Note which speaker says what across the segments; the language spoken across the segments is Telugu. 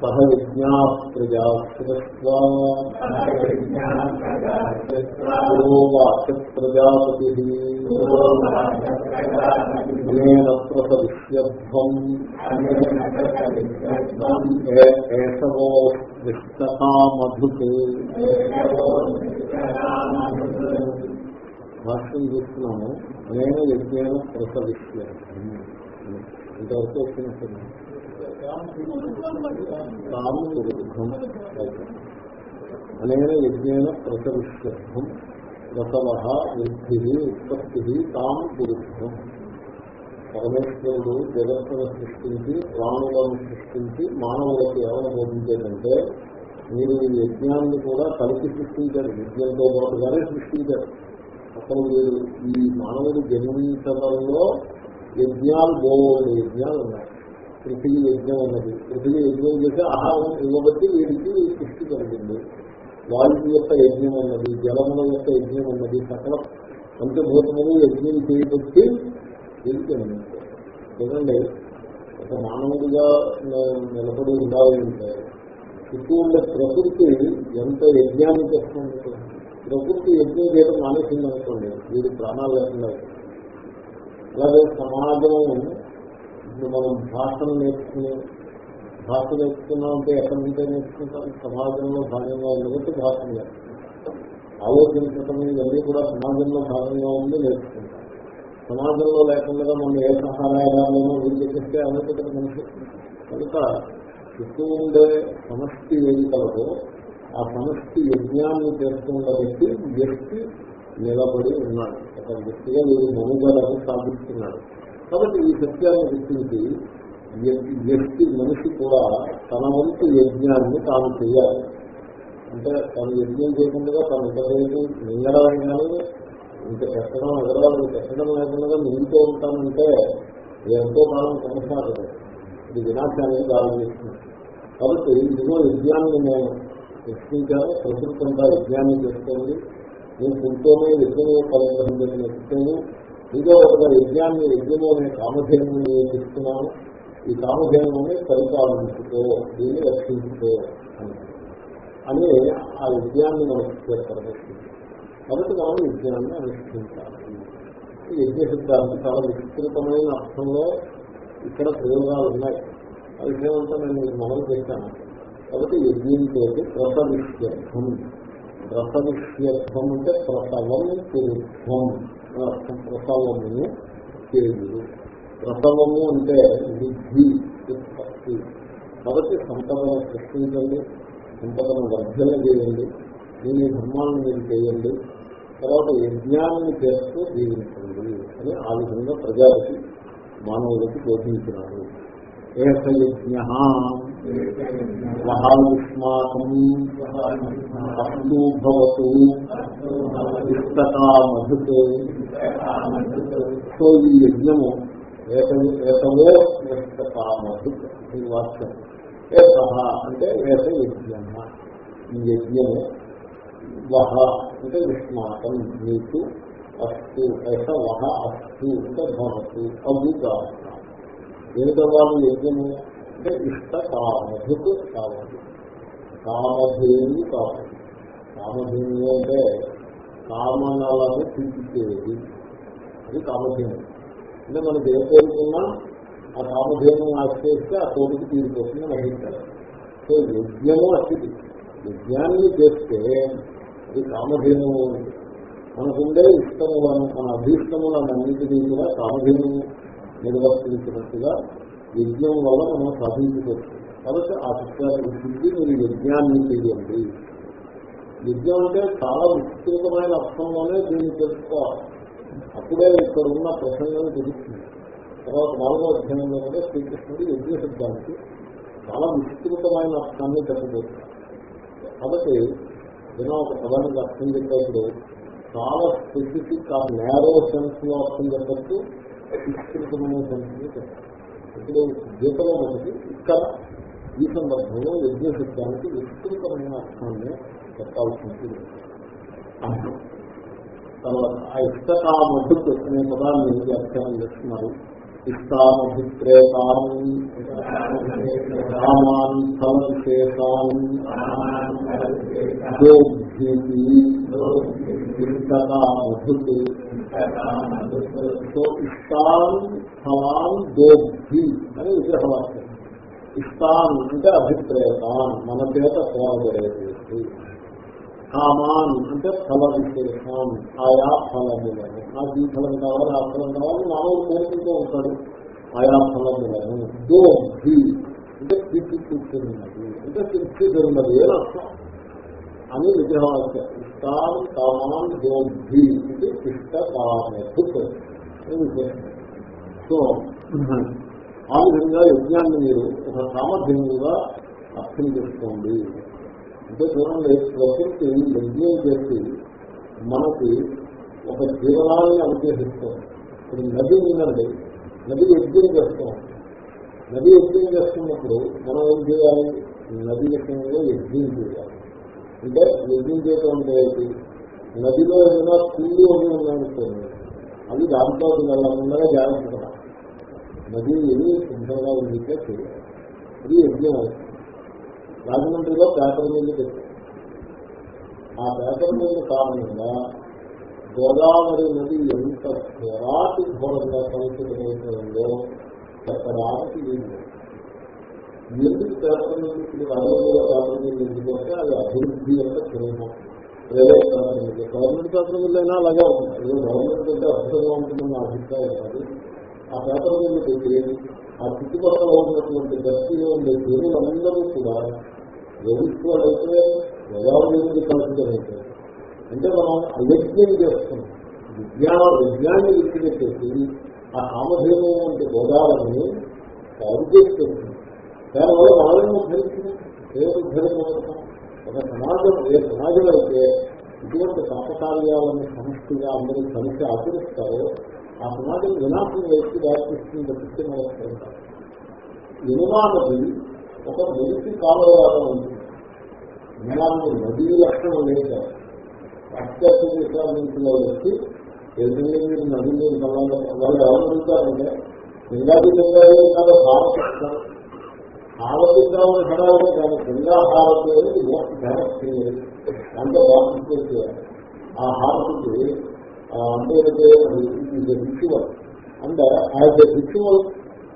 Speaker 1: సహ విజ్ఞా ప్రజా ప్రజాపతి అనేన ప్రసవిష్యధ్వం ఏషవో విష్టకామధుక్ భాష్యం చూస్తున్నాము అనేన యజ్ఞాన ప్రసవిష్యం ఇంతవరకు వచ్చినట్టుంది తాము విరుద్ధం అనేన యజ్ఞేన ప్రసవిష్యధ్వం ప్రసవ వృద్ధి ఉత్పత్తి తాము విరుద్ధం పరమేశ్వరుడు జగత్తును సృష్టించి ప్రాణులను సృష్టించి మానవులకు ఏమైనా బోధించేదంటే మీరు ఈ యజ్ఞాన్ని కూడా కలిసి సృష్టించారు యజ్ఞంతో పాటుగానే సృష్టించారు. అసలు మీరు ఈ మానవుడు జన్మించడంలో యజ్ఞాలు బోధ యజ్ఞాలు ఉన్నాయి. పృథివీ యజ్ఞం ఉన్నది పృథివీ యజ్ఞం చేసి ఆహారం ఇవ్వబట్టి వీరికి సృష్టి కలిగింది. వాయువు యొక్క యజ్ఞం ఉన్నది జలముల యొక్క యజ్ఞం ఉన్నది సకల పంచభూతములు యజ్ఞం చేయబట్టి వీరికి చూడండి ఒక మానవుడిగా నిలబడి ఉండాలంటే చుట్టూ ఉండే ప్రకృతి ఎంత యజ్ఞాన్ని చేస్తుంది ప్రకృతి యజ్ఞం చేయడం మానేసింది అనుకోండి వీరి ప్రాణాలు లేకుండా. అలాగే సమాజం ఇప్పుడు మనం భాషను నేర్చుకుని భాష నేర్చుకున్నాం అంటే ఎక్కడి నుంచే నేర్చుకుంటాం? సమాజంలో భాగంగా ఉండబట్టి భాష నేర్చుకుంటాం. ఆలోచించటం ఇవన్నీ కూడా సమాజంలో భాగంగా ఉండి నేర్చుకుంటాం. సమాజంలో లేకుండా మనం ఏ సహాయాలను వీళ్ళు చేస్తే మనిషి కనుక చుట్టూ ఉండే సమష్టి ఏది ఆ సమష్టి యజ్ఞాన్ని చేస్తుండబట్టి వ్యక్తి నిలబడి ఉన్నాడు. ఒక వ్యక్తిగా వీరు మనుగడను సాధిస్తున్నాడు. కాబట్టి ఈ సత్యాన్ని గుర్తించి వ్యక్తి మనిషి కూడా తన వంతు యజ్ఞాన్ని తాను చేయాలి. అంటే తను యజ్ఞం చేయకుండా తను ఇతరులకు మింగడం కానీ ఇంకా పెట్టడం ఎగరడానికి పెట్టడం లేకుండా నిండుతూ ఉంటానంటే ఎంతో కాలం కొనసాగదు. ఇది వినాశానికి దారితీస్తుంది కాబట్టి ఇదిగో యజ్ఞాన్ని నేను సృష్టించాను ప్రకృతి అంతా యజ్ఞాన్ని చేసుకోండి నేను పుట్టుతోనే యజ్ఞం యొక్క నేర్చుకుని ఇదో ఒక యజ్ఞాన్ని యజ్ఞము అనే కామధేను నియోగిస్తున్నాను ఈ కామధేనుని పరిపాలించుకో దీన్ని రక్షించుకో అని ఆ యజ్ఞాన్ని మనకు చేస్తారు కాబట్టి మనం యజ్ఞాన్ని అనుష్ఠించాలి. యజ్ఞ సిద్ధాంతం చాలా విస్తృతమైన అర్థంలో ఇక్కడ ప్రయోగాలు ఉన్నాయి. ఆ విషయమంతా నేను మీకు మనం చేశాను కాబట్టి యజ్ఞంతో ప్రసవిష్యర్థం. ప్రసవిష్యర్థం అంటే ప్రసవం తీర్థం ప్రసవము చేయుడు ప్రసవము అంటే విధి ఉత్పత్తి. కాబట్టి సంపదను సృష్టించండి సంపదను వర్ధన చేయండి దీని ధర్మాన్ని మీరు చేయండి తర్వాత యజ్ఞాన్ని చేస్తూ జీవించండి అని ఆ విధంగా ప్రజలకి మానవులకి బోధించినారు ఏకయజ్ఞ మహాయుష్మాకం అస్తు భవతు ఇష్టకామధుత్ సో ఈ యజ్ఞము ఏకవో ఇష్టకామధుత్ ఈ వాక్యం. ఏక అంటే ఏత యజ్ఞ ఈ యజ్ఞము వహ అంటే యుష్మాకం నీకు అస్తు ఏత వహ అస్తు అంటే భవతు అభుగా ఏదవాళ్ళు యజ్ఞము? అంటే ఇష్ట కామధుకు కావాలి కామధేను కావాలి కామధేను అంటే కామనలను తీర్చేది అది కామధేను అంటే మనకి ఏ కోరుకున్నా ఆ కామధేను ఆశ్రయిస్తే ఆ కోరిక తీరిపోతుంది నహిస్తారు సో యజ్ఞము అతిథి. యజ్ఞాన్ని చేస్తే అది కామధేను మనకుండే ఇష్టములను మన అభీష్టములను అన్నింటినీ కూడా కామధేను నిర్వర్తించినట్టుగా యజ్ఞం వల్ల మనం సాధించుకోవచ్చు కాబట్టి ఆ సత్యాన్ని సిద్ధి మీరు యజ్ఞాన్ని చేయండి. యజ్ఞం అంటే చాలా విస్తృతమైన అర్థంలోనే దీన్ని తెలుసుకోవాలి. అప్పుడే ఇక్కడ ఉన్న ప్రసంగం తెలుస్తుంది. తర్వాత నాలుగో అధ్యాయంలో కూడా శ్రీకృష్ణుడు యజ్ఞ శబ్దానికి చాలా విస్తృతమైన అర్థాన్ని చెప్పబోతున్నారు కాబట్టి ఏదైనా ఒక పదానికి అర్థం చెప్పేప్పుడు చాలా స్పెసిఫిక్ ఆ నేరో సెన్స్లో అర్థం చెప్పచ్చు విస్తృతమైన సెన్స్లో ఇప్పుడు గీతలో మనకి ఇక్కడ ఈ సందర్భంలో యజ్ఞ శబ్దానికి విస్తృతమైన అర్థాన్ని చెప్పాల్సి ఉంటుంది తర్వాత ఆ ఇష్టకామధుక్ అనే పదాన్ని వ్యాఖ్యానం చేస్తున్నారు. ఇష్టామభిప్రేతాన్ కామాన్ ఫల విశేషాన్ ఇష్టకామధుక్ సో ఇష్టాన్ ఫలాన్ దోభి అని విగ్రహవాక్యం ఇష్టాన్ అంటే అభిప్రేతాన్ మన చేత కోరబడేది కామాన్ అంటే ఫల విశేషం ఆయా ఫలములను. నాకు ఈ ఫలం కావాలి ఆ ఫలం కావాలి మామూలు కోరుకుంటూ ఉంటాడు. ఆయా ఫలములను. దోభి అంటే తిప్పి కూర్చున్నది అంటే తృప్తి ఉన్నది. అని అర్థం అని విగ్రహవాక్యం ఇష్టాన్ కామాన్ దోభి ఇది ఇష్ట కామధుక్ సో ఆ విధంగా యజ్ఞాన్ని మీరు ఒక సామర్థ్యంగా అర్థం చేసుకోండి. అంటే చూడండి ప్రకృతి యజ్ఞం చేసి మనకి ఒక జీవనాన్ని అనుగ్రహిస్తుంది. ఇప్పుడు నది ఉందండి నది యజ్ఞం చేస్తాం. నది యజ్ఞం చేస్తున్నప్పుడు మనం ఏం చేయాలి? నది విషయంలో యజ్ఞం చేయాలి. అంటే యజ్ఞం చేయటం అంటే ఏంటి నదిలో ఏదైనా పుల్లు అని ఉన్నాయనుకోండి అవి దాంట్లో వెళ్ళకుండా జాగ్రత్త నది ఏది శుభ్రంగా ఉండితే చేయాలి అది యజ్ఞం అవుతుంది. రాజమండ్రిలో పేపర్ మీద పెట్టారు. ఆ పేపర్ మీద కారణంగా గోదావరి నది ఎంత ఘోరాతి ఘోరంగా కలుషితమైపోయిందో చెప్పడానికి వీలు ఎందుకు పేపర్ రాజకీయ ఇప్పుడు ఎందుకంటే అది అభివృద్ధి యొక్క చిహ్నం ప్రైవేట్ పేపర్ గవర్నమెంట్ పేపర్ అయినా అలాగే ఉంటుంది ఏదో గవర్నమెంట్ అంటే అర్థంగా ఉంటుందన్న అభిప్రాయం కాదు. ఆ పేపర్ మీద పెట్టి ఆ చుట్టుపక్కల ఉన్నటువంటి దర్శిలో ఉండే జనులందరూ కూడా ప్రభుత్వాలు వ్యవస్థలైతే గోదావరి కలుషితమైతే అంటే మనం అయజ్ఞం చేస్తున్నాం విజ్ఞాన విజ్ఞాన్ని విడిచిపెట్టేసి ఆ కామధేను వంటి గోదావరిని సాగు చేస్తుంది దానివల్ల మనల్ని ఉద్ధరించింది ఏ ఉద్ధరించబడతాం ఒక సమాజం ఏ సమాజం అయితే ఇటువంటి పాపకార్యాలను సమష్టిగా అందరూ కలిసి ఆచరిస్తారో ఆ సమాజం వినాశం వేసి దాచిస్తుంది తప్పిస్తే మనకు యమునా ఒక మొదటి కాలవాదం ఉంది. యమునాన్ని నదీ లక్షణం లేదు. పాశ్చాత్య దేశాల నుంచి వచ్చి ఎదురు మీరు నది మీద వాళ్ళు ఎవరు ఉంటారంటే గంగాది గంగాదే కాదు భారతిస్తారు భారతిద్దామని సడాలే కానీ గంగా హారతి అనేది మోస్ట్ ఫేమస్ దాంట్లో భారతి చేయాలి. ఆ హారతికి అంటే ritual. And as a ritual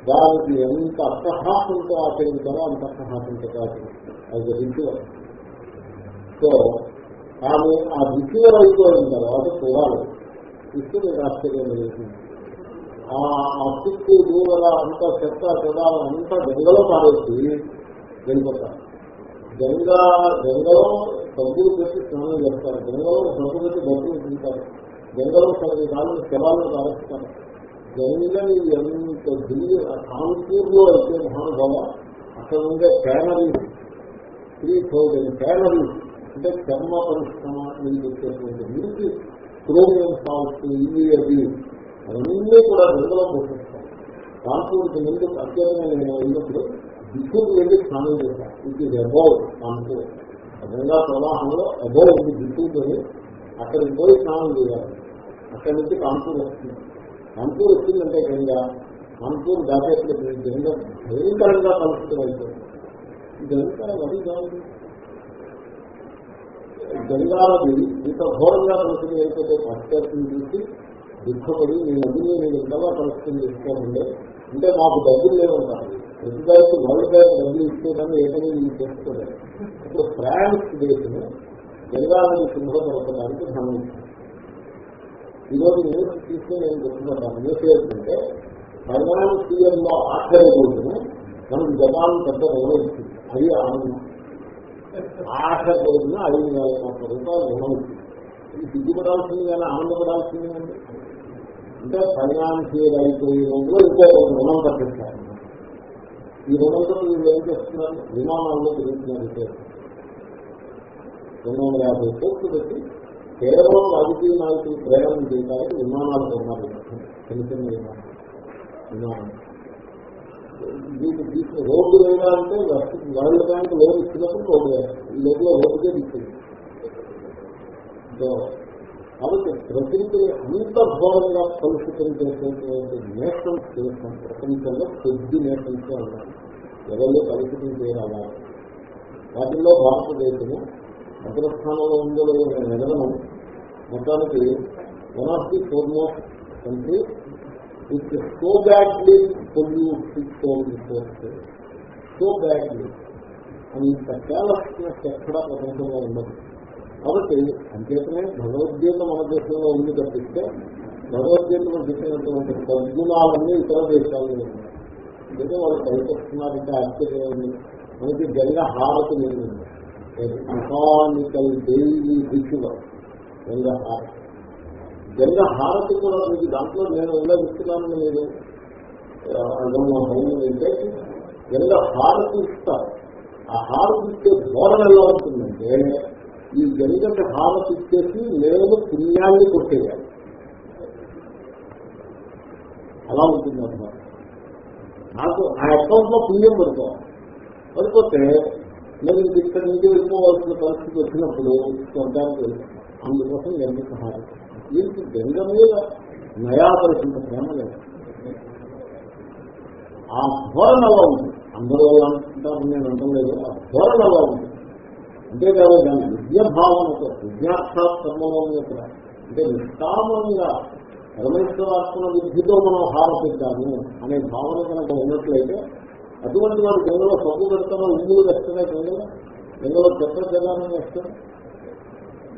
Speaker 1: దానికి ఎంత అట్టహాసంతో ఆచరించాలో అంత అట్టహాసంతో ఆచరిస్తారు యాజ్ ఎ రిచువల్. సో ఆమె ఆ రిచువల్ అయిపోయిన తర్వాత చూడాలి ఇస్తే మీకు ఆశ్చర్యం జరుగుతుంది ఆ చుట్టూ దూరల అంతా చెత్త చెదాలు అంతా గంగలో పారేసి వెళ్ళిపోతారు గంగా గంగలో సబ్బులు పెట్టి స్నానం చేస్తారు. గంగలో సబ్బు పెట్టి డబ్బులు తింటారు. గంగలో కొన్ని కాలం శవాలను పారేస్తారు. గంగని ఎంత దిల్లి కాన్పూర్లో అయితే మహానుభావ అక్కడ ఉండే క్యానరీస్ త్రీ థౌజండ్ క్యానరీస్ అంటే చర్మ పరిశ్రమ నుంచి వచ్చేటువంటి మిల్క్ క్రోమియం సాల్ట్స్ ఇవి అవి అవన్నీ కూడా గంగలో పోషిస్తాం కాన్పూర్కి ముందు అత్యంతమైన నేను వెళ్ళినప్పుడు దిక్కుకు వెళ్ళి స్నానం చేశాను. ఇది అబౌవ్ కాన్పూర్ గంగా ప్రవాహంలో అబౌవ్ ఉంది దిక్కుకొని అక్కడికి పోయి స్నానం చేయాలి. అక్కడి నుంచి కాన్పూర్ వస్తుంది. కాన్పూర్ వచ్చిందంటే గంగా. కాన్పూర్ దాటేట్లేదు గంగా భయంకరంగా కలుషితం అయిపోయింది ఇదంతా నది కాదు గంగా నది ఇంత ఘోరంగా కలుషితం అయిపోతే పాశ్చాత్యం చూసి దుఃఖపడి నేను అది నేను ఎంతగా కలుషితం చేసుకోవాలంటే అంటే మాకు డబ్బులు లేవుంటారు. ప్రతిదానికి వరల్డ్ బ్యాంక్ డబ్బులు ఇచ్చేదాన్ని ఏదైనా నేను చేస్తున్నాను ఇప్పుడు ఫ్రాన్స్ దేశం గంగా నది శుభ్రపరచడానికి ధనం. ఈరోజు న్యూస్ తీసుకుని నేను చెప్తున్నాను. న్యూస్ ఏంటంటే ఫైనాన్షియల్లో ఆఖరి మనం జపాన్ పెద్ద రుణం అది ఆనందం. ఆఖరి ఐదు వేల కోట్ల రూపాయలు రుణం ఇచ్చింది ఇది సిగ్గుపడాల్సింది కానీ ఆనందపడాల్సింది కానీ అంటే ఫైనాన్షియల్ అయిపోయి రోజులో ఇంకో రుణం పట్టిస్తారు ఈ రుణంతో వీళ్ళు ఏం చేస్తున్నారు? విమానాల్లో తిరుగుతున్నారు రెండు వందల యాభై కోట్లు పెట్టి కేవలం రాజకీయ నాయకులు ప్రయాణం చేయడానికి విమానాలు కొన్నారు. చిన్న చిన్న విమానాలు. విమానం దీనికి తీసుకు రోడ్డు వేయాలంటే వరల్డ్ బ్యాంక్ లోన్ ఇచ్చినప్పుడు రోడ్డు వేయాలి. ఈ లోపల రోడ్డుకే ఇచ్చింది కాబట్టి ప్రకృతిని అంత ఘోరంగా కలుషితం చేసేటువంటి నేషన్స్ చేస్తాం ప్రపంచంలో కొద్ది నేషన్స్ ఉన్నారు ఎవరిలో కలుషితం చేయాలా వాటిల్లో భారతదేశము అగ్రస్థానంలో ఉందో లేదో మొత్తానికి one of the foremost country with so badly pollute so badly అంత కేర్లెస్నెస్ ఎక్కడా ప్రపంచంలో ఉండదు. కాబట్టి అంచేతనే భగవద్గీత మన దేశంలో ఉంది తప్పిస్తే భగవద్గీతలో చెప్పినటువంటి సద్గుణాలన్నీ ఇతర దేశాల్లో ఉన్నాయి. అందుకే వాళ్ళు పైకొస్తున్నారంటే ఆశ్చర్యం మనకి గంగ హారతి లేదు. మెకానికల్ డైలీ రిచువల్ గంగ హారతి. గంగ హారతి కూడా మీకు దాంట్లో నేను ఉల్లేఖిస్తున్నాను మీరు అంటే గంగ హారతి ఇస్తారు. ఆ హారతి ఇచ్చే ధోరణ ఎలా ఉంటుందంటే ఈ గంగకి హారతి ఇచ్చేసి నేను పుణ్యాన్ని కొట్టేయాలి అలా ఉంటుంది అన్నమాట నాకు నా అకౌంట్లో పుణ్యం పడుకోవాలి పడిపోతే నేను ఇక్కడ నుంచి వెళ్ళిపోవాల్సిన పరిస్థితి వచ్చినప్పుడు స్వర్గానికి వెళ్తాను అందుకోసం గంగ సహాయం దీనికి గంగ మీద నయాపరిచిన ప్రేమ లేదు. ఆ ధోరణ అలా ఉంది. అందరూ అలా అనుకుంటారు నేను అంటలేదు. ఆ ధోరణ అలా ఉంది. అంతేకాదు దాని విద్య భావనతో విద్యార్థాత్మలో యొక్క అంటే నిష్కామంగా పరమేశ్వరాత్మ విద్యతో మనం హారపిద్దాము అనే భావన కనుక ఉన్నట్లయితే అటువంటి వారు గంగలో సబ్బు పెడతారో ఇందులో వేస్తారా గంగలో గంగలో చెత్త జలాన్ని వేస్తారు.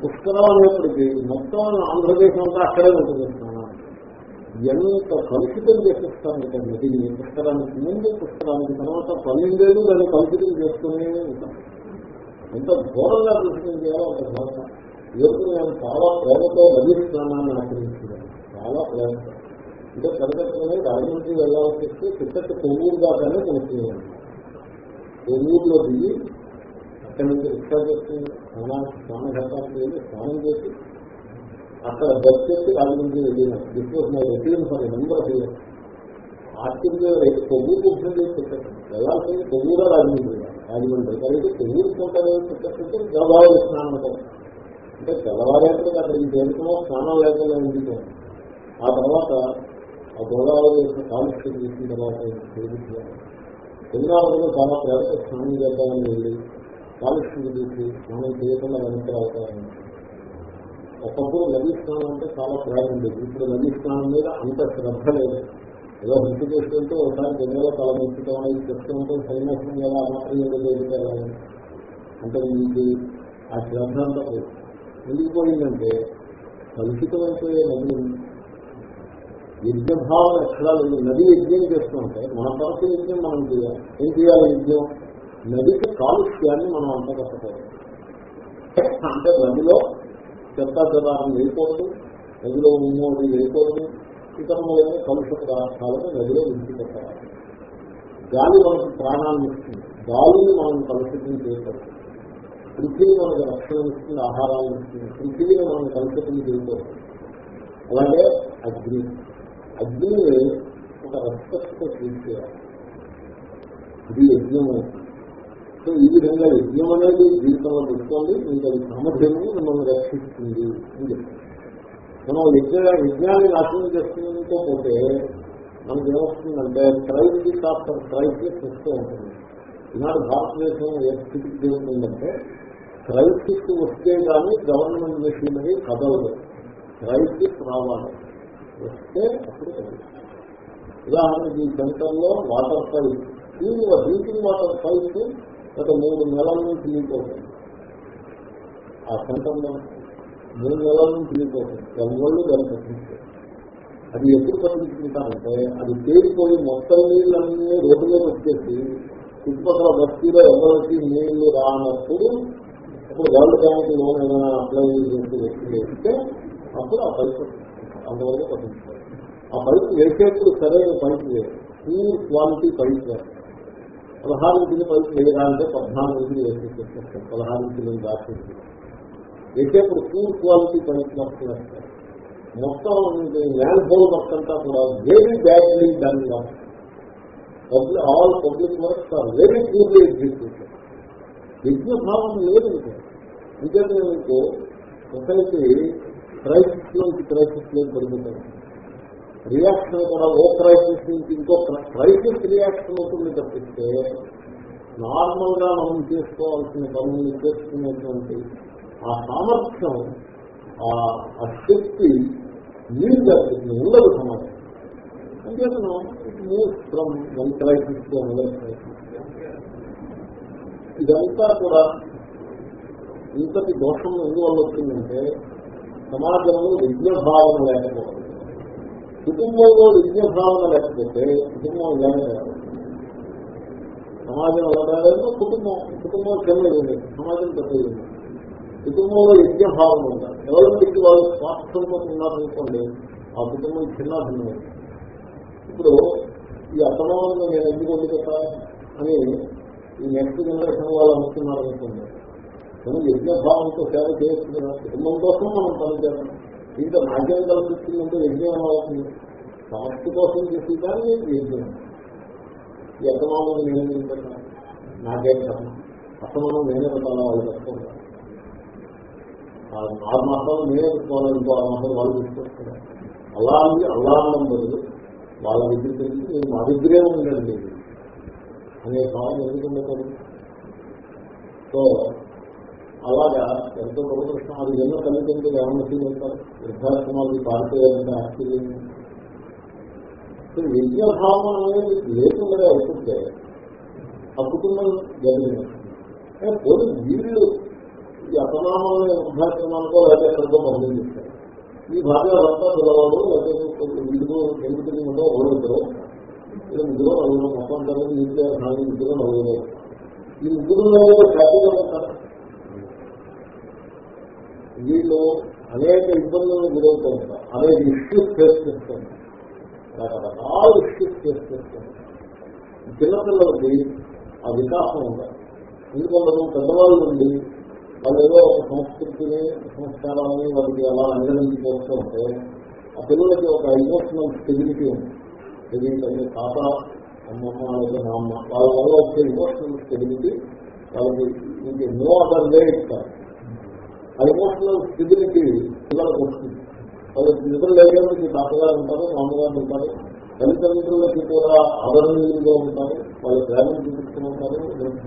Speaker 1: పుష్కరం అనేప్పటికీ మొత్తం ఆంధ్రప్రదేశ్ అంతా అక్కడే ఉంటుంది. ఎంత కలుషితం చేసేస్తారంటే నదిని పుష్కరానికి ముందు పుష్కరానికి తర్వాత పన్నెండేళ్ళు దాన్ని కలుషితం చేస్తూనే ఉంటాను ఎంత ఘోరంగా కలుషితం చేయాలో ఒక భాష. ఎప్పుడు నేను చాలా ప్రేమతో నదీ స్నానాన్ని ఆచరించాను చాలా ప్రేమ. అంటే తరగతిలోనే రాజమండ్రి వెళ్ళాల్సి వస్తే చిత్తటి కొవ్వూరు దాకానే కొనుక్కున్నాను కొవ్వూరులో దిగి అక్కడి నుంచి రిక్షా చేస్తుంది స్నాన స్నానఘట్టానికి వెళ్ళి స్నానం చేసి అక్కడ బస్ చేసి రాజమండ్రి వెళ్ళిన. This was my routine for number of years ఆశ్చర్య కొవ్వూరు కూర్చొని చేసి పెట్టారు వెళ్ళాల్సింది కొవ్వూరా రాజమండ్రి. రాజమండ్రి కాబట్టి తెలియకుండా కొంటారు స్నానం అంటే తెల్లవారేపటికి అక్కడికి చేరుకున్నా స్నానం లేకుండా ఎందుకు ఆ తర్వాత ఆ గోదావరి యొక్క కాలుష్యం తీసిన తర్వాత ఎన్నాళ్ళు చాలా ప్రేమతో స్నానం చేద్దామని వెళ్ళి కాలుష్యం తీసి స్నానం చేయకుండా వెనక్కి అవుతారని ఒకప్పుడు నదీ స్నానం అంటే చాలా ప్రేమ ఉండేది. ఇప్పుడు నదీ స్నానం మీద అంత శ్రద్ధ లేదు. ఏదో హృతి చేసుకుంటూ ఒకసారి గంగలో తల ముంచడం అనేది చెప్తుంటే సైన్యం ఎలా మాత్రం ఏదో అంటే మీకు ఆ శ్రద్ధ అంతా పోయింది. ఎందుకు పోయిందంటే కలుషితమైపోయే నది యజ్ఞభావం ఎక్కడా లేదు నది యజ్ఞం చేస్తుంటే మన తరఫు యజ్ఞం మనం చేయాలి. ఏం చేయాలి యజ్ఞం? నదికి కాలుష్యాన్ని మనం అంటగట్టకూడదు అంటే నదిలో చెత్త చెదారం వేయకూడదు నదిలో ఉన్నోడి వేయకూడదు ఇతరులైన కలుష పదార్థాలను నదిలో విడిచిపెట్టాలి గాలి మనకు ప్రాణాన్ని ఇస్తుంది. గాలిని మనం కలుషితం చేయకూడదు. పృథ్వీ మనకు రక్షణ ఇస్తుంది ఆహారాన్ని ఇస్తుంది. పృథ్వీని మనం కలుషితం చేయకూడదు. అలాగే అగ్ని. అగ్నిని ఒక రక్తతో ట్రీట్ చేయాలి ఇది యజ్ఞం సో ఈ విధంగా యజ్ఞం అనేది జీవితంలో పెట్టుకోండి మీకు అది సామర్థ్యము మిమ్మల్ని రక్షిస్తుంది అని చెప్తుంది మనం యజ్ఞ విజ్ఞాన్ని నాశనం చేసుకుంటూ పోతే మనకి ఏమొస్తుందంటే క్రైసిస్ ఆఫ్టర్ క్రైసిస్ వస్తూ ఉంటుంది. ఈనాడు భారతదేశం ఏ స్థితికి చేరుతుందంటే క్రైసిస్ వస్తే కానీ గవర్నమెంట్ మెషినరీ కదలదు. క్రైసిస్ రావాలి. వస్తే అప్పుడు ఉదాహరణకి ఈ సెంటర్లో వాటర్ పైప్ దీని డ్రింకింగ్ వాటర్ పైప్ గత మూడు నెలల నుంచి లీక్ ఆ సెంటర్లో మూడు నెలల నుంచి తిరిగిపోతుంది. గంగళ్ళు దాన్ని పట్టించారు అది ఎప్పుడు పట్టించుకుంటారంటే అది తేలిపోయి మొత్తం నీళ్ళన్నీ రోడ్డు మీద వచ్చేసి చుట్టుపక్కల బస్తీలో ఎవరికి నీళ్ళు రానప్పుడు అప్పుడు వరల్డ్ బ్యాంక్ లోన్ ఏదైనా అప్లై చేసి వ్యక్తి వేస్తే అప్పుడు ఆ పైపు అందువల్ల పట్టించుకోవాలి ఆ పైపు వేసేప్పుడు సరైన పైపు వేయాలి పూర్ క్వాలిటీ పైపు వేయాలి పదహారు ఇంచుల పైపు వేయాలంటే పద్నాలుగు ఇంచులు వేసేసి పదహారు ఇంచులు దాచేసి వేసేప్పుడు పూర్ క్వాలిటీ పైపు మొత్తం ల్యాండ్ హోల్ వర్క్ అంతా కూడా very badly done public all public works are very poorly executed యజ్ఞభావం లేదు ఇంకేంటే మీకు ఒకరికి క్రైసిస్ నుంచి క్రైసిస్లోకి పడిపోతారు రియాక్షన్ కూడా ఓ క్రైసిస్ నుంచి ఇంకో క్రైసిస్ రియాక్షన్ అవుతుంది తప్పిస్తే నార్మల్గా మనం చేసుకోవాల్సిన పనులు చేసుకునేటువంటి ఆ సామర్థ్యం ఆ శక్తి నీరు ఉండదు సమాజం అంతేకాను move from one crisis to another ఇదంతా కూడా ఇంతటి దోషం ఎందువల్ల వచ్చిందంటే సమాజంలో విజ్ఞభావన లేకపోవడం. కుటుంబంలో విజ్ఞభావన లేకపోతే కుటుంబం ఇలానే సమాజం ఎలా కుటుంబం కుటుంబం చిన్నది సమాజం పెద్దది కుటుంబంలో యజ్ఞభావం ఉండాలి. ఎవరికి వాళ్ళు స్వాస్థ్యంతో ఉన్నారనుకోండి ఆ కుటుంబం చిన్న భిన్నం ఇప్పుడు ఈ అసమానంగా నేను ఎందుకు వండుతా అని ఈ నెక్స్ట్ జనరేషన్ వాళ్ళు అనుకున్నారనుకోండి మనం యజ్ఞభావంతో సేవ చేయొచ్చు కదా కుటుంబం కోసం మనం పనిచేస్తాం ఇంకా నాకేం కల్పిస్తుందంటే యజ్ఞం అవుతుంది. సమస్య కోసం చేసి కానీ యజ్ఞం ఈ అసమానం నేను తింటున్నా నాకేం కర్మ. అసమానం నేనే పెట్టాలా వాళ్ళు తప్పకుండా. ఆరు మాసాలు నేనే పెట్టుకోవాలి ఇంకో ఆరు మాసాలు వాళ్ళు తీసుకొస్తున్నారు అలా అంది అలా అన్నం బదులు వాళ్ళ దగ్గర తెలిసి నేను మా దగ్గరే ఉండండి అనే భావన ఎందుకు సో అలాగా ఎంతో గొప్పకృష్ణ అది ఎన్నో తల్లిదండ్రులు ఏమన్నా ఫీల్ అవుతారు వృద్ధాశ్రమాలు పారిపోయారంటే ఆశ్చర్యం విద్యాభావం అనేది లేకుండా అవుతుంటే ఆ కుటుంబం జరిగిన పోటీ వీళ్ళు ఈ అపనామాలని ఉద్ఘాటనకో లేదా ఎక్కడికో పంపించేస్తారు ఈ భార్య భర్త పిల్లవాడు లేకపోతే ఇందులో ఎందుకు ఉందో ఓడిద్దరు ఇది ముగ్గురు నలుగురు మొత్తం తరగతి ఇంట్లో నాలుగు ముగ్గురు నలుగురు. ఈ ముగ్గురు హ్యాపీగా ఉంటారు? వీళ్ళు అనేక ఇబ్బందులను గురవుతూ ఉంటారు అనేక ఇష్యూస్ ఫేస్ చేస్తారు రకరకాల ఇష్యూస్ ఫేస్ చేస్తారు చిన్నపిల్లలకి ఆ వికాసం ఉండాలి ఎందుకంటే పెద్దవాళ్ళు నుండి వాళ్ళు ఏదో ఒక సంస్కృతిని సంస్కారాన్ని వాళ్ళకి అలా అంగలించిపోతూ ఉంటే ఆ పిల్లలకి ఒక ఎమోషనల్ స్టెబిలిటీ ఉంది. తెలియదు తాత అమ్మమ్మ లేదా మా అమ్మ వాళ్ళ వల్ల వచ్చే ఎమోషనల్ స్టెబిలిటీ వాళ్ళకి ఇంక నో అదర్ వే ఇస్తారు. ఆ ఎమోషనల్ స్టెబిలిటీ పిల్లలకు వస్తుంది. వాళ్ళకి నిద్ర లేకపోతే తాతగారు ఉంటారు మామగారు ఉంటారు తల్లిదండ్రులకి కూడా ఆదరణీయులుగా ఉంటారు వాళ్ళ ప్రేమను చూపిస్తూ ఉంటారు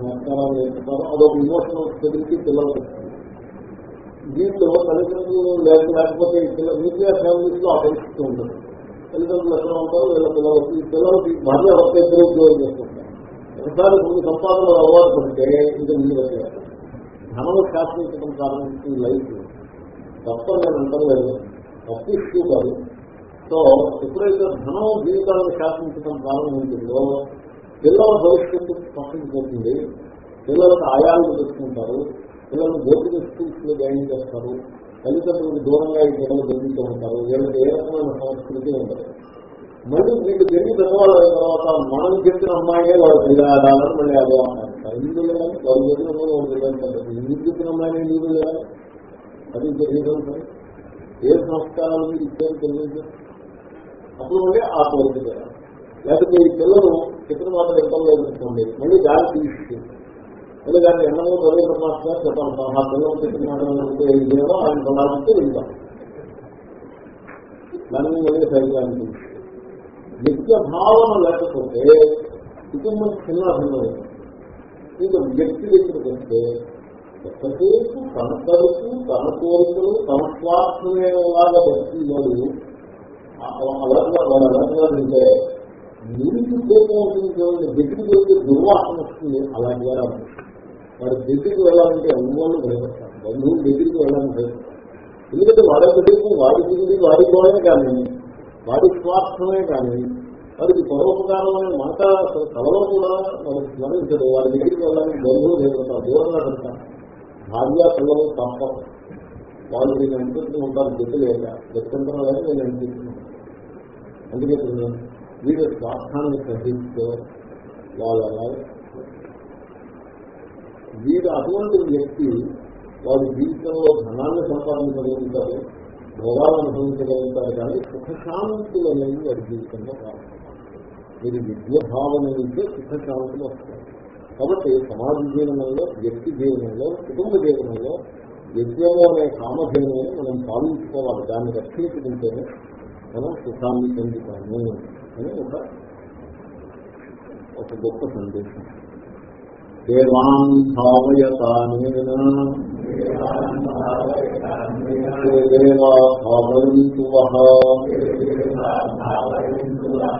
Speaker 1: సంస్కారాలు నేర్పుతారు అదొక ఇమోషనల్ స్టెబిలిటీ పిల్లలు దీంట్లో తల్లిదండ్రులు లేకపోతే న్యూక్లియర్ ఫ్యామిలీస్లో అపరిస్థితి ఉంటుంది తల్లిదండ్రులు ఎక్కడ ఉంటారు? వీళ్ళ పిల్లలకి ఈ పిల్లలకి భార్య వర్త ఇద్దరు ఉద్యోగం చేస్తుంటారు. ఒకసారి కొన్ని సంపాదనలు అలవాటు పడితే ఇది నీళ్ళు ధనం శాసించడం ప్రారంభించి లైఫ్. తప్ప నేను అంటలేదు తప్పు ఇష్యూ కాదు. సో ఎప్పుడైతే ధనం జీవితాలను శాసించడం ప్రారంభించిందో పిల్లల భవిష్యత్తు పక్కకి పిల్లలకు ఆయాలను తెచ్చుకుంటారు పిల్లలు బోర్డింగ్ స్కూల్స్లో జాయిన్ చేస్తారు. తల్లిదండ్రులకు దూరంగా ఈ పిల్లలు బెదిరిస్తూ ఉంటారు. వీళ్ళకి ఏ రకమైన సంస్కృతి ఉండదు. మళ్ళీ వీళ్ళు పెళ్ళి పెద్దవాళ్ళు అయిన తర్వాత మనం చెప్పిన అమ్మాయినే వాళ్ళు పెళ్ళాడాలని మళ్ళీ అదే అంటారు ఎందుకు వెళ్ళాలి వాళ్ళు చెప్పిన వాళ్ళు వెళ్ళాలి ఎందుకు చెప్పిన అమ్మాయిని ఎందుకు వెళ్ళాలి అది తెలియదు ఏ సంస్కారాలు మీరు ఇచ్చారు తెలియదు అప్పుడు మళ్ళీ ఆ కోరిక లేకపోతే ఈ పిల్లలు చెప్పిన మాత్రం ఎంత లేదనుకోండి మళ్ళీ దారి తీసుకుంది మళ్ళీ దాన్ని ఎన్నో చదివిన మాత్రం చెప్పాలి మా పిల్లలు చెప్పిన మాత్రం ఆయన కొనాలంటే వెళ్తాం దాన్ని మళ్ళీ సరిగా అనిపించింది నిత్య భావన లేకపోతే కుటుంబం చిన్న అభివృద్ధి ఇంకా వ్యక్తి దగ్గరికి వస్తే ఎంతసేపు తన తరపు తన కోరికలు తన స్వార్థమేలాగా బతికివాడు అలాంటి నీటికి కోపం అవుతుంది దగ్గరికి వెళ్తే దుర్వాసన వస్తుంది. అలాంటి వారు వాడు దగ్గరికి వెళ్ళాలంటే అమ్మవాళ్ళు భయపడతారు. బంధువులు దగ్గరికి వెళ్ళాలని భయపడతారు. ఎందుకంటే వాడే తెలియదు వాడి తిరిగి వాడిపోవడమే కానీ వాడి స్వార్థమే కానీ వాడికి పరోపకారమైన మాట కలలో కూడా మనకి స్మరించదు వాడి దగ్గరికి వెళ్ళాలని బంధువులు భయపడతారు దూరంగా పెడతారు. భార్య పిల్లలు తప్ప వాళ్ళు నేను అనిపిస్తూ ఉంటారు గట్టి లేక. గట్టంతరం లేక నేను అనిపిస్తున్నాను అందుకే చెప్తున్నాను, వీడు స్వార్థాన్ని గ్రహిస్తూ వాళ్ళ వీడు అటువంటి వ్యక్తి వాడి జీవితంలో ధనాన్ని సంపాదించగలుగుతారు భోగాలు అనుభవించగలుగుతారు కానీ సుఖశాంతులు అనేవి వాడి జీవితంలో కాదు మీరు విద్య భావన నుంచే సుఖశాంతులు వస్తాయి కాబట్టి సమాజ జీవనంలో వ్యక్తి జీవనంలో కుటుంబ జీవనంలో విద్యలో అనే కామధేయమని మనం పాలించుకోవాలి. దాన్ని రక్షించుకుంటేనే మనం సుఖాన్ని పొందుతాము. అని ఒక ఒక గొప్ప సందేశం. దేవాన్ భావయంతు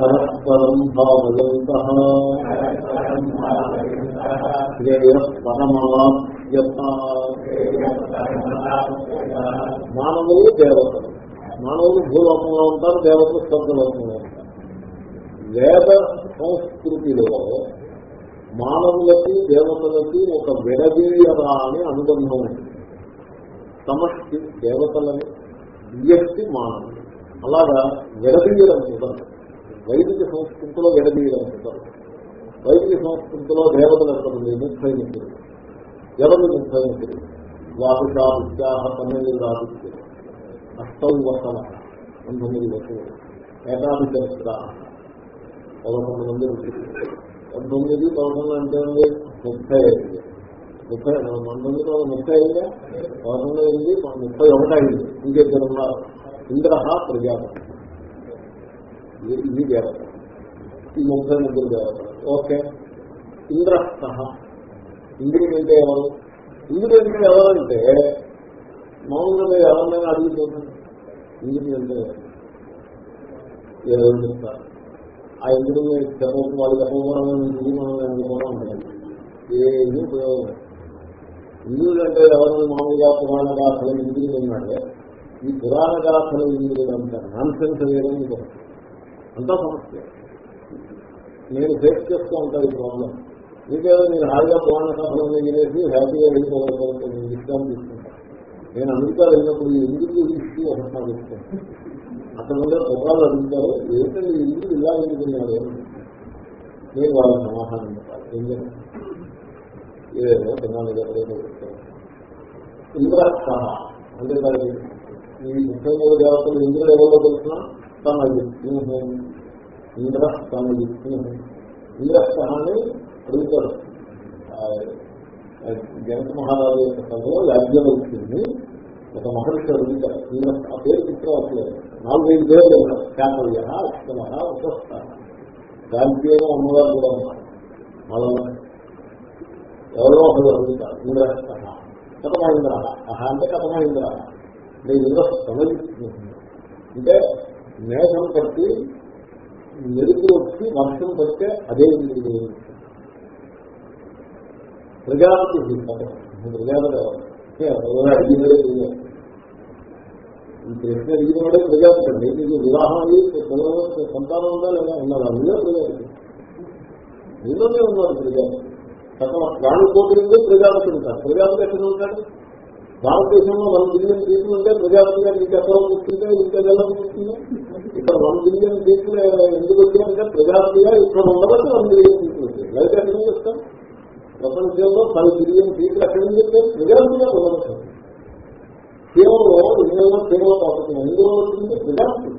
Speaker 1: పరస్పరం భావయంత. శ్రేయ మానవులు దేవతలు. మానవులు భూలోకంలో ఉంటారు దేవతలు స్వర్గలోకంలో వేద సంస్కృతిలో మానవులకి దేవతలకి ఒక విడదీయరా అని అనుబంధం ఉంది. సమష్టి దేవతలని వ్యక్తి మానవులు. అలాగా విడదీయడం కుదరదు వైదిక సంస్కృతిలో విడదీయడం కుదరదు వైదిక సంస్కృతిలో దేవతలు ఎక్కడుంది ముప్పై ముగ్గురు ఎవరు ముప్పై ముగ్గురు ద్వాదశాదిత్యాహ పన్నెండు ఆదిత్యులు అష్టౌ వసల పంతొమ్మిది వసూలు ఏకాది చరిత్ర పదకొండు మంది పంతొమ్మిది పదకొండు అంటే ఉంది ముప్పై ఐదు. ముప్పై పంతొమ్మిది వందల ముప్పై ఐదు? పదకొండు ఎనిమిది ముప్పై ఒకటి అయింది. ఇంకెద్దరు ఉన్నారు ఇంద్ర ప్రజాపతి. ఇది- దేవత. ఈ ముప్పై ముగ్గురు దేవత. ఓకే. ఇంద్రస్థ ఇంద్రుడు అంటే ఎవరు? ఇంద్రుడు అంటే ఎవరంటే మామూలుగా ఎవరినైనా అడుగుతుంది ఇంద్రుడు అంటే ఎవరు చెప్తారు? ఆ ఇంద్రుడిని చెప్పడం వాళ్ళు చెప్పడం ఇంద్రుడు మనం అనుకోవడం ఉంటుంది ఉపయోగం లేదు. అంటే ఎవరు మామూలుగా పురాణ గాథలు ఇంద్రుడు ఉన్నాడే ఈ పురాణ గాథలు ఇంద్రుడు అంటారు నాన్ వేయడం అంతా సమస్య. నేను ఫేస్ చేస్తూ ఉంటాను ఈ ప్రాబ్లం మీకేదో నేను హాయిగా పురాణ కథలను వినేసి హ్యాపీగా వెళ్ళిపోవాలి విశ్రాంతి తీసుకుంటాను నేను అమెరికా వెళ్ళినప్పుడు ఎందుకు ఇంద్రుడు ఇష్యూ ఒకసారి అక్కడ ఉండే పురాలు అడుగుతారు. ఏంటంటే ఇల్లు ఇలా ఎందుకున్నాడు నేను వాళ్ళ సమాధానం చెప్పాలి. ఏం చెప్పాలి? ఏదో తిన్నాను చెప్పలేదు ఇంద్రస్థ అంటే దానికి ఈ ముప్పై మూడు దేవతలు ఇంద్రుడు ఎవరో తెలిసిన తన విష్ణుహం ఇంద్ర తన విష్ణుహం ఇంద్రస్థ అని అడుగుతాడు జనక మహారాజు యొక్క సభలో యాజ్ఞవల్సింది ఒక మహర్షి అడుగుతారు ఇంద్ర ఆ పేరు గుర్తురావట్లేదు. నాలుగైదు పేర్లు ఉన్నారు శాకల్య అష్టమ ఉపస్థ దాని పేరు అమ్మవారు కూడా ఉన్నారు. మనం ఎవరో ఒకరు అడుగుతారు. ఇంద్ర కథమహేంద్ర. అహ అంటే కథమహేంద్ర. నేను ఇంద్ర సమజిస్తున్నాను అంటే మేఘం కట్టి మెరుగు వచ్చి వర్షం పడితే అదే ఇంద్రుడు. ప్రజాపతి ప్రజాపతి ఎవరు అడిగినడే తెలియదు. ఈ ప్రశ్న అడిగినవాడే ప్రజాపతి. అండి మీకు వివాహం అయ్యి పిల్లలు సంతానం ఉందా లేదా ఉన్నారు మీలో ప్రజాపతి. మీలోనే ఉన్నారు ప్రజాపతి. సకల ప్రాణి ప్రజాపతి ఉంటారు ప్రజాపతి ఎక్కడ ఉంటాడు? భారతదేశంలో వన్ బిలియన్ పీపుల్ ఉంటే ప్రజాపతి గారు ఇంకా ఎక్కడ కూర్చుంటే ఇంకా ఎలా పుట్టిందో? ఇక్కడ వన్ బిలియన్ పీపుల్ ఎందుకు వచ్చారంటే ప్రజాపతిగా ఇక్కడ ఉండబట్టి వన్ బిలియన్ పీపుల్ వచ్చారు. లేకపోతే ఎక్కడ చెప్తాం ప్రపంచంలో పది బిలియన్ పీపుల్ ఎక్కడ నుంచి చెప్తారు ప్రజాపతిగా ఉండవచ్చు కేవలం ఇందులో కేవలం కాకుండా ఎందులో వచ్చింది ప్రజాపతి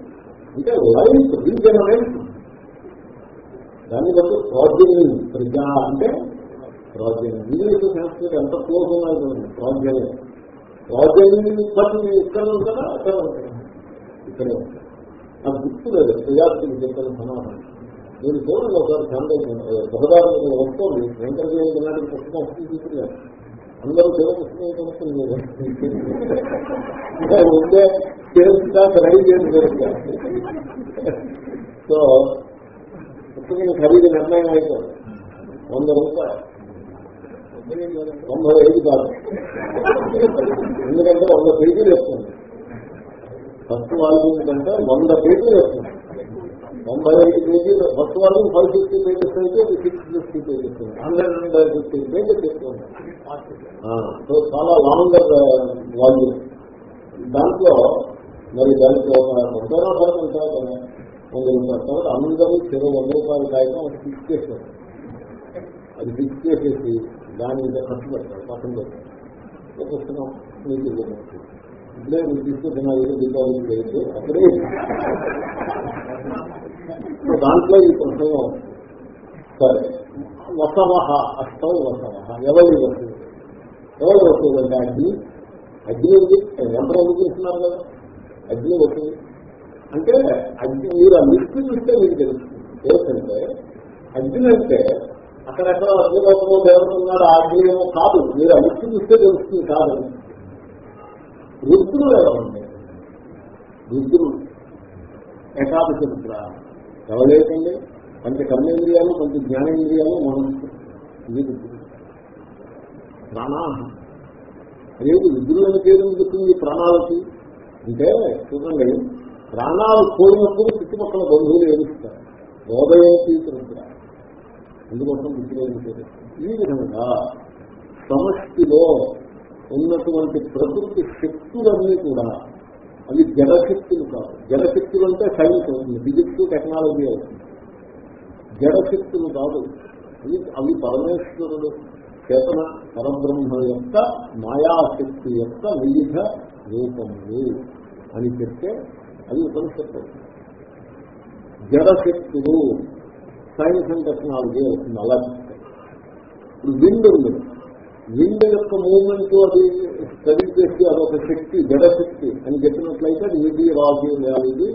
Speaker 1: అంటే లైఫ్ రీజనరేట్ దాన్ని బట్టి ప్రాజెక్ట్ ప్రజా అంటే ప్రాజెక్ట్ ఇంగ్లీష్ సంస్కృతి ఎంత క్లోజ్ ఉన్నాయి ప్రాజెక్ట్ ప్రాజెక్ట్ బట్టి ఇక్కడ ఉంటుందా అక్కడ ఉంటుందా ఇక్కడే నాకు గుర్తు లేదు ప్రజాస్తికి చెప్పిన సమాధానం నేను చూడండి ఒకసారి చంద్ర సహదారులు వస్తుంది వెంకటదేవి నాటి పుస్తకం వస్తుంది అందరూ తెలుగు పుస్తకం కొనుక్కుంది ఇంకా ఉండే చేస్తా రెడీ చేసి సో పుస్తకం ఖరీదు నిర్ణయం అయిపోయింది వంద రూపాయలు తొంభై ఐదు కాదు ఎందుకంటే వంద పేజీలు వస్తుంది ఫస్ట్ వాల్యూమ్ కంటే వంద పేజీలు వేస్తుంది తొంభై ఐదు పేజీలు first volume five fifty pages అయితే అది six fifty pages hundred and fifty pages చెప్తుంది సో చాలా లాంగర్ వాల్యూమ్ దాంట్లో మరి దానికి ఒక కొంతైనా ఫలం ఉంటాయి కదా వంద రూపాయలు కాబట్టి అందరూ చెరువు వంద రూపాయల కాగితం ఫిక్స్ చేస్తారు అది ఫిక్స్ చేసేసి దాని మీద ఖర్చు పెడతారు పక్కన పెడతారు పుస్తకం మీకు ఇప్పుడే మీరు తీసుకొచ్చిన దీపావళి చేయొచ్చు అప్పుడే దాంట్లో ఈ ప్రసంగం సరే. వసవ అష్టం వసవ ఎవరి వస్తువు ఎవరి వస్తువు అంటే అగ్ని? అగ్ని ఉంది. యంత్రం చేస్తున్నారు కదా? అగ్ని వస్తుంది అంటే అగ్ని మీరు ఆ లిస్ట్ చూస్తే మీకు తెలుస్తుంది. ఏంటంటే అగ్ని అంటే అక్కడెక్కడ అగ్నిలోకము దేవత ఉన్నాడు ఆ అగ్ని ఏమో కాదు. మీరు ఆ లిస్ట్ చూస్తే తెలుస్తుంది కాదు. రుద్రులు ఎవరండి రుద్రులు ఏకాదశ రుద్ర. ఎవరేకండి పంచ కర్మేంద్రియాలు పంచ జ్ఞానేంద్రియాలు మనస్సు ఇది. రుద్రులు ప్రాణాహం అదేంటి? రుద్రులని పేరు చెప్తుంది ప్రాణాలకి. అంటే చూడండి ప్రాణాలు పోయినప్పుడు చుట్టుపక్కల బంధువులు ఏమిస్తారు హోదయోపి రుద్ర. అందుకోసం పేరు? ఈ విధంగా సమష్టిలో ఉన్నటువంటి ప్రకృతి శక్తులన్నీ కూడా అవి జడశక్తులు కాదు. జడశక్తులు అంటే సైన్స్ అవుతుంది. ఫిజిక్స్ టెక్నాలజీ అవుతుంది. జడశక్తులు కాదు. అవి అవి పరమేశ్వరుడు చేతన పరబ్రహ్మ యొక్క మాయాశక్తి యొక్క వివిధ రూపములు అని చెప్తే అది ఉపనిషత్తు. జడశక్తులు సైన్స్ అండ్ టెక్నాలజీ అవుతుంది. అలా చెప్తే. ఇప్పుడు విండ్ ఉంది. విండ్ యొక్క మూవ్మెంట్ అది స్టడీ చేసి అదొక శక్తి జడశక్తి అని చెప్పినట్లయితే అది ఇది రాజు ఇది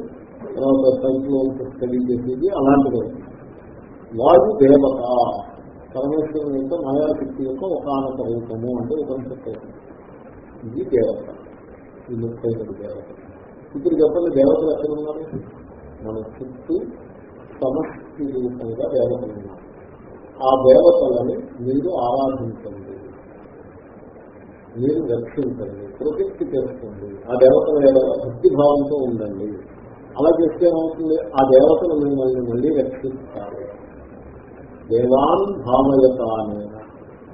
Speaker 1: తర్వాత సైక్లోన్స్ స్టడీ చేసేది అలాంటిది. వాయు దేవత పరమేశ్వరుని యొక్క మాయాశక్తి యొక్క ఒకనొక రూపము అంటే ఉపనిషత్తు. ఇది దేవత. ఈ ముప్పై దేవత. ఇప్పుడు చెప్పండి దేవతలు ఎక్కడ ఉన్నారు మన చుట్టూ సమష్టి రూపంగా దేవతలు ఉన్నారు. ఆ దేవతలని మీరు ఆరాధించండి. మీరు రక్షించండి ప్రొటెక్ట్ చేసుకోండి. ఆ దేవతల భక్తిభావంతో ఉండండి. అలా చేస్తే ఏమవుతుంది? ఆ దేవతలు మిమ్మల్ని మళ్ళీ రక్షిస్తారు. దేవాన్ భావయత అనే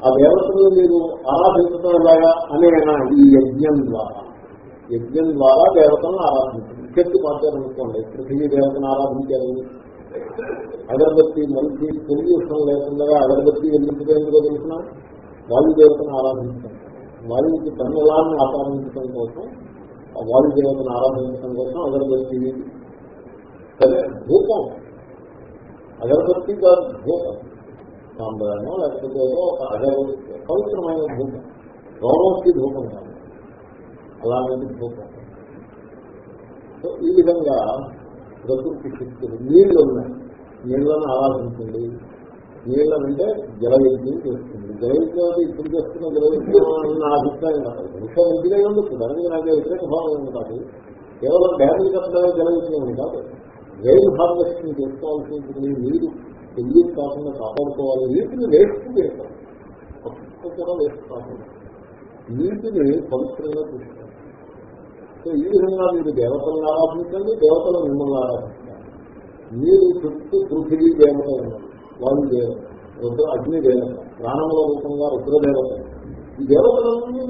Speaker 1: ఆ దేవతలు మీరు ఆరాధించడం ఎలాగా అనేనా? ఈ యజ్ఞం ద్వారా. యజ్ఞం ద్వారా దేవతలను ఆరాధించండి. చెట్టు పాటారనుకోండి పృథ్వీ దేవతను ఆరాధించారు. అగరబత్తి మంచి పొల్యూషన్ లేకుండా అగరబత్తి ఎందుకు ఎందుకో తెలిసిన? వాయు దేవతను ఆరాధించడం. వాయువుకి తన్నులాన్ని ఆపాదించడం కోసం ఆ వాయు దేవతను ఆరాధించడం కోసం అగరబత్తి సరే భూతం. అగరబత్తి కాదు భూతం. సాంబ్రాణం లేకపోతే ఏదో ఒక అగరబత్తి పవిత్రమైన భూతం. గౌరవకి భూతం కాదు. అలాంటి భూతం. సో ఈ విధంగా ప్రకృతి శక్తులు నీళ్ళు ఉన్నాయి. నీళ్ళను ఆరాధించండి. నీళ్ళనంటే జలయజ్ఞం చేస్తుంది. జలయజ్ఞం అంటే ఇప్పుడు చేస్తున్న జలయజ్ఞం నా అభిప్రాయం కాదు. విషయం మంచిగా ఉండొచ్చు దానికి నాకే వ్యతిరేక భావం కాదు కేవలం డ్యామేజ్ కట్టడమే జలయజ్ఞం అని కాదు. రైలు హార్వెస్టింగ్ చేసుకోవాల్సి ఉంటుంది నీరు పెళ్ళి కాకుండా కాపాడుకోవాలి. నీటిని వేస్ట్ చేస్తాం. కూడా వేస్ట్ కాకుండా. నీటిని పవిత్రంగా చూసుకోవాలి. సో ఈ విధంగా మీరు దేవతలను ఆరాధించండి దేవతలు మిమ్మల్ని ఆరాధించాలి మీరు చుట్టూ పృథివీ దేవత ఉన్నారు. వాళ్ళు దేవత రుద్ర అగ్ని దేవత ప్రాణముల రూపంగా రుద్రదేవత ఈ దేవతలన్నీ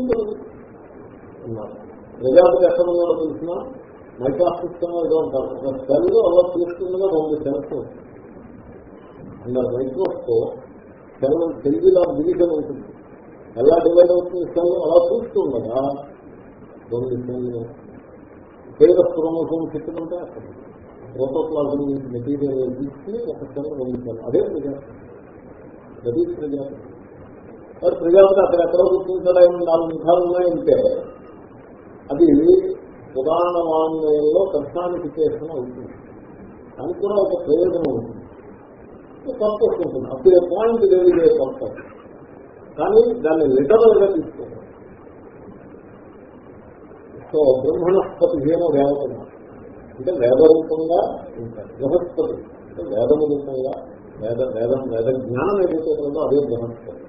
Speaker 1: ఉన్నారు. ప్రజాపతి ఎక్కడ ఉన్నారో తెలిసిన మైక్రాసిస్టమ్ ఏదో ఉంటారు ఒక సెల్ అలా చూస్తుండగా రెండు సెల్స్ అందరు మైక్రోస్కో సెల్ సెల్విలా డివిజన్ ఉంటుంది ఎలా డివైడ్ అవుతుంది సెల్ అలా చూస్తుండగా రెండు సెల్ పేద ప్రమోషన్ చెప్పుకుంటే అక్కడ. ప్రోటోప్లాజం నుంచి మెటీరియల్ తీసుకుని ఒక సెల్ రెండు అదే ప్రజాపతి అది ప్రజాపతి మరి ప్రజాపతి అక్కడ ఎక్కడ గుర్తించడం నాలుగు ముఖాలు ఉన్నాయంటే అది పురాణ వాంగ్మయంలో పర్సానిఫికేషన్ అవుతుంది దానికి కూడా ఒక ప్రయోజనం ఉంటుంది పర్పస్ ఉంటుంది. అప్పుడు పాయింట్ లేదు పర్పస్ కానీ దాన్ని లిటరల్గా తీసుకోవాలి. సో బ్రహ్మణస్పతి ఏమో దేవత అంటే వేదరూపంగా ఉంటాడు ఉంటారు బృహస్పతి. అంటే వేదము రూపంగా వేద వేదం వేద జ్ఞానం ఏదైతే ఉందో అదే బృహస్పతి.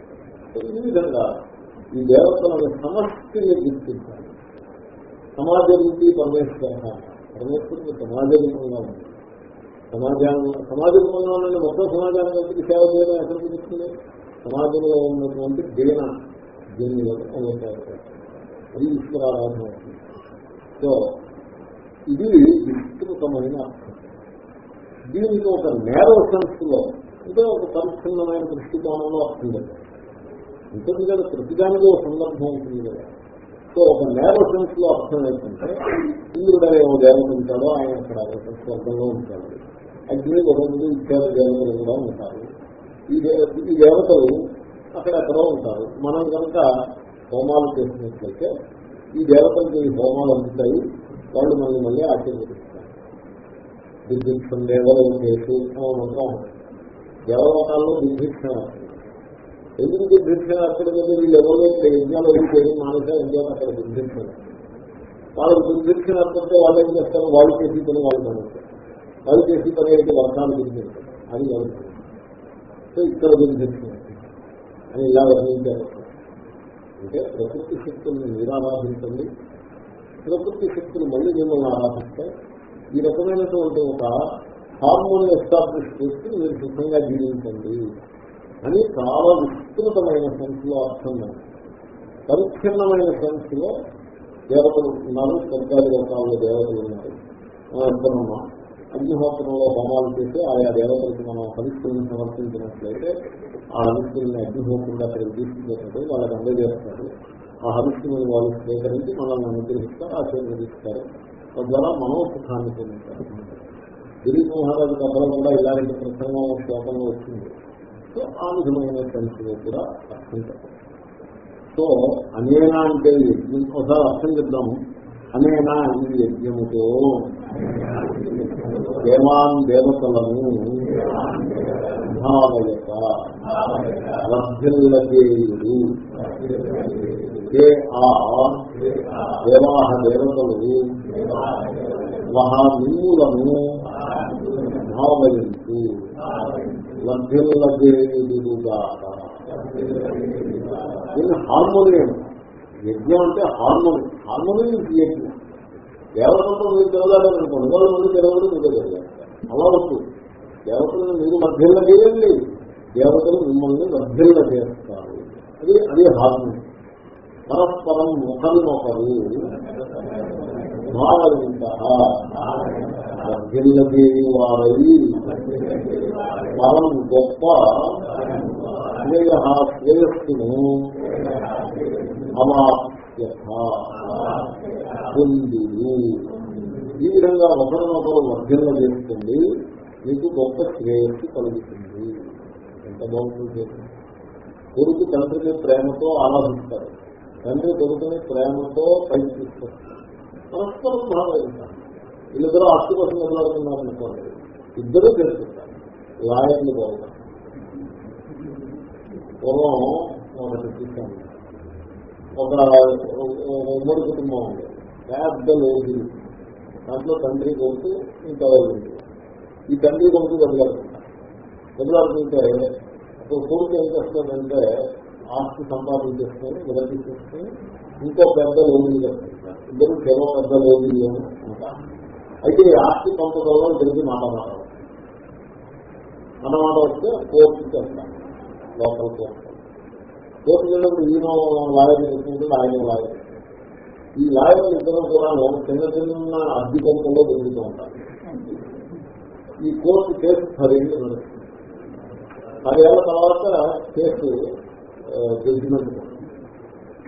Speaker 1: ఈ విధంగా ఈ దేవతలను సమష్టిని గుర్తించాలి సమాజ రూపి పరమేశ్వర. పరమేశ్వరుడు సమాజ రూపంగా ఉంది సమాజాన్ని సమాజరూపంగా ఉన్న మొత్తం సమాజానికి కలిసి సేవ చేయడం ఎక్కడ తీసుకుంది సమాజంలో ఉన్నటువంటి దీన దీన్ని అది ఈశ్వరారాధన. సో ఇది విస్తృతమైన అర్థం దీనికి ఒక నేరో సెన్స్లో అంటే ఒక పరిచ్ఛిన్నమైన దృష్టికోణంలో అర్థం కదా ఉంటుంది కదా ప్రతిదానిలో ఒక సందర్భం ఉంటుంది కదా. సో ఒక నేరో సెన్స్లో అర్థం ఏంటంటే ఇంద్రుడు ఏమో దేవత ఉంటాడో ఆయన అక్కడ స్వర్గంలో ఉంటాడు. అగ్ని గొడవలు ఇత్యాది దేవతలు కూడా ఉంటారు. ఈ ఈ దేవతలు అక్కడెక్కడో ఉంటారు. మనం కనుక హోమాలు చేసినట్లయితే ఈ దేవతలకి హోమాలు అందుతాయి. వాళ్ళు మళ్ళీ మళ్ళీ ఆశీర్వదిస్తారు. దిగ్భిక్షం దేవలం చేసి మంత్రం దేవలోకాల్లో దిగ్భిక్షం ఎందుకు దిగ్భిక్షం అక్కడ వీళ్ళు ఎవరో యజ్ఞాలు ఎవరు చేయడం మానేసా ఎందుకు అక్కడ దిగ్భిక్షం వాళ్ళకి దుర్భిక్షణ అర్థంటే వాళ్ళు ఏం చేస్తారు? వాళ్ళు చేసి పని వాళ్ళు పనిస్తారు వాళ్ళు చేసి పని అయితే వర్షాలు దిగ్భిక్షం అది ఎవరు సో ఇక్కడ దుర్భిక్షణ అని ఇలా వర్ణించారు. అంటే ప్రకృతి శక్తుల్ని మీరు ప్రకృతి శక్తులు మళ్ళీ మిమ్మల్ని ఆరాధిస్తాయి ఈ రకమైనటువంటి ఒక హార్మోన్ ఎస్టాబ్లిష్ చేసి మీరు సుఖంగా జీవించండి అని చాలా విస్తృతమైన సెన్స్లో అర్థం పరిచ్ఛిన్నమైన సెన్స్లో దేవతలు ఉన్నారు స్వర్గాది లోకాల్లో దేవతలు ఉన్నారు. మనం అగ్నిహోత్రంలో హోమాలు చేసి ఆయా దేవతలకు మనం హరిస్తుల్ని సమర్పించినట్లయితే ఆ హరిస్తుల్ని అగ్నిహోత్రంగా అక్కడికి తీసుకుపోతాడు వాళ్ళకి అందజేస్తారు. ఆ హరిస్తుల్ని వాళ్ళు స్వీకరించి మనల్ని అనుగ్రహిస్తారు ఆశీర్వదిస్తారు. తద్వారా మనోసుఖాన్ని పొందుతారు. దిలీప్ మహారాజు కథలో కూడా ఇలాంటి ప్రసంగం శ్లోకంలో వచ్చింది సో ఆ విధమైన సెన్స్లో కూడా అర్థం సో అనేనా అంటే యజ్ఞం. ఒకసారి అర్థం చెప్దాము అనేనా ఈ యజ్ఞముతో దేవాన్ దేవతలను భావయత. లభ్యులకేయుడు ఏ ఆ దేవాహ దేవతలు మహా నిమ్ములను భావయంతు దీన్ని హార్మోనియం యజ్ఞం అంటే హార్మోని. హార్మోనియం యజ్ఞం. దేవతలతో మీరు తెలగాలని అనుకోండి వాళ్ళ ముందు తెలవదు మీరు తెలగాలి అలా వస్తుంది దేవతలను మీరు మధ్యలో చేయండి దేవతలు మిమ్మల్ని మధ్యలో చేస్తారు అది అది హార్మోనియం పరస్పరం ఒకరినొకరు భావయంత మధ్యలకి వారై. పరం గొప్ప. శ్రేయ శ్రేయస్సును. అవాప్యత పొంది ఈ విధంగా ఒకరినొకరు మధ్యంలో చేస్తుంది. మీకు గొప్ప శ్రేయస్సు కలుగుతుంది. ఎంత బాగుంటుంది. కొడుకు తండ్రిని ప్రేమతో ఆరాధిస్తారు. తండ్రి కొడుకుని ప్రేమతో పైకి తీసుకొస్తారు పరస్పరం భావించాలి వీళ్ళిద్దరూ ఆస్తి కోసం ఎదురవుతున్నారు అనుకోండి ఇద్దరూ తెలుసుకుంటారు లాయర్లు బాగుంటారు పూర్వం ఒకటి చూశాను. ఒక ఉమ్మడి కుటుంబం ఉంది. పెద్ద లేదు దాంట్లో తండ్రి కొడుకు ఇంకా ఈ తండ్రి కొడుకు వదిలాడుకుంటారు వదిలాడుకుంటే కొడుకు ఏం చేస్తాడంటే ఆస్తి సంపాదించేసుకొని విడతీసేసుకొని ఇంకో పెద్ద లోన్లు ఇద్దరు కేవలం పెద్ద లోన్లు అయితే ఈ ఆస్తి పంపడంలో ఇద్దరికి మాట మాట. మన మాట వస్తే కోర్టు చేస్తాం లోకల్ కోర్టు. కోర్టు వెళ్ళినప్పుడు ఈయన లాయర్ చేసుకుంటుంది ఆయన లాయర్ ఈ లాయర్లు ఇద్దరు కూడా చిన్న చిన్న అద్దె పంపంలో దొరుకుతూ ఉంటారు. ఈ కోర్టు కేసు సరిగ్గా నడుస్తుంది పదేళ్ళ తర్వాత కేసు జడ్జిమెంట్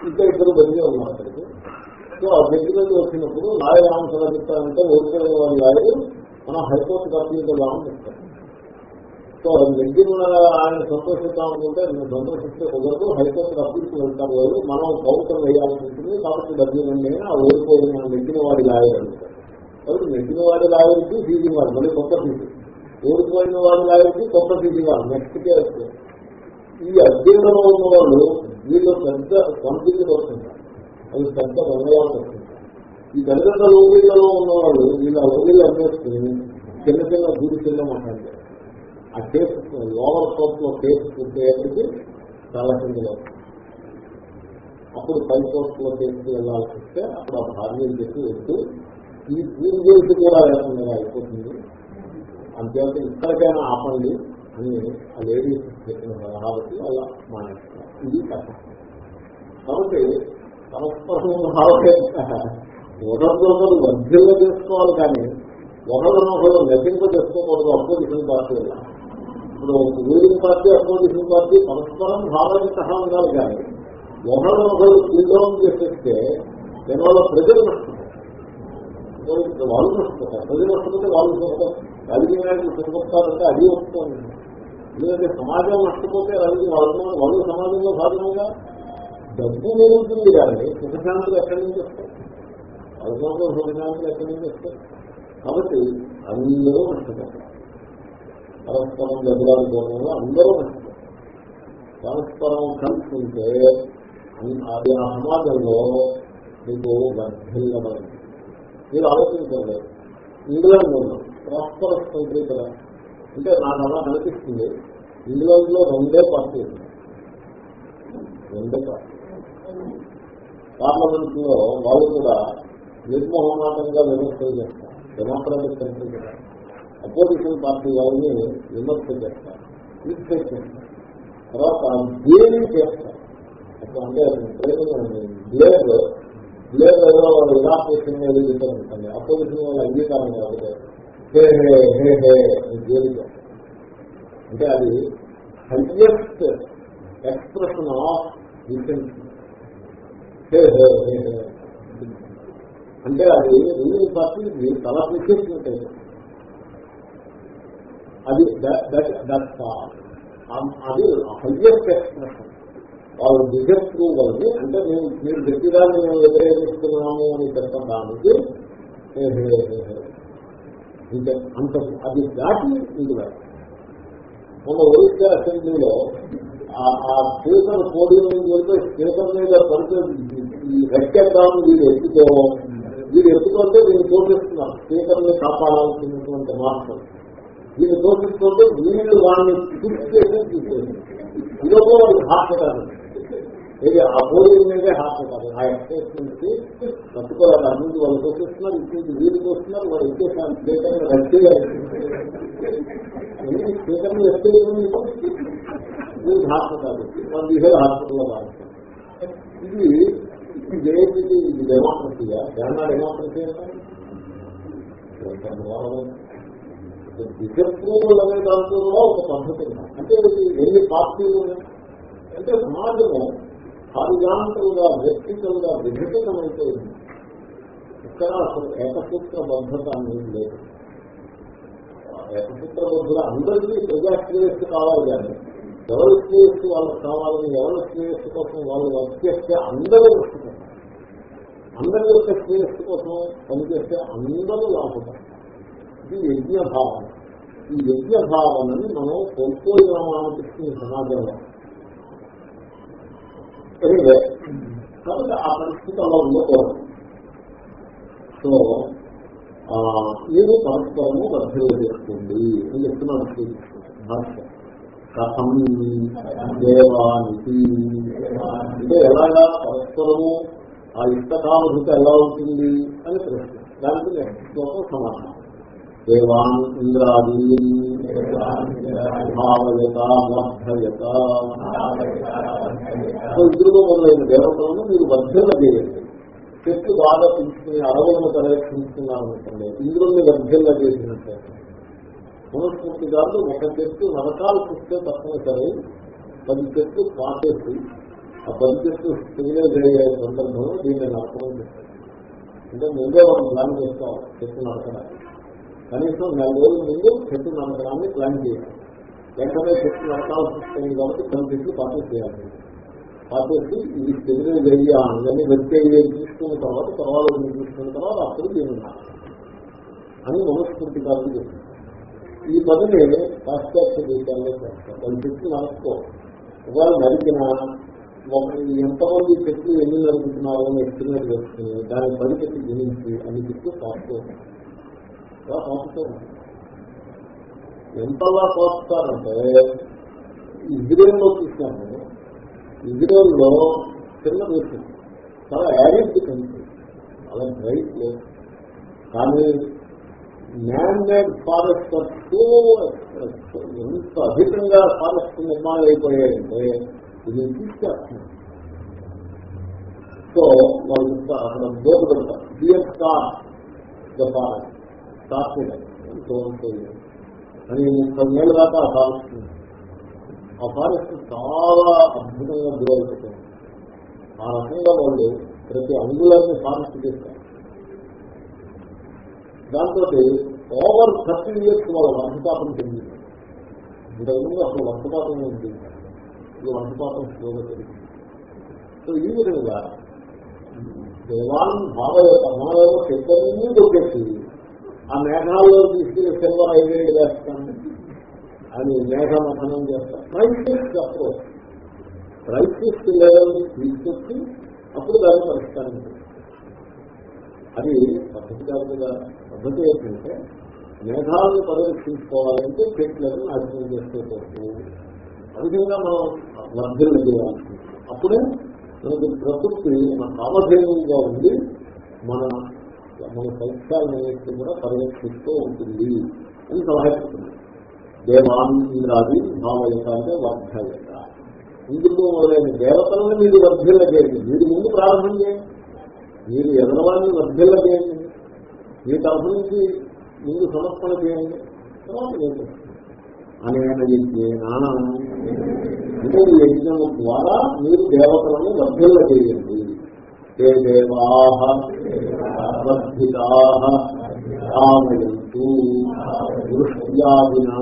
Speaker 1: ఇంకా ఇద్దరు బదిలీ ఉన్నారు అక్కడికి. సో ఆ జడ్జిమెంట్ వచ్చినప్పుడు లాయర్ ఆన్సర్ చెప్తారంటే ఓడిపోయిన వారి లాయర్ మన హైకోర్టు అప్పీల్ చేద్దామని చెప్తారు. సో నెగ్గిన ఆయన సంతోషిస్తామనుకుంటే నేను సంతోషిస్తే కుదరదు హైకోర్టు అప్పీల్కి వెళ్తారు వాళ్ళు మనం ప్రభుత్వం వేయాల్సి ఉంటుంది కాబట్టి డబ్బులు ఇవ్వండి ఆ ఓడిపోయిన నెగ్గిన వాడి లాయర్ అంటారు కాబట్టి నెగ్గిన వాడి లాయర్కి ఫీజు ఇవ్వాలి మళ్ళీ కొత్త ఫీజు. ఓడిపోయిన వాడి లాయర్కి కొత్త ఫీజు ఇవ్వాలి నెక్స్ట్ కే వస్తుంది ఈ అధ్యయనంలో ఉన్న వాళ్ళు వీళ్ళు పెద్ద సంతృప్తి వస్తుంటారు అది పెద్ద నిర్ణయాలు వస్తుంటారు ఈ పెద్ద పెద్ద ఉన్నవాళ్ళు వీళ్ళ లోబీలు అమ్మేసుకుని చిన్న చిన్న గురి చిన్న మాట్లాడతారు. ఆ కేసు లోవర్ కోర్ట్లో కేసు పూర్తయ్యేప్పటికీ చాలా కిందలో అప్పుడు పై కోర్టులో కేసుకు వెళ్ళాల్సి వస్తే అప్పుడు ఆ భార్యను చెప్పి వస్తూ ఈ పూర్తి కూడా లేకుండా అయిపోతుంది. అంతేకాదు ఇక్కడికైనా ఆపండి. అని ఆ లేడీస్ చెప్పిన కాబట్టి అలా మానేస్తారు. ఇది కథ. కాబట్టి పరస్పరం ఒకరికొకరు వర్ధంగా చేసుకోవాలి కానీ ఒకరినొకరు నటింప చేసుకోకూడదు అపోజిషన్ పార్టీ ఇప్పుడు రూలింగ్ పార్టీ అపోజిషన్ పార్టీ పరస్పరం భావనిత ఉండాలి కానీ ఒకరినొకరు ఫీల్డౌన్ చేసేస్తే దానివల్ల ప్రజలు నష్టపోతారు. వాళ్ళు నష్టపోతారు. ప్రజలు నష్టపోతే వాళ్ళు నష్టపోతారు రాజకీయ నాయకులు సుఖపడతారంటే అది వస్తుంది. ఎందుకంటే సమాజం నష్టపోతే రాజకీయ వాళ్ళు వాళ్ళు సమాజంలో భాగంగా డబ్బు పెరుగుతుంది కానీ సుఖశాంతులు ఎక్కడి నుంచి వస్తాయి? అవసరంలో సుఖశాంతులు ఎక్కడి నుంచి వస్తాయి? కాబట్టి అందరూ నష్టపోతారు. పరస్పరం ఎదురాడుకోవడంలో అందరూ నష్టపోతారు. పరస్పరం కలిసి ఉంటే అది ఆ సమాజంలో మీకు వర్ధిల్లడం మీరు ఆలోచించండి. ఇంగ్లాండ్ ఉన్నాం ప్రాస్పరస్ కంట్రీ కదా. అంటే నాకు అలా కనిపిస్తుంది. ఇంగ్లాండ్లో రెండే పార్టీ రెండే పార్టీ పార్లమెంట్లో వాళ్ళు కూడా నిర్మోహమాటంగా విమర్శలు చేస్తారు. డెమోక్రాటిక్ కంట్రీ కూడా. అపోజిషన్ పార్టీ వాళ్ళని విమర్శ చేస్తారు. క్రిటిసైజ్ చేస్తారు. తర్వాత దేని చేస్తారు. అట్లా అంటే బ్లేర్ బ్లేర్ ఏదో ఇరాక్ చేసిన ఉంటుంది అపోజిషన్ వాళ్ళ అంగీకారం కాదు. హే హే హే హే జైలు అంటే అది హైయెస్ట్ ఎక్స్ప్రెషన్ ఆఫ్ డీసెన్సీ హే హే హే హే. అంటే అది రెండు పార్టీ తల తీసేసినట్టే అది అది హైయెస్ట్ ఎక్స్ప్రెషన్. వాళ్ళు డిజప్రూవల్ని అంటే మేము మీరు గట్టిదాన్ని మేము వ్యతిరేకిస్తున్నాము అని చెప్పడానికి ఇంకా అంత అది దాటి ఇది మన ఒరిస్సా అసెంబ్లీలో ఆ స్పీకర్ పోడియం వెళ్తే స్పీకర్ మీద పడితే వీడు ఎత్తుతో వీడు ఎత్తుకుంటే దీన్ని తోపిస్తున్నారు స్పీకర్ని కాపాడాల్సినటువంటి మార్పులు వీళ్ళు తోపిస్తుంటే వీళ్ళు వాడిని ఫిక్స్ చేసి తీసేది ఇదొక హాస్పిటల్ ఏది కాదు ఆ పోడియం మీదే హాస్పిటల్ ఆ ఎక్స్ప్రెస్కి పట్టుకోవాలి అన్నింటి వాళ్ళు తోపిస్తున్నారు ఇంటికి వీరికి వస్తున్నారు వాళ్ళు ఇచ్చేసాను స్పీకర్ రద్దీ రద్దు స్పీకర్ని ఎత్తే ఇది హార్ట్ కాదు మన బిహేవ్ హాస్పిటల్లో భావిస్తాం ఇది ఇది ఇది డెమోక్రసీగా జనా డెమోక్రసీ డిసప్రూవల్ అనే దాంట్లో కూడా ఒక పద్ధతి. అంటే ఎన్ని పార్టీలు? అంటే సమాజము హారిజాంటల్గా వ్యక్తికల్ విఘటితమైతే విభజితమైతే ఇక్కడ అసలు ఏకసూత్ర బద్ధత అనేది లేదు. ఏకసూత్ర బద్ధులు అందరికీ ప్రజా శ్రేయస్సు కావాలి కానీ ఎవరి శ్రేయస్సు వాళ్ళకి కావాలని ఎవరి శ్రేయస్సు కోసం వాళ్ళు వర్క్ చేస్తే అందరూ వస్తున్నారు అందరి యొక్క శ్రేయస్సు కోసం పనిచేస్తే అందరూ లాభపడతారు. ఇది యజ్ఞ భావన ఈ యజ్ఞ భావనని మనం కోల్పోయినామనిపిస్తుంది సమాజంలో ఎనివే కాబట్టి ఆ పరిస్థితి అలా ఉండకూడదు. సో మీరు పరస్పరము వర్ధలు చేసుకోండి అని చెప్తున్నాను భాష్యం. కథం దేవానికి. అంటే ఎలాగా పరస్పరము ఆ ఇష్టకానుభూతి ఎలా ఉంటుంది అని ప్రశ్న. దానికి నెక్స్ట్ శ్లోకం సమాధానం. దేవాన్ ఇంద్రాదీన్ భావయత వర్ధయత ఇద్దరు మొదలైన దేవతలను మీరు వర్ధన చేయండి. చెట్టు బాగా పెంచుకుని అడవులను పరిరక్షించుకున్నారనుకోండి ఇంద్రుల్ని వర్ధంగా చేసినట్టే. మనుస్మృతి కాదు ఒక చెట్టు నరకాలు చూస్తే తప్పనిసరి. పది చెట్లు పాటేసి ఆ పది చెట్లు స్టెబిలైజ్ అయ్యే సందర్భంలో దీన్ని నరకడం చేస్తారు అంటే ముందే మనం ప్లాన్ చేస్తాం చెట్టు నరకడానికి. కనీసం నెల రోజుల ముందు చెట్టు నమ్మకాన్ని ప్లాన్ చేయాలి. వెంటనే చెట్టు నమ్మకాల్సి వస్తుంది కాబట్టి కొన్ని చెట్లు పాటేసి చేయాలి. పాటేసి ఇది స్టెబిలైజ్ అయ్యా అందరినీ వ్యక్తి తీసుకున్న తర్వాత తర్వాత తీసుకున్న తర్వాత అప్పుడు దీన్ని అని మనస్ఫూర్తి కాదు చెప్తుంది ఈ పనిని పాశ్చాత్య దేశాల్లో చేస్తారు. వాళ్ళు చెట్లు నడుచుకో ఒకవేళ నరికినా ఎంతమంది చెట్లు ఎన్ని నడుపుతున్నారో అని ఎస్టిమేట్ వేసుకుని దాని పది చెట్లు గురించి అన్ని ఇలా పంపుతూ కాస్తూ ఎంతలా పోస్తారంటే ఇజ్రాయల్లో చూసాము ఇజ్రాయల్లో చిన్న దేశం చాలా యారిడ్ కంట్రీ చాలా డ్రై ప్లేస్ కానీ మ్యాన్ మేడ్ ఫారెస్ట్ ఎంత అధికంగా ఫారెస్ట్ నిర్మాణం అయిపోయాయంటే ఇది తీసుకేస్తున్నాం సో వాళ్ళు అక్కడ బోర్డు పెడతారు బిఎస్ కార్ ద ఫారెస్ట్ స్టార్ట్ అని ముప్పై ఏళ్ళ దాకా ఆ ఫారెస్ట్ ఆ ఫారెస్ట్ చాలా అద్భుతంగా గ్రో అయిపోతుంది ఆ రకంగా వాళ్ళు ప్రతి అంగుళాన్ని ఫారెస్ట్ చేస్తారు దాంతో ఓవర్ థర్టీ ఇయర్స్ వాళ్ళ వర్షపాతం చెందింది ఇంతకుముందు అసలు వర్షపాతం ఉంది ఇది వర్షపాతం స్లోగా పెరిగింది. సో ఈ విధంగా దేవాన్ భావయత మనలో శబ్దమే దొరికేసి ఆ మేఘాల్లో తీసుకుని సిల్వర్ హైవేడ్ వేస్తాను. అని మేఘమథనం చేస్తాను. ప్రైసెస్ అప్రోచ్ ప్రైసెస్ లెవెల్ తీసుకొచ్చి అప్పుడు దాన్ని పరిష్కారం అది పద్ధతి కాదు కదా. పద్ధతి ఏంటంటే మేఘాలను పరిరక్షించుకోవాలంటే చెట్లను నాశనం చేసుకోవచ్చు ఆ విధంగా మనం వర్ధన చేయాలి. అప్పుడే మనకి ప్రకృతి మన కామధేయంగా ఉండి మన మన సౌఖ్యాలన్నింటినీ కూడా పరిరక్షిస్తూ ఉంటుంది అని సలహా ఇస్తుంది దేవాన్ ఇంద్రాది భావయత అంటే వర్ధయత ఇందులో మొదలైన దేవతలను మీరు వర్ధిల్ల చేయండి. మీరు ముందు ప్రారంభం చేయండి. మీరు ఎదరవాన్ని వర్ధిల్ల చేయండి. మీ తరఫు నుంచి ముందు సమర్పణ చేయండి. తర్వాత నేను యజ్ఞేనా. అంటే యజ్ఞం ద్వారా మీరు దేవతలను వర్ధిల్ల చేయండి ఏ ఆమయంతు వృష్ట్యాదినా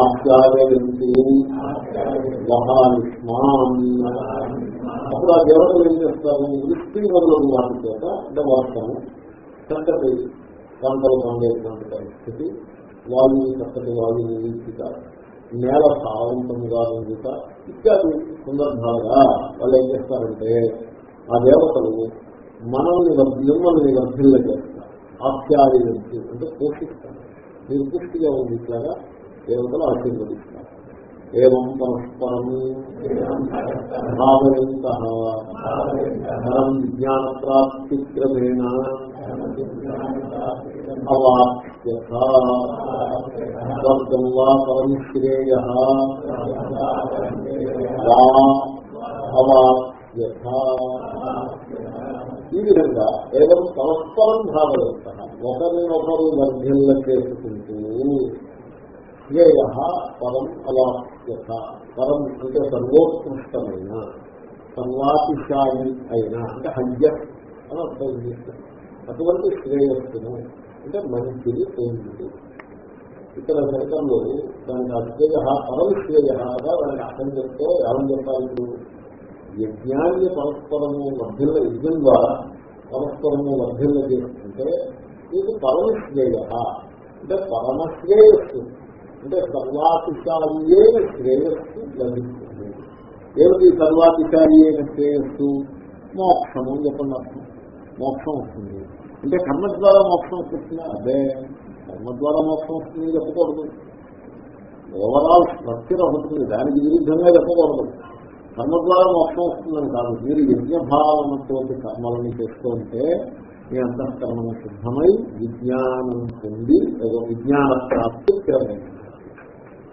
Speaker 1: ఆప్యాయంతు మహావిష్మాన్ అప్పుడు ఆ దేవతలు ఏం చేస్తారు? దృష్టి మొదలగు వాటి చేత అంటే వర్షము చక్కటి పంటలు పండేటువంటి పరిస్థితి. వాళ్ళు చక్కటి వాళ్ళు వీచుతారు నేల సావంతముగా ఉండుట ఇత్యాది సందర్భాలుగా వాళ్ళు ఏం చేస్తారంటే ఆ దేవతలు మనల్ని మిమ్మల్ని వర్ధిల్ల చేస్తారు ఆప్యాయంతి అంటే పోషిస్తారు. మీరు పుష్టిగా ఉంది ఇట్లాగా దేవతలు ఆశీర్వదిస్తారు. ఏం పరస్పరం భావయంత పరం విజ్ఞాన ప్రాప్తి క్రమేణ అవాప్యత వా పరం శ్రేయ వా ఈ విధంగా ఏదో పరస్పరం భావయంత ఒకరినొకరు వర్ధిల్ల చేసుకుంటూ శ్రేయ పరం అలాప్యత పరం అంటే సర్వోత్కృష్టమైన సర్వాతిశాలి అయిన అంటే హయ్య అని అర్థం చేస్తాం అటువంటి శ్రేయస్సును అంటే మంచిది పొంది ఇక్కడ శంకర్లు దానికి అశ్రేయ పరం శ్రేయ కదా దానికి అర్థం చెప్తే ఏమని చెప్పాలి యజ్ఞాన్ని పరస్పరము లభ్యుల యజ్ఞం ద్వారా పరస్పరము లభ్యుల చేస్తుంటే ఇది పరమశ్రేయ. అంటే పరమ శ్రేయస్సు అంటే సర్వాతిశాలి అయిన శ్రేయస్సు లభిస్తుంది. ఏమిటి సర్వాతిశాలి అయిన శ్రేయస్సు? మోక్షము అని చెప్పండి అర్థం. మోక్షం వస్తుంది. అంటే కర్మ ద్వారా మోక్షం వస్తుందా? అదే. కర్మ ద్వారా మోక్షం వస్తుంది చెప్పకూడదు. ఓవరాల్ స్ట్రక్చర్ అవుతుంది దానికి విరుద్ధంగా చెప్పకూడదు. కర్మ ద్వారా మోక్షం వస్తుందని కాదు. మీరు యజ్ఞభావనతో కర్మలను చేస్తూ ఉంటే మీ అంతఃకరణం సిద్ధమై విజ్ఞానం పొంది ఏదో విజ్ఞాన ప్రాప్తి క్రమం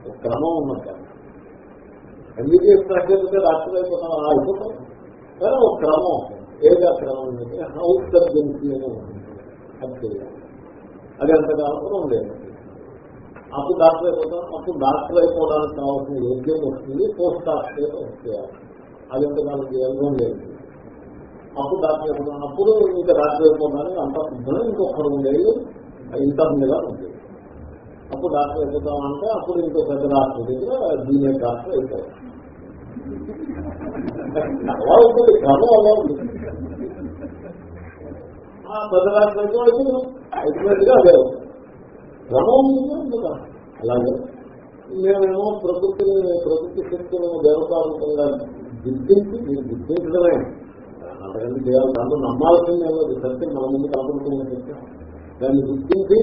Speaker 1: ఒక క్రమం ఉన్నది ఎంబీబీఎస్ ప్రాక్టీస్ డాక్టర్ అయిపోతాం అలా అయిపోతాం. కానీ ఒక క్రమం ఏదో క్రమం అంటే హౌస్ సర్జెన్సీ అని ఉంటుంది. అది చేయాలి. అది అంతకాలంలో ఉండేది. అప్పుడు డాక్టర్ అయిపోతాం అప్పుడు డాక్టర్ అయిపోవడానికి కావాల్సిన యోగ్యం వస్తుంది పోస్ట్ డాక్టర్ చేయాలి అది ఎంతకాలం చేయాలి లేదు. అప్పుడు డాక్టర్ అయిపోతాం. అప్పుడు ఇంకా డాక్టర్ అయిపోవడానికి అంత సిద్ధం ఇంకొకరు ఉండేది ఇంటర్ మీద ఉంది అప్పుడు డాక్టర్ అయిపోతాం అంటే అప్పుడు ఇంకో పెద్ద డాక్టర్ దగ్గర జూనియర్ డాక్టర్ అయిపోతాం. అలా ఉంటుంది క్రమం అలా ఉంటుంది. ఆ పెద్ద డాక్టర్ అయితే అయిపోయినట్టుగా అదే క్రమం ఉంది ఉంటుందా? అలాగే. మేమేమో ప్రకృతిని ప్రకృతి శక్తులను దేవతారూపంగా గుర్తించి మీరు గుర్తించడమే. అంతకంటే చేయాలి. దాంట్లో నమ్మాల్సిందే లేదు సత్యం. మన ముందు కనపడుతున్న సత్యం. దాన్ని గుర్తించి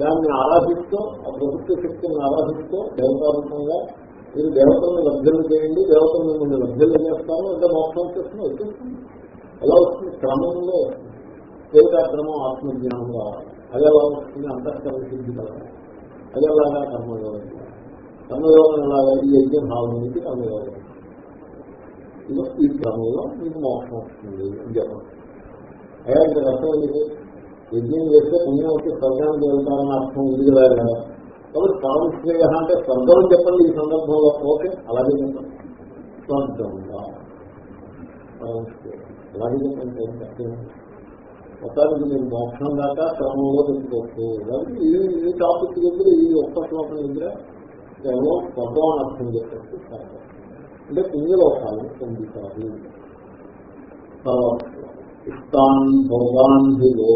Speaker 1: దాన్ని ఆరాధిస్తూ ఆ ప్రకృతి శక్తిని ఆరాధిస్తూ దేవతారూపంగా మీరు దేవతలను లబ్ధులు చేయండి. దేవతలు మిమ్మల్ని లబ్ధులు చేస్తాను అంటే మోక్షం వచ్చేస్తుంది. వచ్చేస్తుంది ఎలా వస్తుంది? క్రమంలో వస్తుంది. ఏకాగ్రమం ఆత్మజ్ఞానం కావాలి అది ఎలా వస్తుంది అంతఃకరణ సిద్ధి కదా అది ఎలాగా కర్మయోగం. కర్మయోగం ఎలాగా? ఈ యజ్ఞ భావం నుంచి కర్మయోగం. ఈ క్రమంలో మీకు మోక్షం వస్తుంది అని చెప్పండి అయ్యా ఇక్కడ అర్థం ఏంటి? యజ్ఞం చేస్తే పుణ్యం వచ్చి స్వర్గానికి వెళ్తారని అర్థం ఉంది కదా కాబట్టి పరమశ్రేయ అంటే స్వర్గం చెప్పండి ఈ సందర్భంలో. ఓకే అలాగే చెప్పండి. స్వర్గంగా. పరమశ్రేయ అలాగే చెప్పండి? ఏం కష్టం మొత్తానికి మీరు మోక్షం దాకా క్రమంలో పెట్టుకోవచ్చు. కాబట్టి ఈ ఈ టాపిక్ దగ్గర ఈ ఒక్క శ్లోకం దగ్గర కేవలం స్వర్గం అని అర్థం చెప్పచ్చు అంటే పుణ్యలోకాలను పొందుతారు. తర్వాత ఇష్టాన్ భోగాన్ హిలో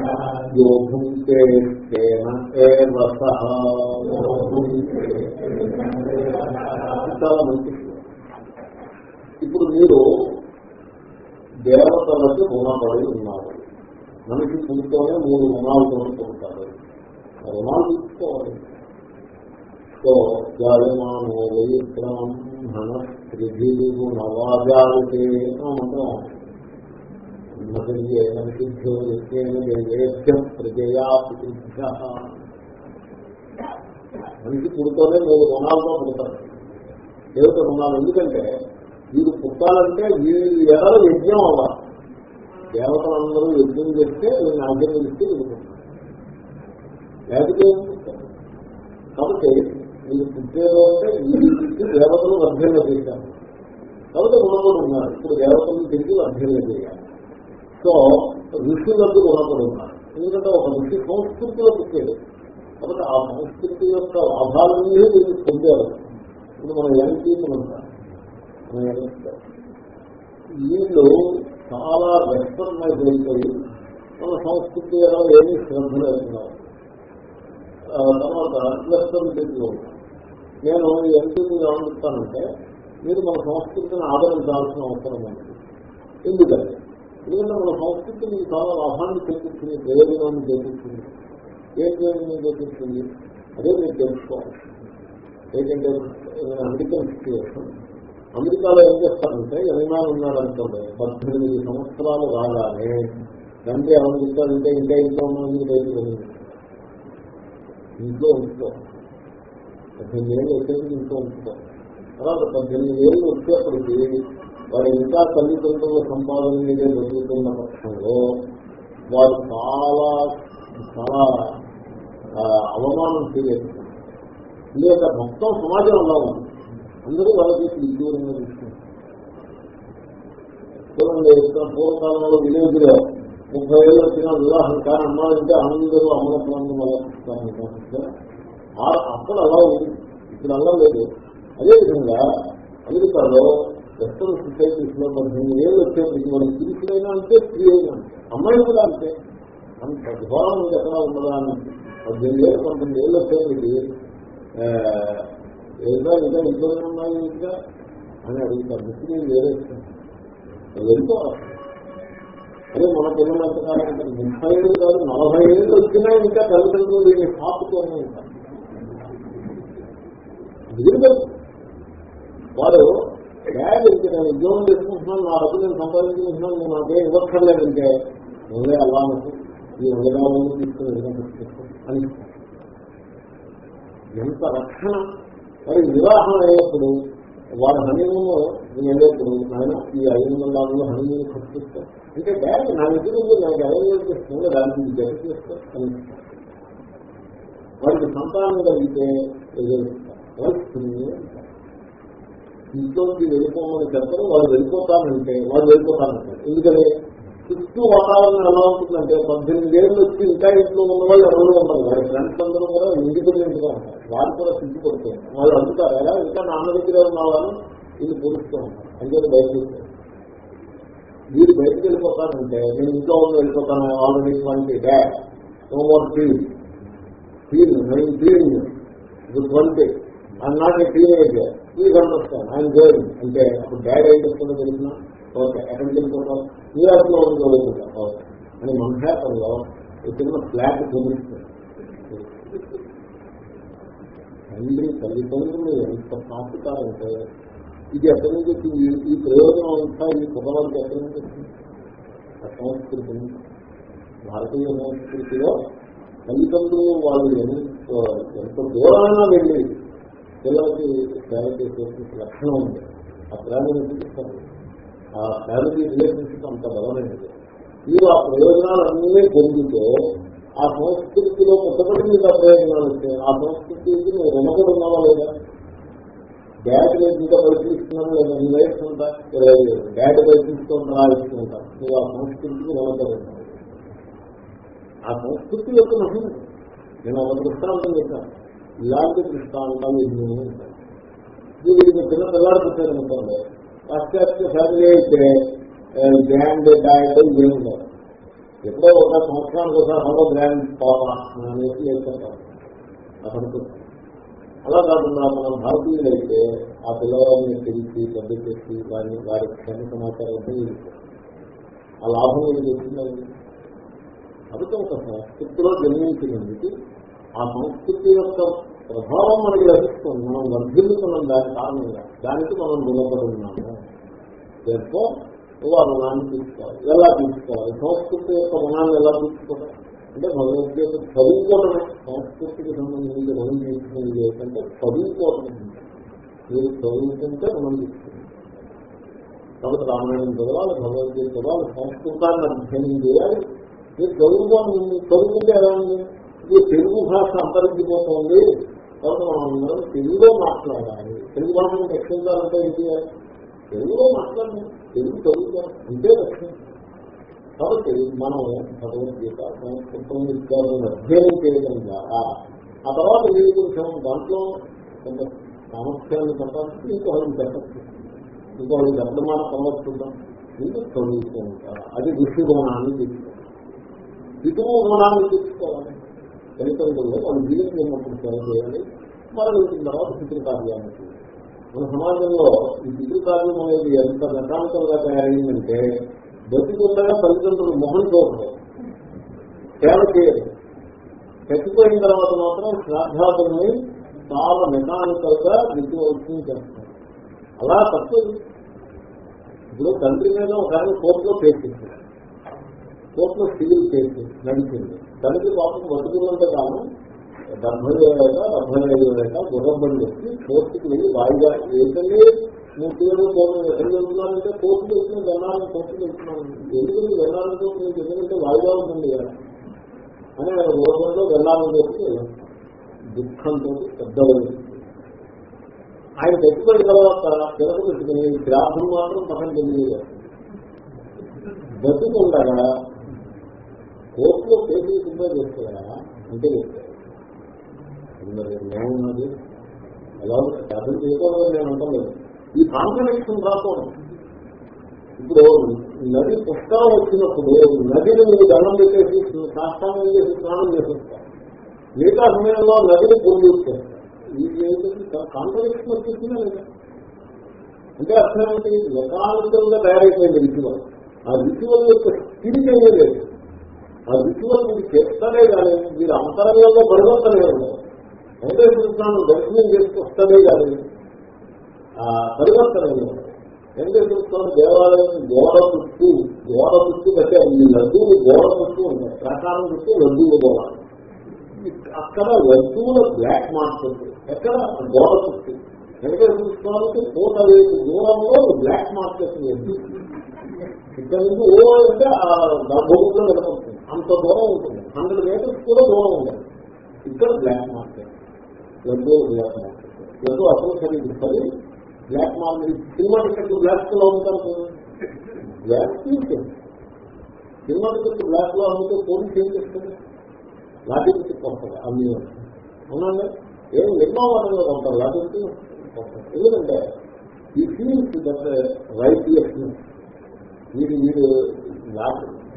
Speaker 1: కైస్తాన ప్రదాయైభ్య యోభుంతే ఏవ సహ చాలా మంచి ఇప్పుడు మీరు దేవతలకు రుణపడి ఉన్నారు మనిషి పుడితోనే మూడు రుణాలు కొనుక్కుంటారు ఆ రుణాలు తీసుకోవాలి సో జాయమానో వైబ్రాహ్మణ త్రిభిలు నవాజాలితే మంత్రం మహిళ ప్రజయా మనిషి పుడుతోనే మూడు రుణాలతో పుడతారు దేవత రుణాలు ఎందుకంటే వీరు పుట్టాలంటే వీరి ఎడల యజ్ఞం అవ్వాలి. దేవతలందరూ యజ్ఞం చేస్తే వీళ్ళని ఆజ్ఞలిస్తే వీళ్ళు లేకపోతే కాబట్టి మీరు పుట్టేదంటే వీరికి దేవతలు వర్ధంగా చేశారు. కాబట్టి రుణపడి ఉన్నారు. ఇప్పుడు దేవతలు తిరిగి వర్ధంగా చేయాలి. సో ఋషులకు రుణపడి ఉన్నారు ఎందుకంటే ఒక ఋషి సంస్కృతిలో పుట్టేది కాబట్టి ఆ సంస్కృతి యొక్క లాభాలన్నీ మీరు పొందారు. ఇప్పుడు మనం ఎన్టీలు ఉంటాం వీళ్ళు చాలా వెస్టర్నైజ్ అయిపోయి మన సంస్కృతి ఎలా ఏమీ శ్రద్ధ లేకున్నారు తర్వాత వెస్టర్న్ చేతిలో నేను ఎంపీని ఏమనిస్తానంటే మీరు మన సంస్కృతిని ఆదరించాల్సిన అవసరం ఉంది. ఎందుకంటే ఎందుకంటే మన సంస్కృతి మీకు చాలా లాభాన్ని చేకూర్చుంది ప్రయోజనాన్ని చేకూర్చుంది ఏ ప్రయోజనం చేకూర్చుంది అదే మీరు తెలుసుకోవాలి. ఏంటంటే అమెరికన్ సిచ్యువేషన్. అమెరికాలో ఏం చేస్తారంటే ఎవరైనా ఉన్నారనుకోండి పద్దెనిమిది సంవత్సరాలు రాగానే తండ్రి ఏమని చెప్తారంటే ఇంకా ఇంట్లో ఉన్నది రైతు ఇంట్లో ఉంచుకో. పద్దెనిమిది ఏళ్ళు వచ్చేది ఇంట్లో ఉంచుకో. తర్వాత పద్దెనిమిది ఏళ్ళు వచ్చేప్పటికి వారు ఇంకా తల్లిదండ్రుల సంపాదన మీదే బతుకుతున్న పక్షంలో వారు చాలా చాలా అవమానం చేయలేదు లేక మొత్తం సమాజం అలా ఉంది. అందరూ వాళ్ళకి విద్యూరంగా తీసుకుంటారు. చూడండి పూర్వకాలంలో విలేజ్లో ముప్పై ఏళ్ళు వచ్చిన వివాహం కానీ అమ్మాలంటే అందరూ అమలత్వాన్ని మొదలుస్తారంటే అప్పుడు అలా ఉంది. ఇప్పుడు అలా లేదు. అదేవిధంగా అమెరికాలో వెస్టర్న్ సొసైటీస్లో పద్దెనిమిది ఏళ్ళు వచ్చేప్పటికి మనం పురుషులైనా అంటే స్త్రీ అయినా అమ్మాయి కూడా అంటే మన ప్రతిభావం ఎక్కడ ఉండదా అని పద్దెనిమిది ఏళ్ళు పంతొమ్మిది ఏళ్ళు వచ్చేప్పటికి ఏదో ఇంకా ఇబ్బంది ఉన్నాయి ఇంకా అని అడుగుతారు ముఖ్యంగా వేరే వెళ్ళిపోవాలి అదే మన పిల్లలు ఎంతకాలం ముప్పై ఏళ్ళు కాదు నలభై ఏళ్ళు వచ్చినా ఇంకా తల్లిదండ్రులు దీన్ని పాపుతూనే ఉంటారు వాడు డాడ్ నేను ఉద్యోగం చేసుకుంటున్నాను నా డబ్బు నేను సంపాదించుకుంటున్నాను నేను అదే ఇవ్వక్కర్లేదంటే నువ్వే అలా ఈ ఉదయాలను తీసుకుని అని ఎంత రక్షణ? మరి వివాహం అయ్యేప్పుడు వాడు హనీమూన్ వెళ్ళేప్పుడు నాయన ఈ ఐదు వందల నాలుగు హనీమూన్ ఖర్చు చేస్తారు అంటే డాడీ నా దగ్గర నాకు అవైలబుల్ చేస్తుంది దానికి జత చేస్తా అని వాడికి సంతానం కలిగితే ఇంట్లోకి వెళ్ళిపోమని చెప్పరు వాళ్ళు వెళ్ళిపోతానంటే వాళ్ళు వెళ్ళిపోతానంటారు ఎందుకని? చుట్టూ వాతావరణం ఎలా ఉంటుందంటే పద్దెనిమిది ఏళ్ళు వచ్చి ఇంకా ఇంట్లో ఉన్న వాళ్ళు ఎవరు ఉంటారు వారి ఫ్రెండ్స్ అందరూ కూడా ఇండిపెండెంట్గా ఉంటారు. వారు కూడా సిగ్గుపడుతూ వాళ్ళు అందుతారు ఎలా ఇంకా నాన్న దగ్గర ఉన్న వాళ్ళని వీళ్ళు పోలుస్తూ ఉంటారు. అంటే బయటకు వీరు బయటకు వెళ్ళిపోతానంటే నేను ఇంట్లో ఉన్న వెళ్ళిపోతాను already twenty dad no more teen teen nineteen twenty I'm not a teenager please understand I'm going అంటే అప్పుడు డాడ్ ఏం చెప్తుందో తెలిసిన ఓకే ఎక్కడికి వెళ్ళిపోతాం న్యూయార్క్లో ఉండి ఓకే అని మన్హాటన్లో చిన్న ఫ్లాట్ కొనిస్తుంది తండ్రి తల్లిదండ్రులు ఎంత సాధికారంటే ఇది ఎక్కడి నుంచి వచ్చింది? ఈ ప్రయోజనం అంతా ఈ కుటుంబానికి ఎక్కడి నుంచి వచ్చింది? ఆ సంస్కృతి. భారతీయ సంస్కృతిలో తల్లిదండ్రులు వాళ్ళు ఎంత ఎంత దూరమైనా వెళ్ళి పిల్లలకి సేవ చేసే లక్షణం ఉంది. ఆ ప్రేమను చూపిస్తారు. ఆ ఫ్యామిలీ రిలేషన్షిప్ అంత బలమైనది. మీరు ఆ ప్రయోజనాలన్నీ పొందితే ఆ సంస్కృతిలో కొత్తపడి మీకు ఆ ప్రయోజనాలు వచ్చాయి. ఆ సంస్కృతికి నువ్వు రుణపడి ఉన్నావా లేదా? డాడ్ నేను ఇంకా పరిశీలిస్తున్నాను లేదా? నువ్వు వేస్తుంటా ఉంటా డాడ్ పరిశీలిస్తుంటా ఇస్తుంటా నువ్వు ఆ సంస్కృతికి రుణపడి ఉన్నావు. ఆ సంస్కృతి యొక్క మహిమ నేను ఒక దృష్టాంతం చెప్పాను. ఇలాంటి దృష్టాంతాలు ఎన్నో ఉంటాయి. వీళ్ళకి చిన్న పిల్లలు పుట్టారనుకోండి పాశ్చాత్య ఫ్యామిలీ అయితే గ్రాండ్ డయట్ ఇవే ఉంటారు ఎప్పుడో ఒక సంవత్సరానికి ఒకసారి హలో గ్రాండ్ పాపా అనేసి వేస్తుంటారు. అతనికి అలా కాకుండా మనం భారతీయులైతే ఆ పిల్లవాడిని తెలిసి పెద్ద చేసి వారిని వారి క్షణ సమాచారం ఆ లాభం ఏది వచ్చిందండి? కాబట్టి ఒక సంస్కృతిలో జన్మించినందుకు ఆ సంస్కృతి యొక్క ప్రభావం మనకి లభిస్తుంది మనం వర్ధిల్లుతున్నాం దాని కారణంగా. దానికి మనం రుణపడి ఉన్నాము దేంతో నువ్వు ఆ రుణాన్ని తీసుకోవాలి. ఎలా తీసుకోవాలి? సంస్కృతి యొక్క రుణాన్ని ఎలా తీసుకోవాలి? అంటే భగవద్గీత చదువుకోవడమే. సంస్కృతికి సంబంధించి రుణం తీసుకునేది ఏంటంటే చదువుకోవడం. మీరు చదువుకుంటే రుణం తీసుకుంది కాబట్టి రామాయణం చదవాలి భగవద్గీత చదవాలి సంస్కృతాన్ని అధ్యయనం చేయాలి. మీరు చదువుకోండి. చదువుకుంటే ఎలా ఉంది? ఇది తెలుగు భాష అంతరించిపోతుంది కాబట్టి మనం తెలుగులో మాట్లాడాలి. తెలుగు భాషను రక్షించాలంటే ఏంటి? తెలుగులో మాట్లాడాలి తెలుగు చదువుకోవాలి అంటే రక్షణ కాబట్టి మనం భగవద్గీత సంస్కృతం విద్యాలను అధ్యయనం చేయడం ద్వారా ఆ తర్వాత మీరు కొంచెం దాంట్లో కొంత సామర్థ్యాన్ని చెప్పాల్సి ఇంకొకరికి చెప్పచ్చు. ఇంకొకరికి చెప్పడమాట సంవత్సరం ఇంకా చదువుకుంటారు అది ఋషి గుణాన్ని తీసుకోవాలి. ఇతర గుణాన్ని తీసుకోవాలి. తల్లిదండ్రులు వాళ్ళు ఉన్నప్పుడు సేవ చేయాలి. మరణించిన తర్వాత పితృకార్యాన్ని మన సమాజంలో ఈ పితృకార్యం అనేది ఎంత మెకానికల్గా తయారైందంటే బతికుండగా తల్లిదండ్రులు మొహం చూడరు సేవ చేయరు. చచ్చిపోయిన తర్వాత మాత్రం శ్రాద్ధాతుల్ని చాలా మెకానికల్గా రిచువల్స్ని చేస్తారు. అలా తప్పదు. ఇప్పుడు తండ్రి మీద ఒక ఆయన కోర్టులో పేర్చింది కోర్టులో సివిల్ కేసు నడిచింది. దానికి పాపం బతుకున్నంత కాలం డెబ్బై ఏళ్ళ డెబ్బై ఐదు ఏళ్ళ గుర్రబడి వచ్చి కోర్టుకి వెళ్ళి వాయిదా ఏంటంటే నువ్వు తీరు కోర్టు ఎక్కడికి వెళ్తున్నానంటే కోర్టుకి వచ్చిన వెళ్ళాలని కోర్టుకి వెళ్తున్నాను ఎందుకు నువ్వు వెళ్ళాలంటే నీకు ఎందుకంటే వాయిదా ఉంటుంది కదా. అని నేను గుర్రబండిలో వెళ్ళాలని చెప్పి దుఃఖంతో పెద్ద ఆయన పెట్టుబడి తర్వాత తిరగ పెట్టుకుని గ్రాఫం మాత్రం పక్కన తెలియదు బతుకుండగా కోర్టులో కేసు కింద చేస్తారా అంటే చెప్తారు అది మరి ఏమున్నది? ఎలా అర్థం చేసుకోవాలని నేను అంటలేదు ఈ కాంట్రడిక్షన్ రాకూడదు. ఇప్పుడు నది పుష్కరం వచ్చినప్పుడు నదిని మీరు దండం పెట్టేసి సాష్టాంగం చేసి స్నానం చేసేస్తారు మిగతా సమయంలో నదిని పొందిస్తారు ఇది ఏంటంటే కాంట్రడిక్షన్ వచ్చేసిందా లేదా? అంటే అర్థం ఏంటి మెకానికల్గా తయారైపోయింది రిచువల్. ఆ రిచువల్ యొక్క స్థితి లేదు ఆ రిచువల్ మీరు చేస్తానే కానీ మీరు అంతరంగంలో పరివర్తలేదు వెంకటేశ్వర దర్శనం చేసుకొస్తానే కానీ ఆ పరివర్తన వెంకటేశ్వర దేవాలయం గోడ చుట్టూ గోడ చుట్టూ కట్టారు ఈ లడ్డూలు గోడ చుట్టూ ఉన్నాయి. ప్రకారం చుట్టూ లడ్డూలు గోడ అక్కడ లడ్డూల బ్లాక్ మార్కెట్ ఎక్కడ? గోడ చుట్టూ. వెంకటేశ్వర స్వామికి నూట వేలు దూరంలో బ్లాక్ మార్కెట్ లడ్డు ఇక్కడ నుంచి ఓ అంటే ఆ గర్భగుడిలో నిలబడుతుంది అంత దూరం ఉంటుంది. హండ్రెడ్ మీటర్స్ కూడా దూరం ఉంటుంది ఇక్కడ black market laddu black market laddu అసలు ఖరీదు బ్లాక్ మార్కెట్ సినిమా టికెట్ బ్లాక్లో ఉంటారు బ్లాక్ తీసుకెళ్ళి సినిమా టికెట్ బ్లాక్లో అమ్మితే పోలీస్ ఏం చేస్తుంది లాఠీ టికెట్ పంపాలి అన్ని అవునండి? ఏం నిర్మాణంలో పంపాలి లాఠీ టికెట్ ఎందుకంటే ఈ ఫీల్స్ దట్ రైట్ ఎక్స్పీరియన్స్ మీరు మీరు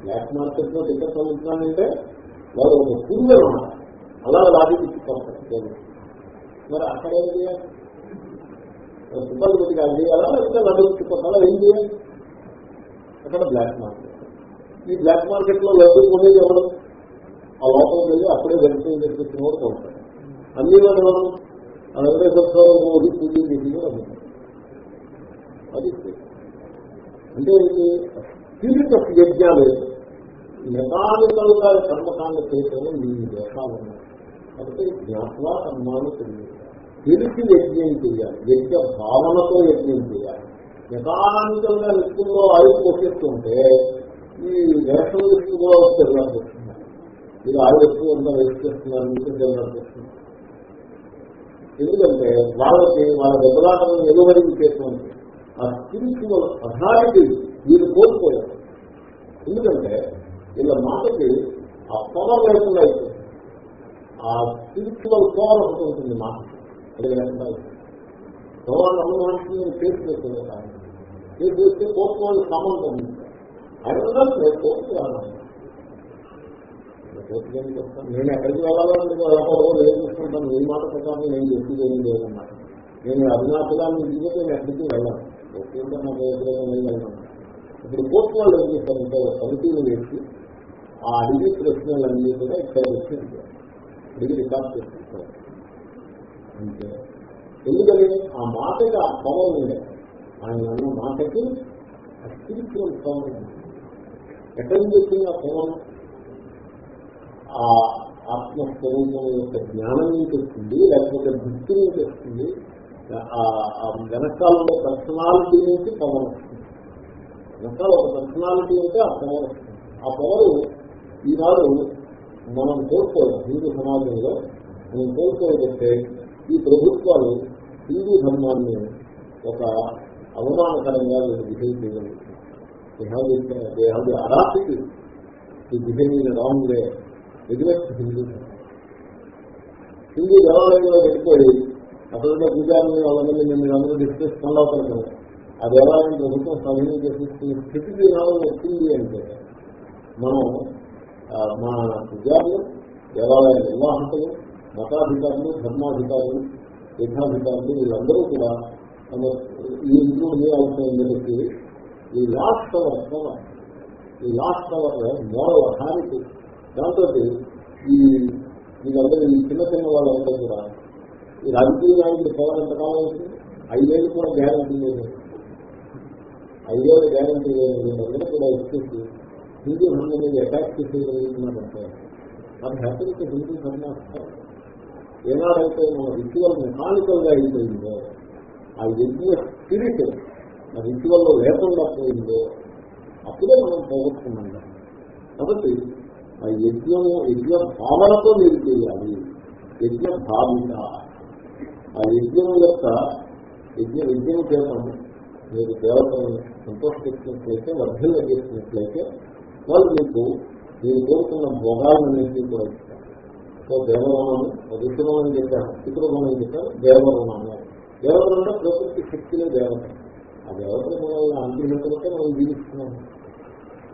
Speaker 1: బ్లాక్ మార్కెట్లో టికెట్ అమ్ముతున్నానంటే వారు ఒక పురుగు అన్నమాట అలా లాభి తీసుకొస్తారు మరి అక్కడ ఏం చేయాలి? సుబ్బాలు పెట్టి అది చేయాలా? లేకపోతే లడ్డు తీసుకొస్తారా ఏం చేయాలి? అక్కడ బ్లాక్ మార్కెట్ ఈ బ్లాక్ మార్కెట్లో లడ్డు కొనేది ఎవరు? ఆ లోపలికి వెళ్ళి అప్పుడే వెంటనే తెప్పించిన వాడు కొంటారు అన్ని వాళ్ళు ఎవరు? ఆ వెంకటేశ్వర స్వామి మోదీ పూజ చేసి అది అంటే స్పిరిట్ ఆఫ్ యజ్ఞాలు మెకానికల్గా కర్మకాండ చేయటం మీ దోషాలు ఉన్నాయి కాబట్టి జ్ఞాపక కర్మాలు తెలియదు తెలిసి యజ్ఞం చేయాలి యజ్ఞ భావనతో యజ్ఞం చేయాలి మెకానికల్గా వ్యక్తుల్లో ఆయుధ పోషిస్తుంటే ఈ వేషం వ్యక్తులు కూడా తెలియాల్సి వస్తుంది ఇది ఆయుధ ఎక్కువ ఉందా వేస్ట్ చేస్తున్నారు మీకు తెలియాల్సి వస్తుంది ఎందుకంటే వాళ్ళకి వాళ్ళ దెబ్బలాటలను ఎలువరికి చేస్తుంది. ఆ స్పిరిచువల్ అథారిటీ వీళ్ళు కోల్పోయారు. ఎందుకంటే వీళ్ళ మాటకి ఆ పవర్ లేకుండా అయిపోయింది. ఆ స్పిరిచువల్ పవర్ ఒకటి ఉంటుంది మాటకి అది లేకుండా పవర్ అన్న మనిషిని నేను కేసు వేసుకున్నాను కేసు వేస్తే కోర్టుకోవాలి సంబంధం ఉంది ఆయన నేను కోర్టుకున్నాను నేను ఎక్కడికి వెళ్ళాలని ఎవరో ఏం చేసుకుంటాను మీ మాట ప్రకారం నేను చెప్పుకోవడం లేదన్నమాట నేను అరుణాచలాన్ని దిగితే నేను ఎక్కడికి వెళ్ళాను. ఒప్పుకుంటే నాకు ఎదురైనా ఇప్పుడు కోర్టు వాళ్ళు ఏం చేస్తారంటే కమిటీలు వేసి ఆ అడిగి ప్రశ్నలన్నీ కూడా ఇక్కడ వచ్చి అడిగి రికార్డ్ చేసుకుంటారు అంటే ఎందుకని ఆ మాటకి ఆ పవర్ ఉండే. ఆయన అన్న మాటకి ఆ స్పిరిచువల్ పవర్ ఉంది ఎక్కడి నుంచి ఆ పవర్ ఆ ఆత్మస్వరూపం యొక్క జ్ఞానం నుంచి వస్తుంది లేకపోతే భక్తి నుంచి వస్తుంది. ఆ వెనకాలలో పర్సనాలిటీ నుంచి పవర్ వస్తుంది. వెనకాల ఒక పర్సనాలిటీ ఉంటే ఆ పవర్ వస్తుంది. ఆ పవర్ ఈనాడు మనం కోరుకోవాలి హిందూ సమాజంలో మనం కోరుకోవాలంటే ఈ ప్రభుత్వాలు హిందూ ధర్మాన్ని ఒక అవమానకరంగా వీళ్ళు బిహేవ్ చేయగలుగుతారు అరాసిటీ ఈ behaving wrong way against Hindu Hindu దేవాలయంలో వెళ్ళిపోయి అసలు పూజారిని వాళ్ళందరినీ మేము అందరూ డిస్కస్ పొందవుతారు ఆ దేవాలయం ప్రభుత్వం స్వాధీనం చేసేసుకునే స్థితికి నాలో వచ్చింది అంటే మనం మా విద్యార్థులు దేవాలయ నిర్వాహకులు మతాధికారులు ధర్మాధికారులు పీఠాధికారులు వీళ్ళందరూ కూడా తమ ఈ ఇంట్లో ఏ అవసరం ఏంటంటే ఈ లాస్ట్ అవర్ పవర్ ఈ లాస్ట్ అవర్ మోడల్ హానికి దాంతో ఈ వీళ్ళందరూ ఈ చిన్న చిన్న వాళ్ళందరూ కూడా ఈ రాజకీయ నాయకుడు పవర్ ఎంత కావాల్సింది ఐదేళ్ళు కూడా గ్యారంటీ లేదు. ఐదేళ్ళు గ్యారంటీ లేదు. వీళ్ళందరూ కూడా వచ్చేసి హిందూ ధర్మం మీద అటాక్ చేసేయగలుగుతున్నారంటే అది హ్యాపీగా హిందూ సన్యాసం ఏనాడైతే మన రిచువల్ మెకానికల్గా అయిపోయిందో ఆ యజ్ఞ స్పిరిట్ ఆ రిచువల్లో లేకుండా పోయిందో అప్పుడే మనం పోగొట్టుకున్నాం కాబట్టి ఆ యజ్ఞము యజ్ఞ భావనతో మీరు చేయాలి. యజ్ఞ భావిత ఆ యజ్ఞం యొక్క యజ్ఞ యజ్ఞం చేతం మీరు దేవతలను సంతోషపెట్టినట్లయితే వర్ధంగా చేసినట్లయితే వాళ్ళు మీకు మీరు కోరుకున్న భోగాలన్నింటినీ కూడా ఇస్తారు. సో దేవరుణము ఋషులం అని చెప్పారు పితృగుణం అని చెప్పారు దేవరుణము దేవతలు అంటే ప్రకృతి శక్తిలో దేవత. ఆ దేవతల మనల్ని అంతిమంటే మనం జీవిస్తున్నాము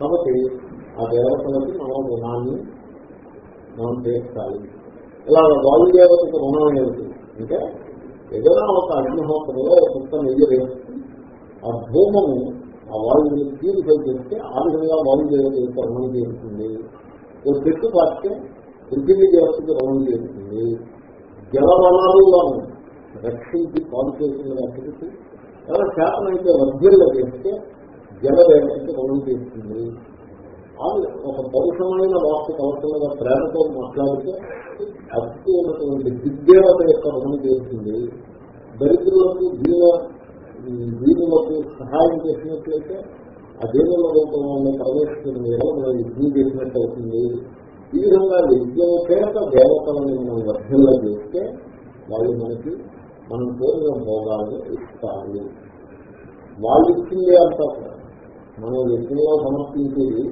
Speaker 1: కాబట్టి ఆ దేవతలకి మనం రుణాన్ని మనం చేస్తాలి ఇలా వాయు దేవతకి రుణం ఏమిటి? అంటే ఏదైనా ఒక అగ్నిహోత్రంలో ఒక పుస్తకం నెయ్యి ఆ ధూమము ఆ వాయువుని ప్యూరిఫై చేస్తే ఆ విధంగా వాయుదేవత యొక్క రుణం చేస్తుంది ఓ చెట్టు పాస్తే పృథివీ దేవతకి రుణం చేస్తుంది జల వనరులను రక్షించి పాలు చేసిన రక్షించి అలా శాతనైతే వర్ధ్యంగా చేస్తే జలదేవతకి రుణం చేస్తుంది అది ఒక పరుషమైన వాస్తు కవచంగా ప్రేమతో మాట్లాడితే అతి ఉన్నటువంటి దిగ్దేవత యొక్క రుణం చేస్తుంది దరిద్రులకు దీన దీనులకు సహాయం చేసినట్లయితే ఆ దేవుల రూపంలో ప్రవేశించిన మీద మనం యుద్ధం చేసినట్టు అవుతుంది. ఈ విధంగా విద్య చేత దేవతలను మనం వర్ధంగా చేస్తే వాళ్ళు మనకి మనం కోరిన భోగాలను ఇస్తారు వాళ్ళు ఇచ్చిందే అంతా మనం యజ్ఞంలో సమర్పించేది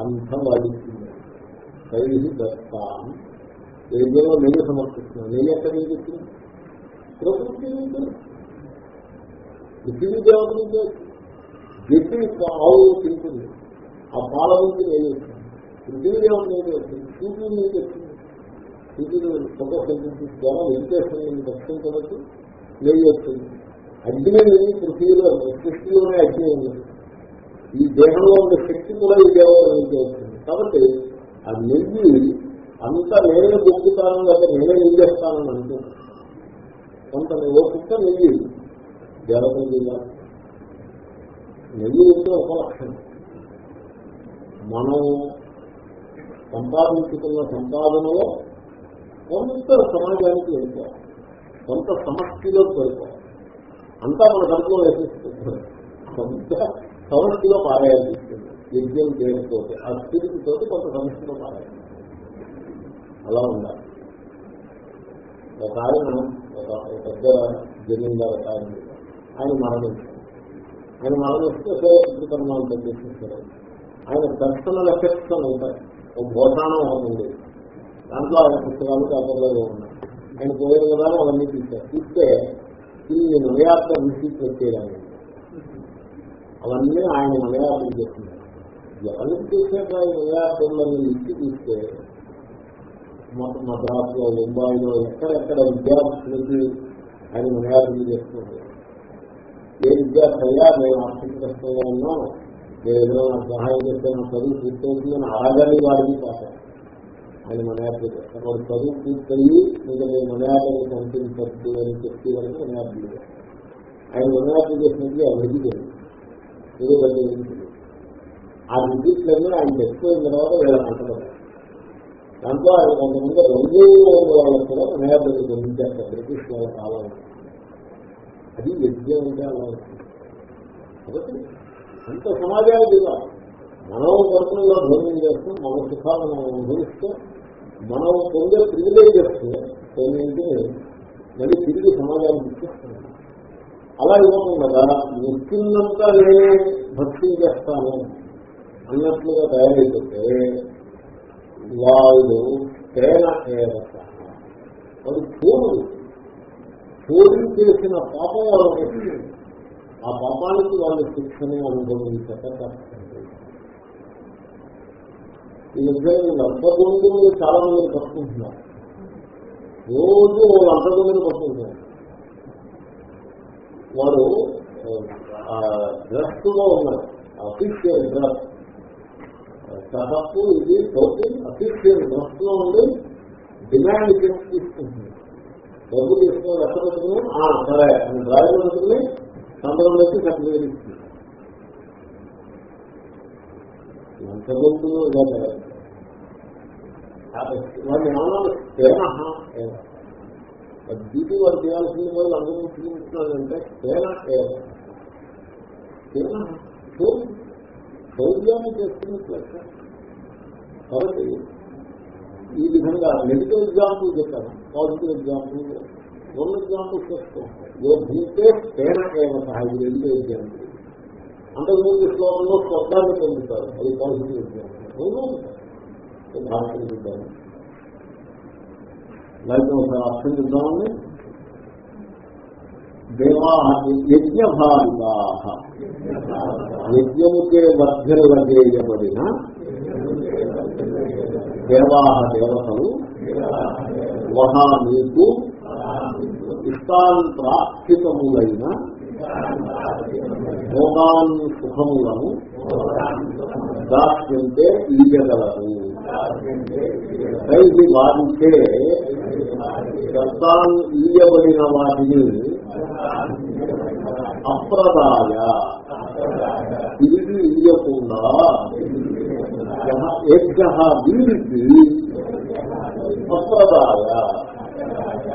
Speaker 1: అంత వాడిస్తుంది శైలి దత్తాం. ఏదో నేను సమర్పిస్తున్నాను? నేను ఎక్కడ నుంచి వచ్చింది ప్రకృతి నుంచి పృథివీ దేవత నుంచి గట్టి ఆవు తింటుంది ఆ పాల నుంచి నేను వచ్చింది పృథివీ దేవత నుంచి వచ్చింది సూర్యుడి నుంచి వచ్చింది సూర్యుడు ఫోటోసింథసిస్ ద్వారా వెంకటేశ్వరుని దర్శించవచ్చు నెయ్యి వచ్చింది అగ్ని నెయ్యి పృథ్వీలో సృష్టిలోనే అగ్ని ఉంది. ఈ దేహంలో ఉన్న శక్తి కూడా ఈ దేవత నుంచి వస్తుంది. కాబట్టి ఆ నెయ్యి అంతా నేనే దొక్కుతాను లేకపోతే నేనే నెయ్యి చేస్తానని అనుకుంటాను కొంత ఓపిక నెయ్యి. దేవతల జిల్లా నెయ్యి అంటే ఒక లక్షణం. మనం సంపాదించుకున్న సంపాదనలో కొంత సమాజానికి వెళ్ళిపోవాలి కొంత సమష్టిలోకి వెళ్ళిపోవాలి అంతా మన కడుపులో వేసేస్తుంది కొంత సమష్టిలో పారాయాలి యజ్ఞం చేయడంతో ఆ స్థితితో కొంత సమష్టిలో పారాయాలి అలా ఉండాలి. ఒక ఆయన ఒక పెద్ద జమీందారు ఒక ఆయన ఆయన మరణించారు ఆయన మరణిస్తే కర్మాలు తగ్గిస్తారు ఆయన పర్సనల్ ఎఫెక్ట్స్ అని ఉంటాయి ఒక భోజనం ఉంది దాంట్లో ఆయన పుస్తకాలు పేపర్లో ఉన్నాయి. ఆయన పోయిన కదా అవన్నీ తీశారు. తీస్తే ఈ మలయాత్ర విసిట్ వచ్చేదాన్ని అవన్నీ ఆయన మలయాత్రం చేస్తున్నారు. ఎవరికి చేశాక ఆయన మలయాత్రంలో ఇచ్చి తీస్తే? మద్రాసులో ముంబాయిలో ఎక్కడెక్కడ విద్యార్థులకి ఆయన మలయాత్రం చేస్తున్నారు? ఏ విద్యార్థి అయ్యా నేను ఆర్థిక కష్టంగా నేను ఏదైనా సహాయం చేస్తే నా చదువు అని అడగని వాడిని కాదు. ఆయన మలయాత్రం వాడు చదువు పూర్తయి ఇంకా నేను మలయాత్రం కనిపించద్దు అని చెప్పి వరకు మలయాత్రం ఆయన మనయాత్ర చేసినట్టు ఎవరికి తెలియదు ఏదో పెద్ద ఆ విద్యుత్లన్నీ ఆయన తెచ్చిపోయిన తర్వాత వీళ్ళ అంటలేదు దాంట్లో ఆయన కొంతమంది రంగు వాళ్ళకి కూడా మలయాత్రం గమనించారు బ్రిటిష్ వాళ్ళ కాలం అది యజ్ఞ అంటే అలా ఉంటుంది కాబట్టి అంత సమాజానికి ఇవ్వాలి మనం పర్సనల్గా భోజనం చేస్తాం మన సుఖాలను మనం అనుభవిస్తూ మనం పొందే ప్రివిలేజెస్ కొన్నింటిని మళ్ళీ తిరిగి సమాజానికి ఇచ్చేస్తున్నాం అలా ఇవ్వకుండా ముఖ్యంగా నేనే భక్తి చేస్తాను అన్నట్లుగా తయారైపోతే వాళ్ళు ప్రేమ ఏదట వాడు చూడు కోరి చేసిన పాపం వాళ్ళు వాళ్ళకి ఆ పాపానికి వాళ్ళు శిక్షని అనుభవించక కష్టండి ఈ విధంగా లంచగొండులు చాలా మంది పట్టుకుంటున్నారు. రోజు లంచగొండులు పట్టుకుంటున్నారు. వాడు డ్రస్లో ఉన్నారు. Official dress. సహప్పు ఇది అఫీషియల్ డ్రస్లో ఉండి డిమాండ్ చేసి తీసుకుంటున్నారు. డబ్బు తీసుకుని లెక్క పెట్టుకుని సరే నేను డ్రాయింగ్ పెట్టుకుని సందర్భంలోకి సర్టిఫికేట్ ఇస్తుంది లంచగొంతులు ఇలా తయారు వాడిని ఏమన్నా తేన డ్యూటీ వారు చేయాల్సింది వాళ్ళు అందరూ చూపిస్తున్నారంటే తేన తేన శౌర్యాన్ని చేస్తున్నట్లు కాబట్టి ఈ విధంగా నెగిటివ్ ఎగ్జాంపుల్ చెప్పాను పాజిటివ్ ఎగ్జాంపుల్ రెండు ఎగ్జాంపుల్స్ చెప్తూ ఏ తేన ఏమ సహాయం నెగిటివ్ ఎగ్జాంపుల్ అంతకుముందు శ్లోకంలో స్వర్గాన్ని పొందుతారు. అది పాజిటివ్ ఎగ్జాంపుల్ భాషలు చూద్దాము లైక్ ఒకసారి అర్థం చూద్దామండి దేవా యజ్ఞభావిగా యజ్ఞముకే వర్ధనవజేయబడిన దేవా దేవతలు వహా నీకు ఇష్టాన్ ప్రాప్తితములైన భోగాన్ సుఖములను దాస్యంటే ఈయగలరు పైకి వారికే దత్తాన్ ఈయబడిన వాటిని అప్రదాయ తిరిగి ఇయ్యకుండా యజ్ఞ వీరికి అప్రదాయ.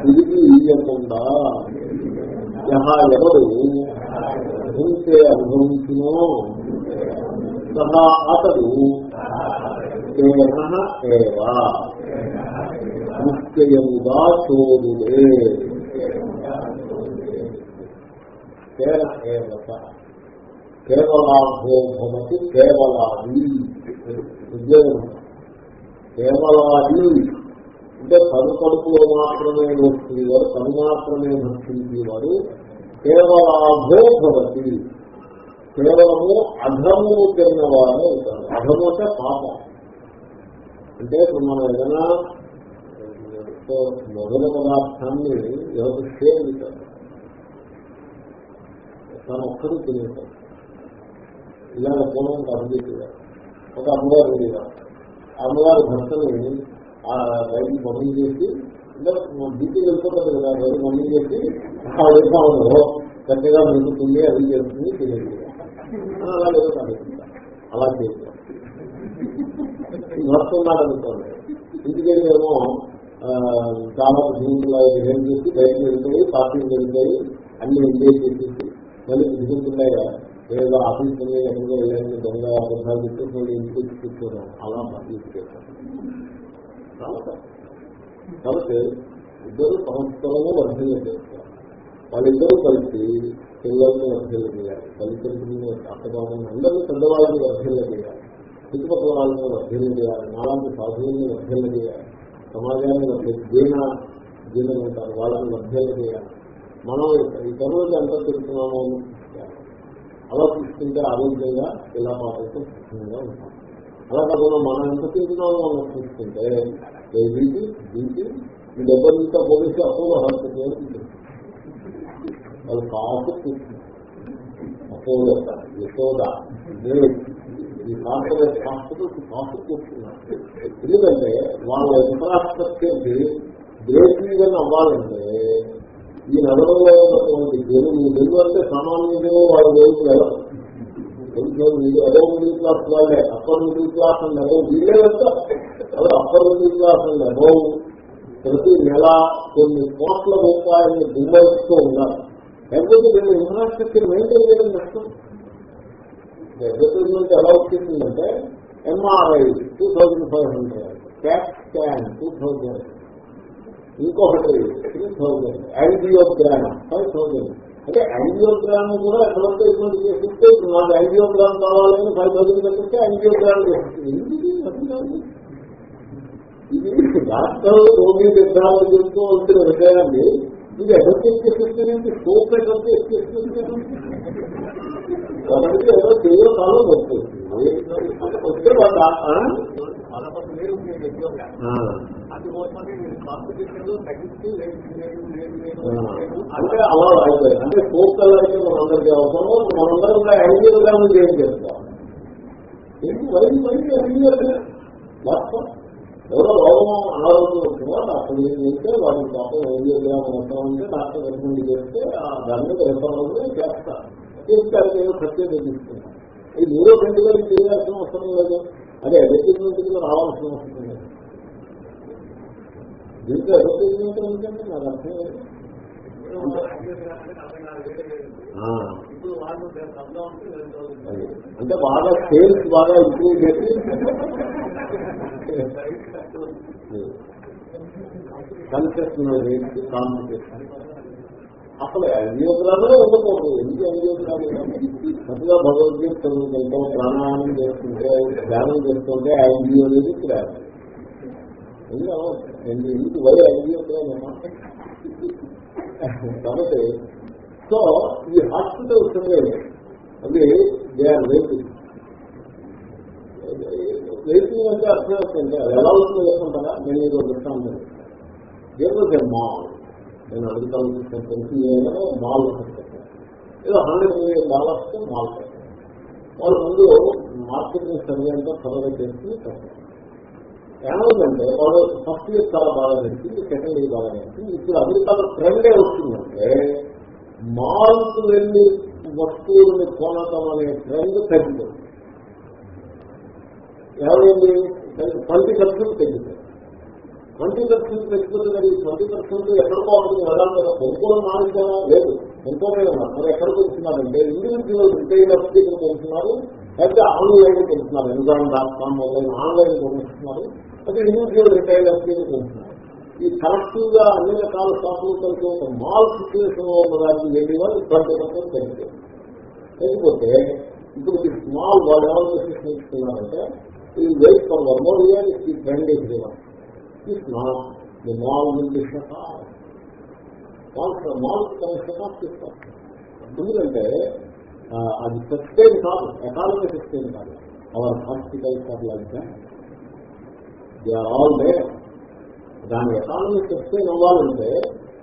Speaker 1: తిరిగి ఇవ్వకుండా యహ ఎవరు? భూమితే అనుభవించునో? సహా అతడు తేన ఏవా? నిశ్చయముగా చోరులే తేన ఏవత కేవలాభో భవతి కేవలాది ఉద్యోగం. కేవలాది అంటే తను కడుపులో మాత్రమే వచ్చేవారు తను మాత్రమే భక్షించేవారు కేవలాభో భవతి. కేవలము అధము తిన్నవారు అవుతారు. అధము అంటే పాపం. అంటే ఇప్పుడు మనం ఏదైనా మొదల పదార్థాన్ని ఎవరు సేవించారు తను ఒక్కరు తినేశారు ఇలాగ పూర్వం అభివృద్ధిగారు ఒక అమ్మగారు ఉండేవారు అమ్మగారు భర్తని ఆ రైలు మమ్మీ చేసి బీపీ వెళ్ళిపోతుంది కదా రైలు మమ్మీ చేసి ఆ విధానంలో చక్కగా మెరుగుతుంది అది చేస్తుంది తెలియదు అలా అలా చేస్తాం భర్త ఉన్నాడు ఏమో చాలా జీవితంలో ఏం చేసి బయటకు వెళ్ళిపోయి పార్టీకి వెళ్ళిపోయి అన్ని ఎంజాయ్ చేసేసి మళ్ళీ దిగుతున్నాయా లేదా ఆఫీస్ ఎక్కడికో వెళ్ళాను దొంగ అబద్ధాలు చెప్పి ఇంటికి వచ్చి కూర్చోవడం అలా పార్టీకి కాబట్టి ఇద్దరు సంస్థలను వర్ధన చేస్తారు. వాళ్ళిద్దరూ కలిసి పిల్లల్ని వర్ధన చేయాలి. తల్లిదండ్రులను అత్తబాబుని అందరినీ పెద్దవాళ్ళని వర్ధన చేయాలి. చుట్టుపక్కల వాళ్ళని వర్ధన చేయాలి. నాలాంటి సాధువుల్ని వర్ధన చేయాలి. సమాజాన్ని వర్ధలు జీవన జీవనం వాళ్ళని వర్ధన చేయాలి. మనం ఇతరులకు ఎంత తిరుగుతున్నామో అలా చూసుకుంటే ఆరోగ్యంగా ఇలా మాట్లాడుతూ సుఖంగా ఉంటాం. అలా కాకుండా మనం ఎంత తిరుగుతున్నామో మనం చూసుకుంటే వీటి వీటి మీ డబ్బులంతా పోలీసు అపోలో హాస్పిటల్ వాళ్ళు కాపు అపోలో యశోద. ఈ కార్పొరేట్ హాస్పిటల్స్ కాపు కూర్చున్నారు ఎందుకంటే వాళ్ళ ఇన్ఫ్రాస్ట్రక్చర్ గ్రేట్ లీగల్ అవ్వాలంటే ఈ నగరంలో ఉన్నటువంటి జనులు జనులు అంటే సామాన్యులు వాళ్ళ జోలికి వెళ్ళరు కొంచెం వీళ్ళు అదో మిడిల్ క్లాస్ వాళ్ళే అప్పర్ మిడిల్ క్లాస్ అండ్ అదో వీళ్ళే వెళ్తారు అదే అప్పర్ మిడిల్ క్లాస్ అండ్ అదో ప్రతి నెల కొన్ని కోట్ల రూపాయలని దిగువస్తూ ఉన్నారు. లేకపోతే వీళ్ళు ఇన్ఫ్రాస్ట్రక్చర్ మెయింటైన్ చేయడం కష్టం. అడ్వర్టైజ్మెంట్ ఎలా వచ్చిందంటే MRI two thousand five hundred cash scan two thousand ఇంకొకటి three thousand angiogram five thousand అంటే యాంగియోగ్రామ్ కూడా ఎక్కడంతో ఇటువంటి చేసిస్తే నాకు యాంగియోగ్రామ్ కావాలని ఫైవ్ థౌజండ్ కట్టిస్తే యాంగియోగ్రామ్ చేస్తుంది. ఇది డాక్టర్ రోగి నిర్ధారణ చేస్తూ విషయాన్ని ఇది ఎవరికి చేసేస్తుంది సోప్ ఎవరికి ఎక్కేస్తుంది కాబట్టి ఏదో చేయో కాలం వస్తుంది. వస్తే వాళ్ళ ఆ? ఆ. అంటే అలా అయిపోయి అంటే స్కోప్ అయితే మనందరికీ అవసరం మనందరం కూడా యాంజియోగ్రామ్ ఏం చేస్తాం. ఎందుకు వైద్య వైద్య యాంజియోగ్రామ్ వాస్తవం. ఎవరో రోగం అనారోగ్యం వచ్చినా డాక్టర్ ఏం చేస్తే వాడికి పాపం యాంజియోగ్రామ్ అవసరం అంటే డాక్టర్ రికమెండ్ చేస్తే దాని మీద రిఫర్ చేస్తారు. చేస్తే ఖర్చు తీసుకుంటాం. ఇది మూడో రెండు వేలు చేయాల్సిన అవసరం లేదు అదే అడ్వర్టైజ్మెంట్ రావాల్సిన అవసరం లేదు. దీంట్లో అడ్వర్టైజ్మెంట్ ఏంటంటే నాకు అర్థం లేదు. అంటే బాగా సేల్స్ బాగా ఇంప్రూవ్ చేసి. కన్సెప్ట్ రేట్ కాంపిటీషన్ అసలు యాంజియోగ్రామే ఉండకూడదు. ఎందుకు యాంజియోగ్రామ్ అసలు భగవద్గీత చదువుకుంటే ప్రాణాయామం చేస్తుంటే ధ్యానం చేస్తుంటే ఆ ఎన్జిఓ అనేది ఇక్కడ. ఎందుకు వై యాంజియోగ్రామ్ కాబట్టి సో ఈ హాస్పిటల్స్ అవి దే ఆర్ వెయిటింగ్. వెయిటింగ్ అంటే అర్థం ఏంటంటే అది ఎలా అవుతుందో చెప్పుకుంటారా నేను ఇది ఒక దృష్టాంతం దేవతే మాల్. నేను అడుగుతాను తెలిసి మాల్ ఏదో హండ్రెడ్ మిలియన్ డాలర్స్ మాల్ వాళ్ళు ముందు మార్కెటింగ్ సర్వే అంతా సర్వే చేసి కట్టారు ఏమైందంటే వాళ్ళు ఫస్ట్ ఇయర్ చాలా బాగా నడిచి సెకండ్ ఇయర్ బాగా నడిచి ఇప్పుడు అమెరికాలో ట్రెండ్ వస్తుందంటే మాల్కు వెళ్ళి వస్తువుల్ని కొనటం అనే ట్రెండ్ తగ్గిపోయింది. ఏమైంది? ట్వంటీ పర్సెంట్ తగ్గిపోయింది. ట్వంటీ పర్సెంట్ తగ్గిపోతే మరి ట్వంటీ పర్సెంట్ ఎక్కడికో ఉంటుంది వెళ్ళాలి కదా కొనుక్కోవడం మానేసామా లేదు. ఎంతోనే ఉన్నారు. మరి ఎక్కడికి వెళ్తున్నారంటే ఇండివిజువల్ రిటైలర్స్ దగ్గర వెళ్తున్నారు లేకపోతే ఆన్లైన్ వెళ్తున్నారు ఎన్జాన్ డాట్ కామ్ మొదలైన ఆన్లైన్ కొనుక్కుంటున్నారు అయితే ఇండివిజువల్ రిటైలర్స్ దగ్గర వెళ్తున్నారు ఈ కరెక్టివ్గా అన్ని రకాల షాపులు కలిసి ఒక మాల్ సిచ్యువేషన్లో ఉన్నదానికి వెళ్ళి వాళ్ళు ట్వంటీ పర్సెంట్ తగ్గిపోయింది లేకపోతే ఇప్పుడు ఈ స్మాల్ వాళ్ళు ఎవరు చేసి నేర్చుకున్నారంటే ఈ wait for one more year ఈ trend is If not, the mall will be shut off. Mall, mall can shut off this person. ఎందుకంటే ఆ, అది సస్టైన్ కాదు ఎకానమీ సస్టైన్ కాదు our hospitals are like that they are all they దాని ఎకానమీ సస్టైన్ అవ్వాలంటే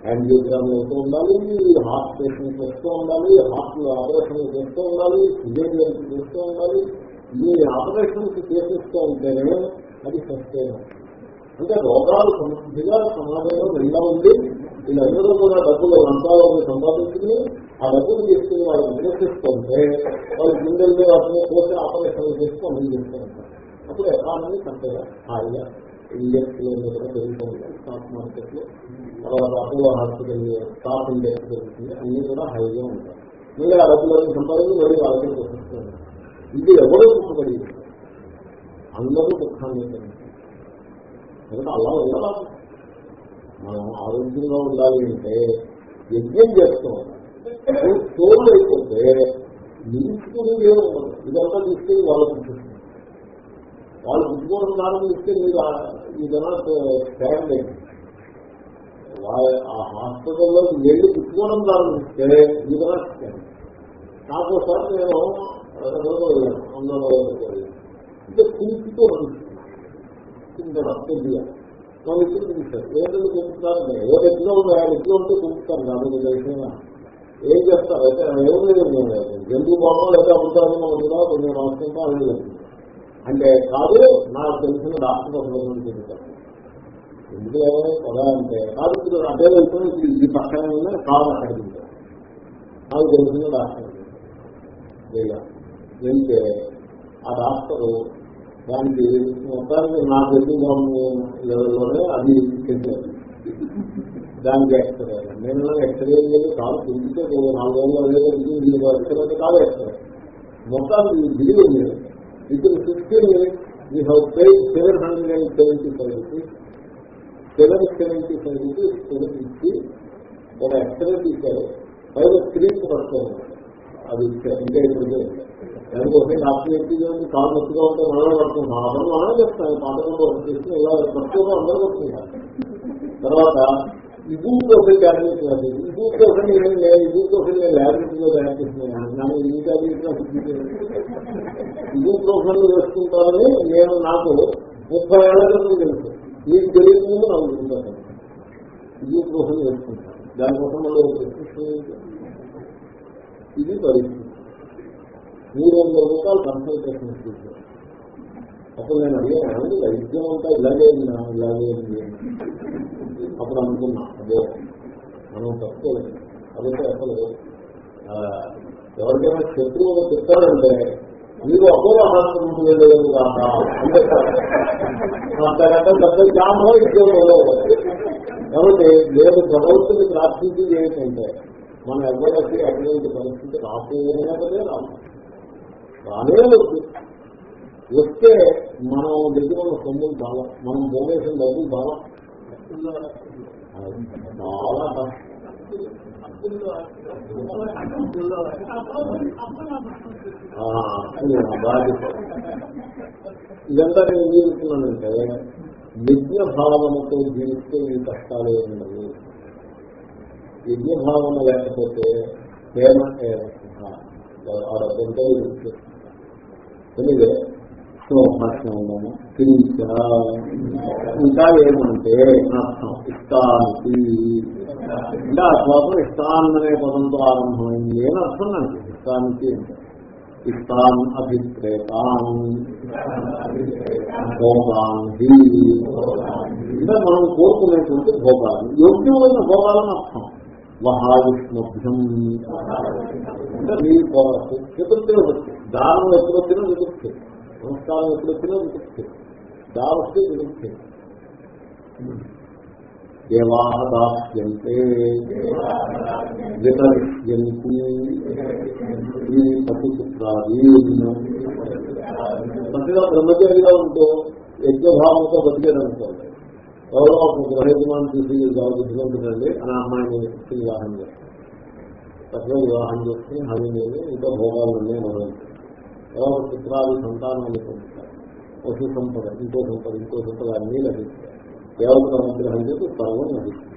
Speaker 1: యాంజియోగ్రామ్ అవుతూ ఉండాలి హార్ట్ పేషెంట్ చేస్తూ ఉండాలి హార్ట్ ఆపరేషన్ చేస్తూ ఉండాలి సిజేరియన్ చేస్తూ ఉండాలి ఈ ఆపరేషన్స్ చేసిస్తూ ఉంటేనే అది సస్టైన్ అంటే రోగాలు సమృద్ధిగా సమాజంలో నిండా ఉంది. వీళ్ళందరూ కూడా డబ్బులు లంచాలను సంపాదించుకుని ఆ డబ్బులు తీసుకుని వాళ్ళు వినియోగిస్తుంటే వాళ్ళు గుండెల్లో వాటిని కోసి ఆపరేషన్లు చేస్తూ అమలు చేస్తూ ఉంటారు అప్పుడు ఎకానమీ చక్కగా హాయిగా ఇండెక్స్లో కూడా పెరుగుతుంది స్టాక్ మార్కెట్లో తర్వాత అపోలో హాస్పిటల్ స్టాక్ ఇండెక్స్ జరుగుతుంది. అన్ని కూడా హైగా ఉంటాయి. మీరు ఆ డబ్బులన్నీ సంపాదించి మళ్ళీ వాళ్ళకి ఇది ఎవరో దుఃఖపడి అందరూ దుఃఖాన్ని ఎందుకంటే అలా ఉండాలి మనం ఆరోగ్యంగా ఉండాలి అంటే యజ్ఞం చేస్తాం. ఉండాలి తోడు అయిపోతే నిలుచుకుని ఏమి ఉండదు. ఇదంతా తీసుకెళ్ళి వాళ్ళకి చూపిస్తుంది వాళ్ళు పుట్టుకోవడం ప్రారంభిస్తే మీరు ఇదన్నా స్టాండ్ అయింది ఆ హాస్పిటల్లో వెళ్ళి పుట్టుకోవడం ప్రారంభిస్తే ఇదన్నా స్టాండ్ నాకు ఒకసారి నేను వెళ్ళాను అందులో అంటే కుంచుతో కుంటాడు కొద్దిగా వాళ్ళు ఇప్పుడు చూపిస్తారు ఏంటంటే కుంటున్నారు ఏదో ఎట్లా ఉన్నాయి ఎట్లా ఉంటే కుంటుతారు నాకు విషయంగా ఏం చేస్తారు? అయితే ఏం లేదు జంతు బాబు లేదా ఉంటారని కూడా కొంచెం రాసుకుంటా అని లేదు అంటే కాదు నాకు తెలిసిన డాక్టర్ ఒకటి చెబుతారు. ఎందుకు ఏమైనా కదా అంటే కాదు ఇప్పుడు అదే వెళ్తున్నా ఈ పక్కన కాదు అక్కడికి నాకు తెలిసిన డాక్టర్. వెళ్తే ఆ డాక్టరు దానికి మొత్తానికి నా ఎదుగుగా లెవెల్లోనే అది చెప్పారు దానికి ఎక్స్రే నేను ఎక్స్రే లేదు కాదు తిరిగితే నాలుగు వందల లేదు ఎక్స్రే కాదు ఎక్స్రే మొత్తానికి బిల్లు ఉంది ఇప్పుడు fifteen minutes we have pay seven hundred and seventy five rupees seven seventy five rupees seven ఇచ్చి ఒక ఎక్స్రే తీశారు పైన స్క్రీన్ పడుతుంది అది ఇచ్చారు ఇంకా ఇప్పుడు దానికోసం నాకు ఎత్తి కాలు నొప్పిగా ఉంటే మనమే పడుతున్నాం అందరూ మనమే చెప్తాను పాటకుండా చేస్తే ఇలా ప్రత్యేకంగా అందరూ పడుతున్నారు తర్వాత ఇబూ కోసం క్యాబినెట్ కాదు ఇబూ కోసం ఇబూ కోసం నేను ల్యాబొరేటరీలో తయారు చేస్తున్నాను. నాకు ఈ క్యాబినెట్ ఇబూ కోసం వేసుకుంటారని నేను నాకు ముప్పై ఏళ్ళ క్రితం తెలుసు. మీకు తెలియదు ముందు నాకు తెలుసుకుంటాను ఇబూ కోసం వేసుకుంటాను దానికోసం మళ్ళీ ఇది పరిస్థితి. మూడు వందల రూపాయలు కన్సల్టేషన్ చేశారు అప్పుడు నేను అడిగాను వైద్యం అంతా ఇలాగే ఉందా? ఇలాగే ఉంది. అప్పుడు అనుకున్నా అదే మనం తప్పుకోలేదు. అదైతే అసలు ఎవరికైనా శత్రువులు చెప్తారంటే మీరు అపోలో హాస్పిటల్కి వెళ్ళలేదు కాక అంతకంటే పెద్ద జ్ఞానం ఇచ్చేవాళ్ళు. కాబట్టి నేను భగవంతుని ప్రార్థించి చేయకంటే మనం ఎవరికి అటువంటి పరిస్థితి రాకపోయినదే రాదు రానే వద్దు వస్తే మనం దగ్గర ఉన్న సొమ్ములు చాలా మనం డొనేషన్ డబ్బులు చాలా. చాలా ఇదంతా నేను జీవిస్తున్నానంటే యజ్ఞ భావనతో జీవిస్తే ఈ కష్టాలు ఉండవు యజ్ఞ భావన లేకపోతే ప్రేమ ఆ రకంతో డబ్బంతా తెలియదే భాష్యంలోను ఇంకా ఏమంటే అర్థం. ఇష్టానికి. అంటే ఆ శ్లోకం ఇష్టాన్ అనే పదంతో ఆరంభమైంది. అని అర్థం నాకు ఇష్టానికి ఇష్టాన్ అభిప్రేతాన్. భోగాన్ని ఇంకా మనం కోరుకునేటువంటి భోగాలు. యోగ్యమైన భోగాలని అర్థం. మహావిష్ణుభ్యం అంటే మీ కోరకు చతుర్థి వృత్తి దానం ఎప్పుడు వచ్చినా చతుర్థి సంస్కారం ఎప్పుడు వచ్చినా చతుర్థి దావస్తే చతుర్థి దేవాదాస్యంతే వితరిష్యంతి. ఈ పతిపుత్రాది పతిగా బ్రహ్మచారిగా ఉంటూ యజ్ఞభావంతో బతికేదనుకోండి. ఎవరో ఒక గృహయజమాని తీసి బుద్ధిగా అని అమ్మాయిని వివాహం చేస్తారు తక్కువ వివాహం చేసుకుని లేదు ఇంకా భోగాలు ఉన్నాయి మనం ఎవరో చిత్రాలు సంతానాన్ని పొందుతారు. పశు సంపద ఇంకో సంపద ఇంకో సంపద అన్నీ లభిస్తాయి. దేవతల అనుగ్రహం చేసి సర్వం లభిస్తుంది.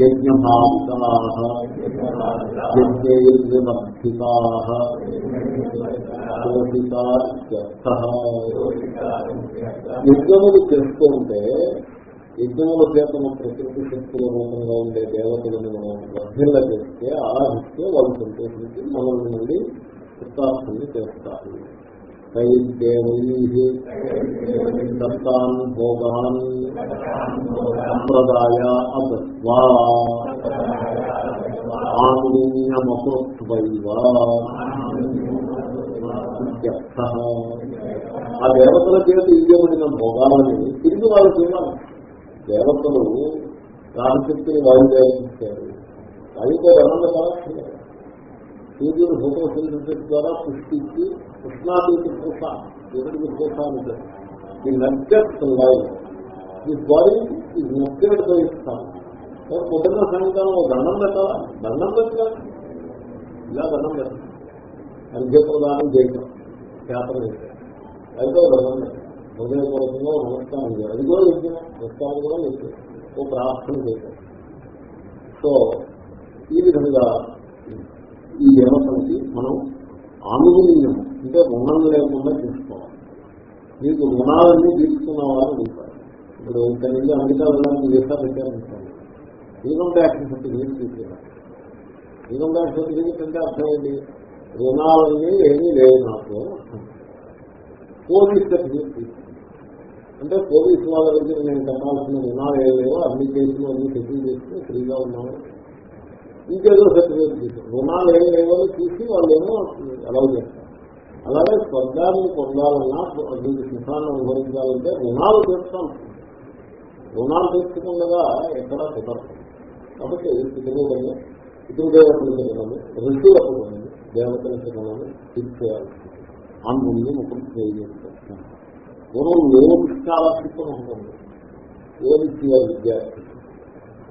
Speaker 1: యజ్ఞ యజ్ఞభావితా యజ్ఞయజ్ఞవర్ధితా యజ్ఞములు చేస్తూ ఉంటే యజ్ఞముల చేతను ప్రకృతి శక్తుల రూపంగా ఉండే దేవతలను మనం వర్ధిల్ల చేస్తే ఆరాధిస్తే వాళ్ళు సంతోషించి మనల్ని నుండి ఉత్సాహాన్ని చేస్తారు. దత్తాన్ భోగాన్ సంప్రదాయ అదత్వా ఆ దేవతల చేత ఇవ్వబడిన భోగాలని తిరిగి వాళ్ళకి తినాలి దేవతలు రామశక్తిని వాయుదేవించారు వాయుతో రమణ కలక్షణ. సూర్యుడు ఫోటోసింథసిస్ ద్వారా పుష్టించి కృష్ణాదేవి పూస సూర్యుడికి పూస ఉంటుంది ఈ నర్జెట్ లైవ్ ఈ బాడీ ఈ నర్జెడ్ బై ఇస్తాను నేను పొద్దున్న సాయంకాలం ఒక దండం పెట్టాలా? దండం పెట్టాలి? ఇలా దండం పెట్టాలి? అర్ఘ్యప్రదానం చేయటం. శాస్త్రం చేయటం అయితే దండం పెట్టాలి? హృదయపూర్వకంగా నమస్కారం చేయాలి. అది కూడా యజ్ఞం నమస్కారం కూడా యజ్ఞం ఓ ప్రార్థన చేయటం సో ఈ విధంగా ఈ దేవతలకి మనం ఆనుగుణ్యం అంటే రుణం లేకుండా తీసుకోవాలి మీకు రుణాలన్నీ తీసుకున్న వారు ఉంటారు. ఇప్పుడు ఇక్కడ నుండి అమెరికా వెళ్ళడానికి వీసా పెట్టారనుకోండి ఇన్కమ్ ట్యాక్స్ సర్టిఫికేట్ తీసుకున్నారు ఇన్కమ్ ట్యాక్స్ సర్టిఫికేట్ అంటే అర్థం ఏంటి? రుణాలన్నీ ఏమీ లేవు నాకు. పోలీస్ సర్టిఫికేట్ తీసుకున్నాను అంటే పోలీసు వాళ్ళ దగ్గర నేను కట్టాల్సిన రుణాలు ఏవేవో అన్ని కేసులు అన్ని సెటిల్ చేసుకుని ఫ్రీగా ఉన్నాను. ఇంకేదో సర్టిఫికేట్ తీసుకుని రుణాలు ఏం లేవో చూసి వాళ్ళు ఏమో అలౌ చేస్తారు. అలాగే స్వర్గాన్ని పొందాలన్నా దీనికి సుఖాన్ని అనుభవించాలంటే రుణాలు తీర్చాలి. రుణాలు తీర్చకుండా ఎక్కడా కుదరదు. కాబట్టి పితృదేవులు పితృదేవతలు తినడము ఋషులకు తినము దేవతలు తినడము తీర్చేయాలి అందుని ముఖం చేయాలి పూర్వం లోన్ స్కాలర్షిప్ అని ఉంటుంది లోన్ ఇచ్చేయాలి విద్యార్థి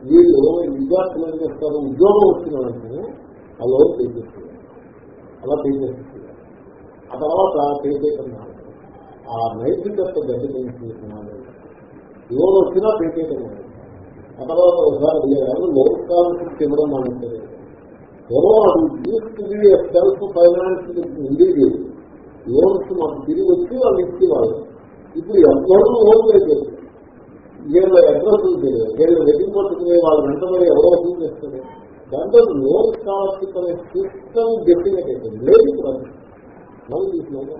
Speaker 1: వీళ్ళు విద్యార్థులు ఏం చేస్తారు? ఉద్యోగం వచ్చిన వెంటనే ఆ లోన్ పే చేస్తారు అలా పే చేస్తారు ఆ తర్వాత పే చేయకుండా ఆ నైతికత దెబ్బతింటున్నాను లోన్ వచ్చినా పే చేయకుండా ఆ తర్వాత ఒకసారి అడిగారు లోన్ స్కాలర్షిప్ ఇవ్వడం మానేస్తారు పూర్వం అది తీసుకుని సెల్ఫ్ ఫైనాన్స్ ఉండేది లోన్స్ మాకు తిరిగి వచ్చి వాళ్ళు ఇచ్చేవాళ్ళు ఇప్పుడు ఎవరు లోన్ లేదు వీళ్ళ అడ్రస్ ఉంటుంది వీళ్ళు వెడ్డింగ్ పట్టుకునే వాళ్ళు వెంటనే ఎవరో వసూలు చేస్తారు దాంతో లోన్ స్కాలర్షిప్ అనే సిస్టమ్ డెఫినెట్ అయిపోయింది లేదు మనం తీసుకున్నాము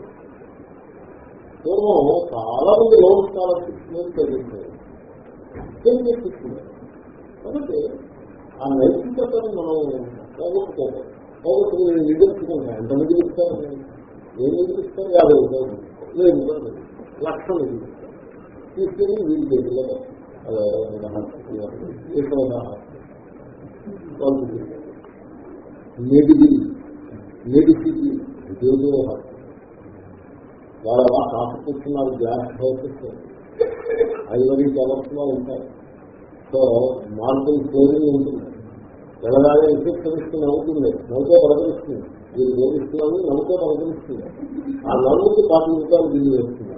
Speaker 1: పూర్వం చాలా మంది లోన్ స్కాలర్షిప్ మీద చదివించారు తీసుకున్నారు కాబట్టి ఆ నైతికతను మనం పోగొట్టుకోవాలి. పోగొట్టుకుని నిధులుకుంటాం ఎంత ఇస్తారు ఏం నిధులు యాభై రూపాయలు లేదు లక్షలు తీసుకెళ్ళి వీళ్ళు దగ్గరలో మెడిది మెడిసిటీ ఉద్యోగ వాళ్ళ కాకపోతున్నారు గ్లాస్ హౌసెస్ ఐవరీ కవర్స్లో ఉంటాయి సో మార్పుల్ స్టోరీ ఉంటుంది. వెళ్ళగానే రిసెప్షనిస్ట్ నవ్వుతుంది. నవ్వుతో ప్రకటిస్తుంది వీళ్ళు బోధిస్తున్నాను నవ్వుతో ప్రకటిస్తుంది ఆ నవ్వుకి పాతి రూపాయలు బిల్లు వేస్తుంది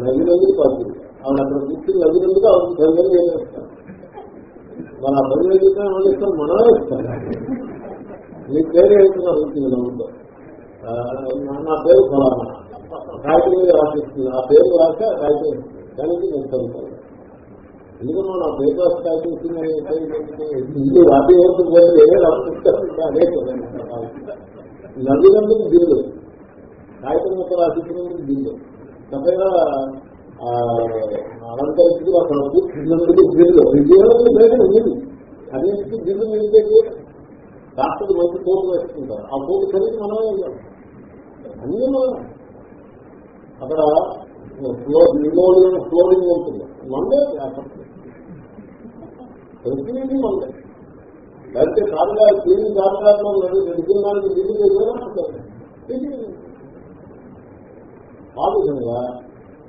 Speaker 1: నవ్వినందుకు పాతి ఆవిడ అక్కడ కూర్చుని నవ్వినందుకు ఆవిడ ధైర్యం ఏం వేస్తారు మన ఆ పదివేలు రూపాయలు ఏమని ఇస్తారు మనమే ఇస్తారు. మీ పేరు ఏమిటో అడుగుతుంది నవ్వుతో. నా పేరు ఫలానా. కాగితం మీద రాసిస్తుంది. ఆ పేరు రాక కాగితం దానికి నేను చదువుతాను. ఎందుకంటే నా పేరు రాసి కాగితం ఇల్లు రాసి వరకు పోయి ఏదే అదే నవ్వినందుకు బిల్లు. కాగితం యొక్క రాసిచ్చినందుకు బిల్లు. తప్పగా అలంకరించి అక్కడ కూర్చున్నందుకు బిల్లు. విజయవాడకి లేదు ఉంది అన్నింటికి బిల్లు నిలిపేది డాక్టర్ మంచి కోర్టు వేసుకుంటారు. ఆ కోర్టు చదివి మనమే వెళ్ళాం అన్ని మనం అక్కడ ఫ్లోర్ నిమోలియం ఫ్లోరింగ్ ఉంటుంది. మనమే ప్రతినిధి మందే లేకపోతే కాదుగా క్లీనింగ్ కారణాల్లో రెడ్డినానికి బిల్లు చేయాలి ఆ విధంగా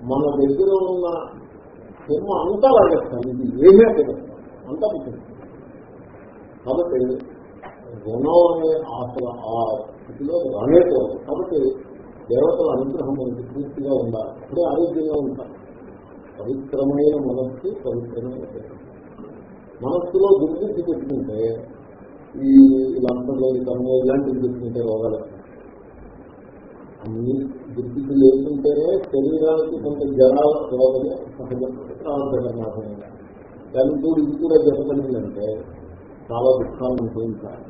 Speaker 1: మన దగ్గర ఉన్న సొమ్మ అంతా లాగేస్తాం ఇది ఏమీ తిరుగుతాం అంతా కాబట్టి రుణం అనే అసలు ఆ స్థితిలో రానేకూడదు కాబట్టి దేవతల అనుగ్రహం మనకి పూర్తిగా ఉండాలి. అప్పుడే ఆరోగ్యంగా ఉంటారు పవిత్రమైన మనస్సు పవిత్రమైన దేహం మనస్సులో దుర్బుద్ధి పెట్టుకుంటే ఈ లంకలో తమ్ము ఇలాంటివి పెట్టుకుంటే రోగాలు. అన్ని దుర్బుద్ధి లేకుంటేనే శరీరానికి కొంత జనాలు రోగమే సహజం ప్రారంభంగా దానికి కూడా ఇది కూడా జరగలిందంటే చాలా దుఃఖాలను అనుభవించాలి.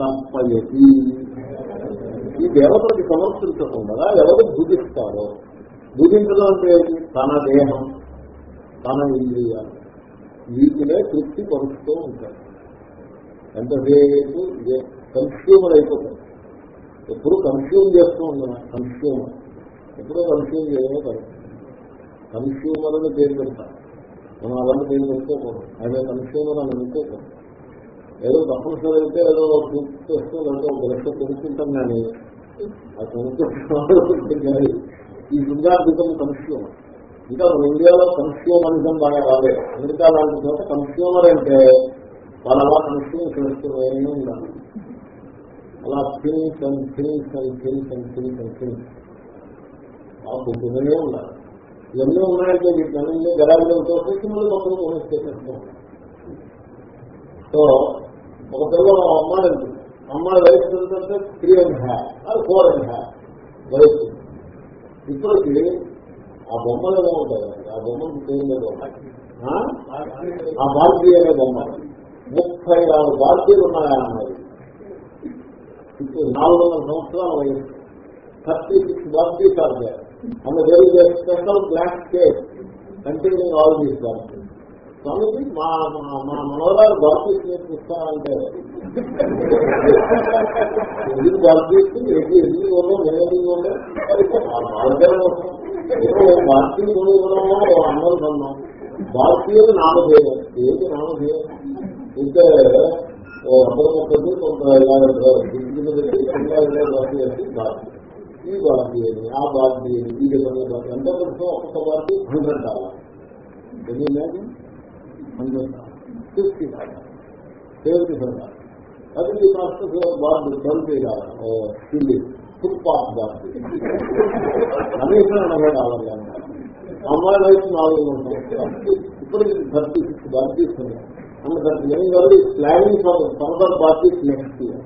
Speaker 1: యోగించే తప్పయతి ఈ దేవతలకి సమర్పించకుండా ఎవరు బుధిస్తారో బుధించడం అంటే తన దేహం తన ఇంద్రియాలు. వీటినే తృప్తి పరుస్తూ ఉంటారు. ఎంతసేపు కన్స్యూమర్ అయిపోతుంది ఎప్పుడు కన్స్యూమ్ చేస్తూ ఉన్నా కన్స్యూమర్ ఎప్పుడో కన్స్యూమ్ చేయడమే కాదు కన్స్యూమర్ అని పేరు పెడతారు. మనం అలాంటి పేరు పెట్టుకోకూడదు. అదే కన్స్యూమర్ అని అనుకోకూడదు. ఏదో తప్పనిసరి అయితే ఏదో పూర్తి చేస్తూ లేకపోతే ఒక లక్ష కొనుక్కుంటాం కానీ ఆ కొనుక్కుంటున్నాడు కానీ ఈ బృందార్థికం కన్స్యూమర్ ఇంకా మన ఇండియాలో కన్స్యూమరిజం బాగా రాలేదు అమెరికా లాంటి చోట కన్స్యూమర్ అంటే వాళ్ళు అలా కన్స్యూమ్ చేస్తున్నాయని ఉండాలి అలా things and things and things and things and things కొంటూనే ఉండాలి. ఇవన్నీ ఉన్నాయంటే వీటి అన్ని గడాలతో మళ్ళీ మొత్తం కొనేస్తాం సో ఒక పిల్లలు అమ్మాయి ఉంటుంది అమ్మాయి వయసు ఏంటంటే త్రీ అండ్ హ్యాఫ్ అది ఫోర్ అండ్ హ్యాఫ్ వయసు. ఇప్పటికి ఆ బొమ్మలు ఏమో ఉంటాయి ఆ బొమ్మకి పేరు లేదు ఆ? భారతీయ అనే బొమ్మ. ముప్పై ఆరు భారతీయులు ఉన్నాయా అన్నది. ఇప్పుడు నాలుగు వందల సంవత్సరాల వయసు. థర్టీ సిక్స్ భారతీయ ఆర్ అన్న and very special black cake. Continue all these బాల్కీ స్వామిజీ మా మా- మా మనోరాలు బాల్కీస్ నేర్పిస్తానంటే ఎందుకు బాల్కీస్ ఎన్ని ఎన్ని ఉండవు ఎన్ని ఉండవు బాల్కీ కొనుగోవడమో అందరూ కొన్నాం భారతీయులు నామధేయం. ఏది నామధేయం? ఇంకా ఓ అందరూ ఒకటి కొంత ఇలా ఈ బాల్కీ ఆ బాల్కీ ఈ విధంగా ఎంత తెలుసు ఒక్కొక్క భారతీయ హండ్రెడ్ డాలర్ ఎన్ని imagine hundred fifty dollar seventy five dollar అది మీ కాస్ట్ బార్డు ట్వంటీ డాలర్ ఢిల్లీ ఫుట్పాత్ బార్డు కనీసం ఎనభై డాలర్లు అన్నమాట అమ్మాయి వయసు నాలుగు వందలు ఇప్పుడు థర్టీ సిక్స్ బార్డీస్ ఉన్నాయి and that young girl is planning for further బార్డీస్ next year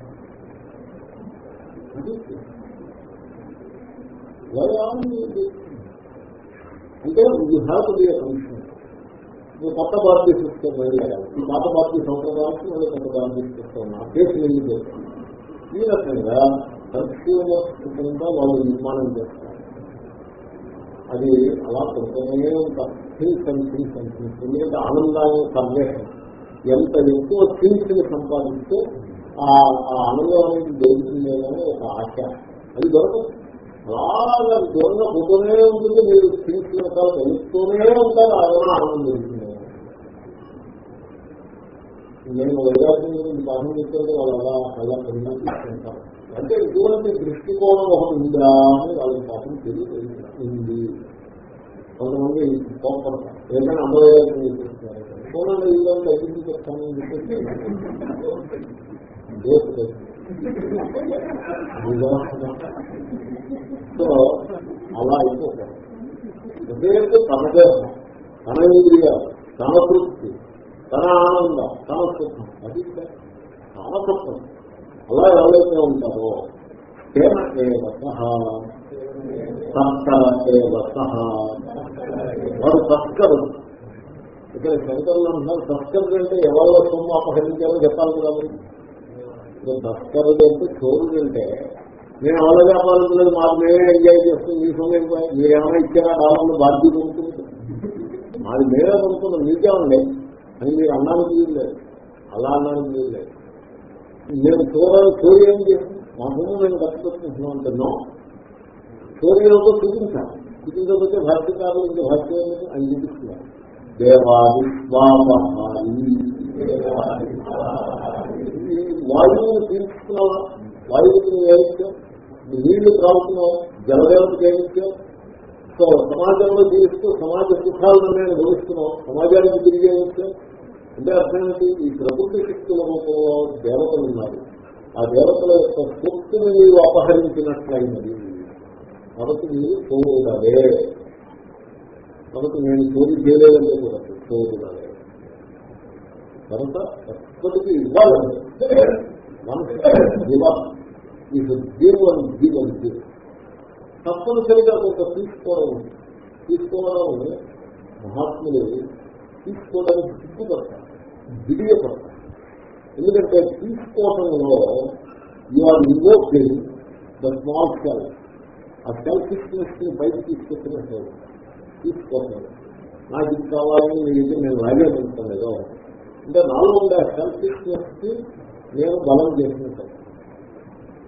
Speaker 1: అంటే you have to be commission నువ్వు కొత్త పార్టీ సిస్టమ్ ఈ పాత పార్టీ సంవత్సరానికి మళ్ళీ కొత్త బాధ్యత ఇస్తున్నా కేసు వెళ్ళి చేస్తాను ఈ రకంగా సంక్షేమ కింద వాళ్ళు నిర్మాణం చేస్తారు. అది అలా కొంతనే ఉంటారు things and things and things ఎందుకంటే ఆనందాన్ని సందేహం. ఎంత ఎక్కువ థింగ్స్ని సంపాదిస్తే ఆ ఆ ఆనందం అనేది దొరుకుతుందేమని ఒక ఆశ. అది దొరకదు. అలాగా దూరంగా పోతూనే ఉంటుంది మీరు థింగ్స్ రకాలు తెలుస్తూనే ఉంటారు ఆ ఆనందం దొరుకుతుంది నేను వైరాగ్యం గురించి పాఠం చెప్తుంటే వాళ్ళు అలా అలా పరిణామం తీసుకుంటారు అంటే ఇటువంటి దృష్టికోణం ఒకటి ఉందా అని వాళ్ళకి పాఠం తెలియదు కొంతమంది కోపడతారు. ఏదైనా అమరవేదం చేస్తున్నారు చూడండి ఈ విధంగా చెప్తానని చెప్పేసి సో అలా అయిపోతారు. హృదయంతో తన దేహం తన ఇంద్రియాలు తన తృప్తి. తన ఆనందం తన సుఖం అది తన సుఖం అలా ఎవరైతే ఉంటారో తేన ఏవ సహా తస్కర ఏవ వాడు తస్కరుడు ఇక్కడ శంకరులు అంటున్నారు సత్కరుడు అంటే ఎవరో సొమ్ము అపహరించాలో చెప్పాలి కదా మరి. ఇప్పుడు తస్కరుడు అంటే చోరుడు అంటే నేను ఎవరో వ్యాపారం లేదు మాకు మేమే ఎంజాయ్ చేస్తాం మీ సొమ్ము మీరు ఏమైనా ఇచ్చారా డాలర్లు బాధ్యత ఉంటుంది. మాది మేమే కొనుక్కున్నాం ఉండే అని మీరు అన్నానికి లేదు అలా అన్నానికి లేదు నేను చూడాలి చోరీ ఏం చేయాలి? మా సొమ్ము మేము కట్టుకొచ్చుకుంటున్నాం అంటున్నాం చోరీలతో చూపించాను చూపించకపోతే భాష్యకారులు ఇంకా భాష్యం అని చూపిస్తున్నారు దేవాది వాయువుని తీర్చుకున్నావా వాయువుకి నువ్వు ఏమిచ్చావు నీళ్ళు త్రాగుతున్నావు? జలదేవతకి ఏమిచ్చావు సో సమాజంలో జీవిస్తూ సమాజ సుఖాలను నేను భవిస్తున్నావు సమాజానికి తిరిగి ఏమిచ్చావు అంటే అర్థమేంటి ఈ ప్రకృతి శక్తుల రూపంలో దేవతలు ఉన్నారు. ఆ దేవతల యొక్క శక్తిని మీరు అపహరించినట్లయినది. కాబట్టి మీరు చోరుడవే కాబట్టి నేను చోరీ చేయలేదంటే కూడా చోరుడవే కనుక ఎప్పటికీ ఇవ్వాలండి వన్ గివ్ అప్ ఈ గివ్ అండ్ గివ్ తప్పనిసరిగా కొంత తీసుకోవడం. తీసుకోవడం మహాత్ములు తీసుకోవడానికి సిగ్గుపడతారు. విడియపడతారు ఎందుకంటే తీసుకోవడంలో you are invoking the small self ఆ సెల్ఫిష్నెస్ని బయట తీసుకొచ్చినట్టు తీసుకోవటం. నాకు ఇది కావాలని మీ దగ్గర నేను రాగేమంటాను ఏదో అంటే నాలో ఉండే సెల్ఫిష్నెస్కి నేను బలం చేసినట్టు.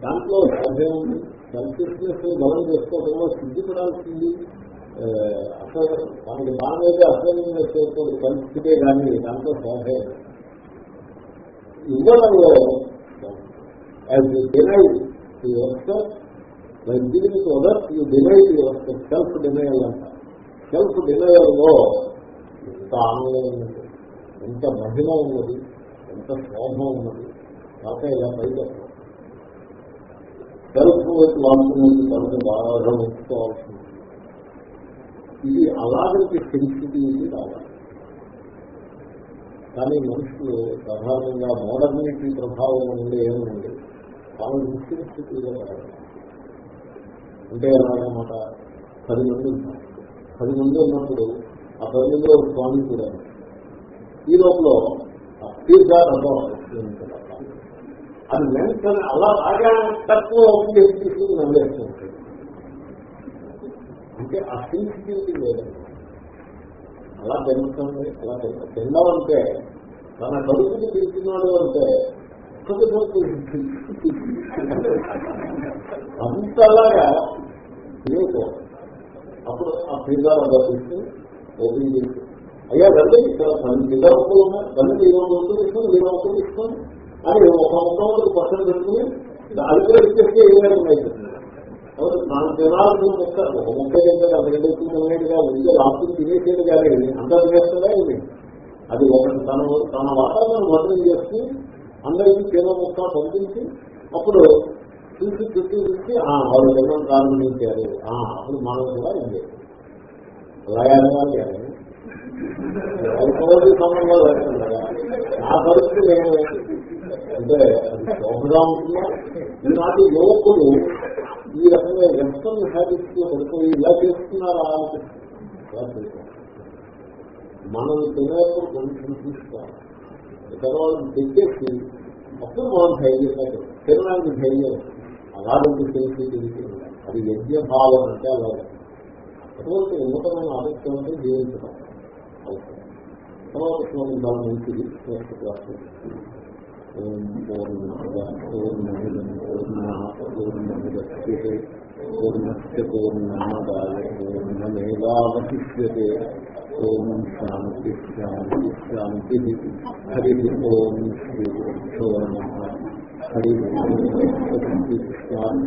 Speaker 1: దాంట్లో సాధ్యం ఉంది. సెల్ఫిష్నెస్ బలం చేసుకోవడంలో సిద్ధిపడాల్సింది ఆ, అసలు దానికి దాని అసలు చేసుకోవడం పరిస్థితే కానీ దాంట్లో సాధ్యం ఇవ్వడంలో as deny your by giving others you deny yourself denial అంట సెల్ఫ్ డినయల్లో ఎంత ఆనందం ఉన్నది ఎంత మహిమ ఉన్నది ఎంత శోభ ఉన్నది కాక ఇలా పైగా సెల్ఫ్ వైపు వాడుతున్నది తనకు బాగా ఉంచుకోవాల్సింది. ఇది అలాంటి సెన్సిటివిటీ రావాలి కానీ మనుషులు ప్రధానంగా మోడర్నిటీ ప్రభావం నుండి ఏముంది? చాలా ఇన్సెన్సిటివ్గా కావాలి అంటే ఎలాగన్నమాట పది మంది పది మంది ఉన్నప్పుడు ఆ పది మందిలో ఒక స్వామి కూడా ఈ లోపల తీర్గా అది వెంటనే అలా బాగా తక్కువ ఓపెన్ తీసుకుని నమ్మేస్తుంటాడు అంటే ఆ సెన్సిటివిటీ లేదండి అలా పెరుగుతుంది అలా పెరుగుతుంది తిన్నామంటే తన కడుపుకి తిరుగుతున్నాడు అంటే అంతలాగా తినేకో. అప్పుడు ఆ పిల్లలు అలా తీసుకుని ఓపెన్ చేసి అయ్యా రండి ఇక్కడ పది పిల్లలు ఉన్నాయి. రండి ఇరవై వందలు ఇస్తాను ఇరవై వందలు ఇస్తాను అని ఒక ముఖం పక్కన పెట్టుకుని అది కూడా ఇచ్చేస్తే ఏమైనా వేరే నాలుగు జనాలు ముక్క ఒక ముక్క తింటే రెండు తినేట్టుగా ఉంటే రాత్రి తినేసేది కానీ అంతా చేస్తుందా ఇది? అది ఒకటి తన తన వాతావరణం భద్రం చేసి అందరికీ తేమ ముక్క పంపించి అప్పుడు చూసి చుట్టూ చూసి ఆ వాళ్ళు జనం ప్రారంభించారు. ఆ అప్పుడు మనం కూడా ఉంది అలాగే అది సంబంధం నా పరిస్థితి అంటే అది ఈనాటి యువకులు ఈ రకంగా వెస్టర్న్ హ్యాబిట్స్లో పడిపోయి ఇలా చేస్తున్నారా అనిపిస్తుంది మనం తినేప్పుడు కొంచెం చూసుకోవాలి తర్వాత తెచ్చేసి అప్పుడు మనం ధైర్యంగా తినాలి. తినడానికి ధైర్యం. అలాంటి తెలిసి తెలిసి అది యజ్ఞ భావం అంటే అలాగే. అటువంటి ఉన్నతమైన ఆలోచన అంటే జీవించడం. అవసరం తర్వాత మనం దాని మంచిది నెక్స్ట్ క్లాస్ ఓం పూర్ణమద పూర్ణమిదం పూర్ణాత్ పూర్ణముద్యతే పూర్ణస్య పూర్ణమాదాయ పూర్ణమేవావశిష్యతే. ఓం శాంతి శాంతి శాంతి. హరి ఓం శ్రీ హరి ఓం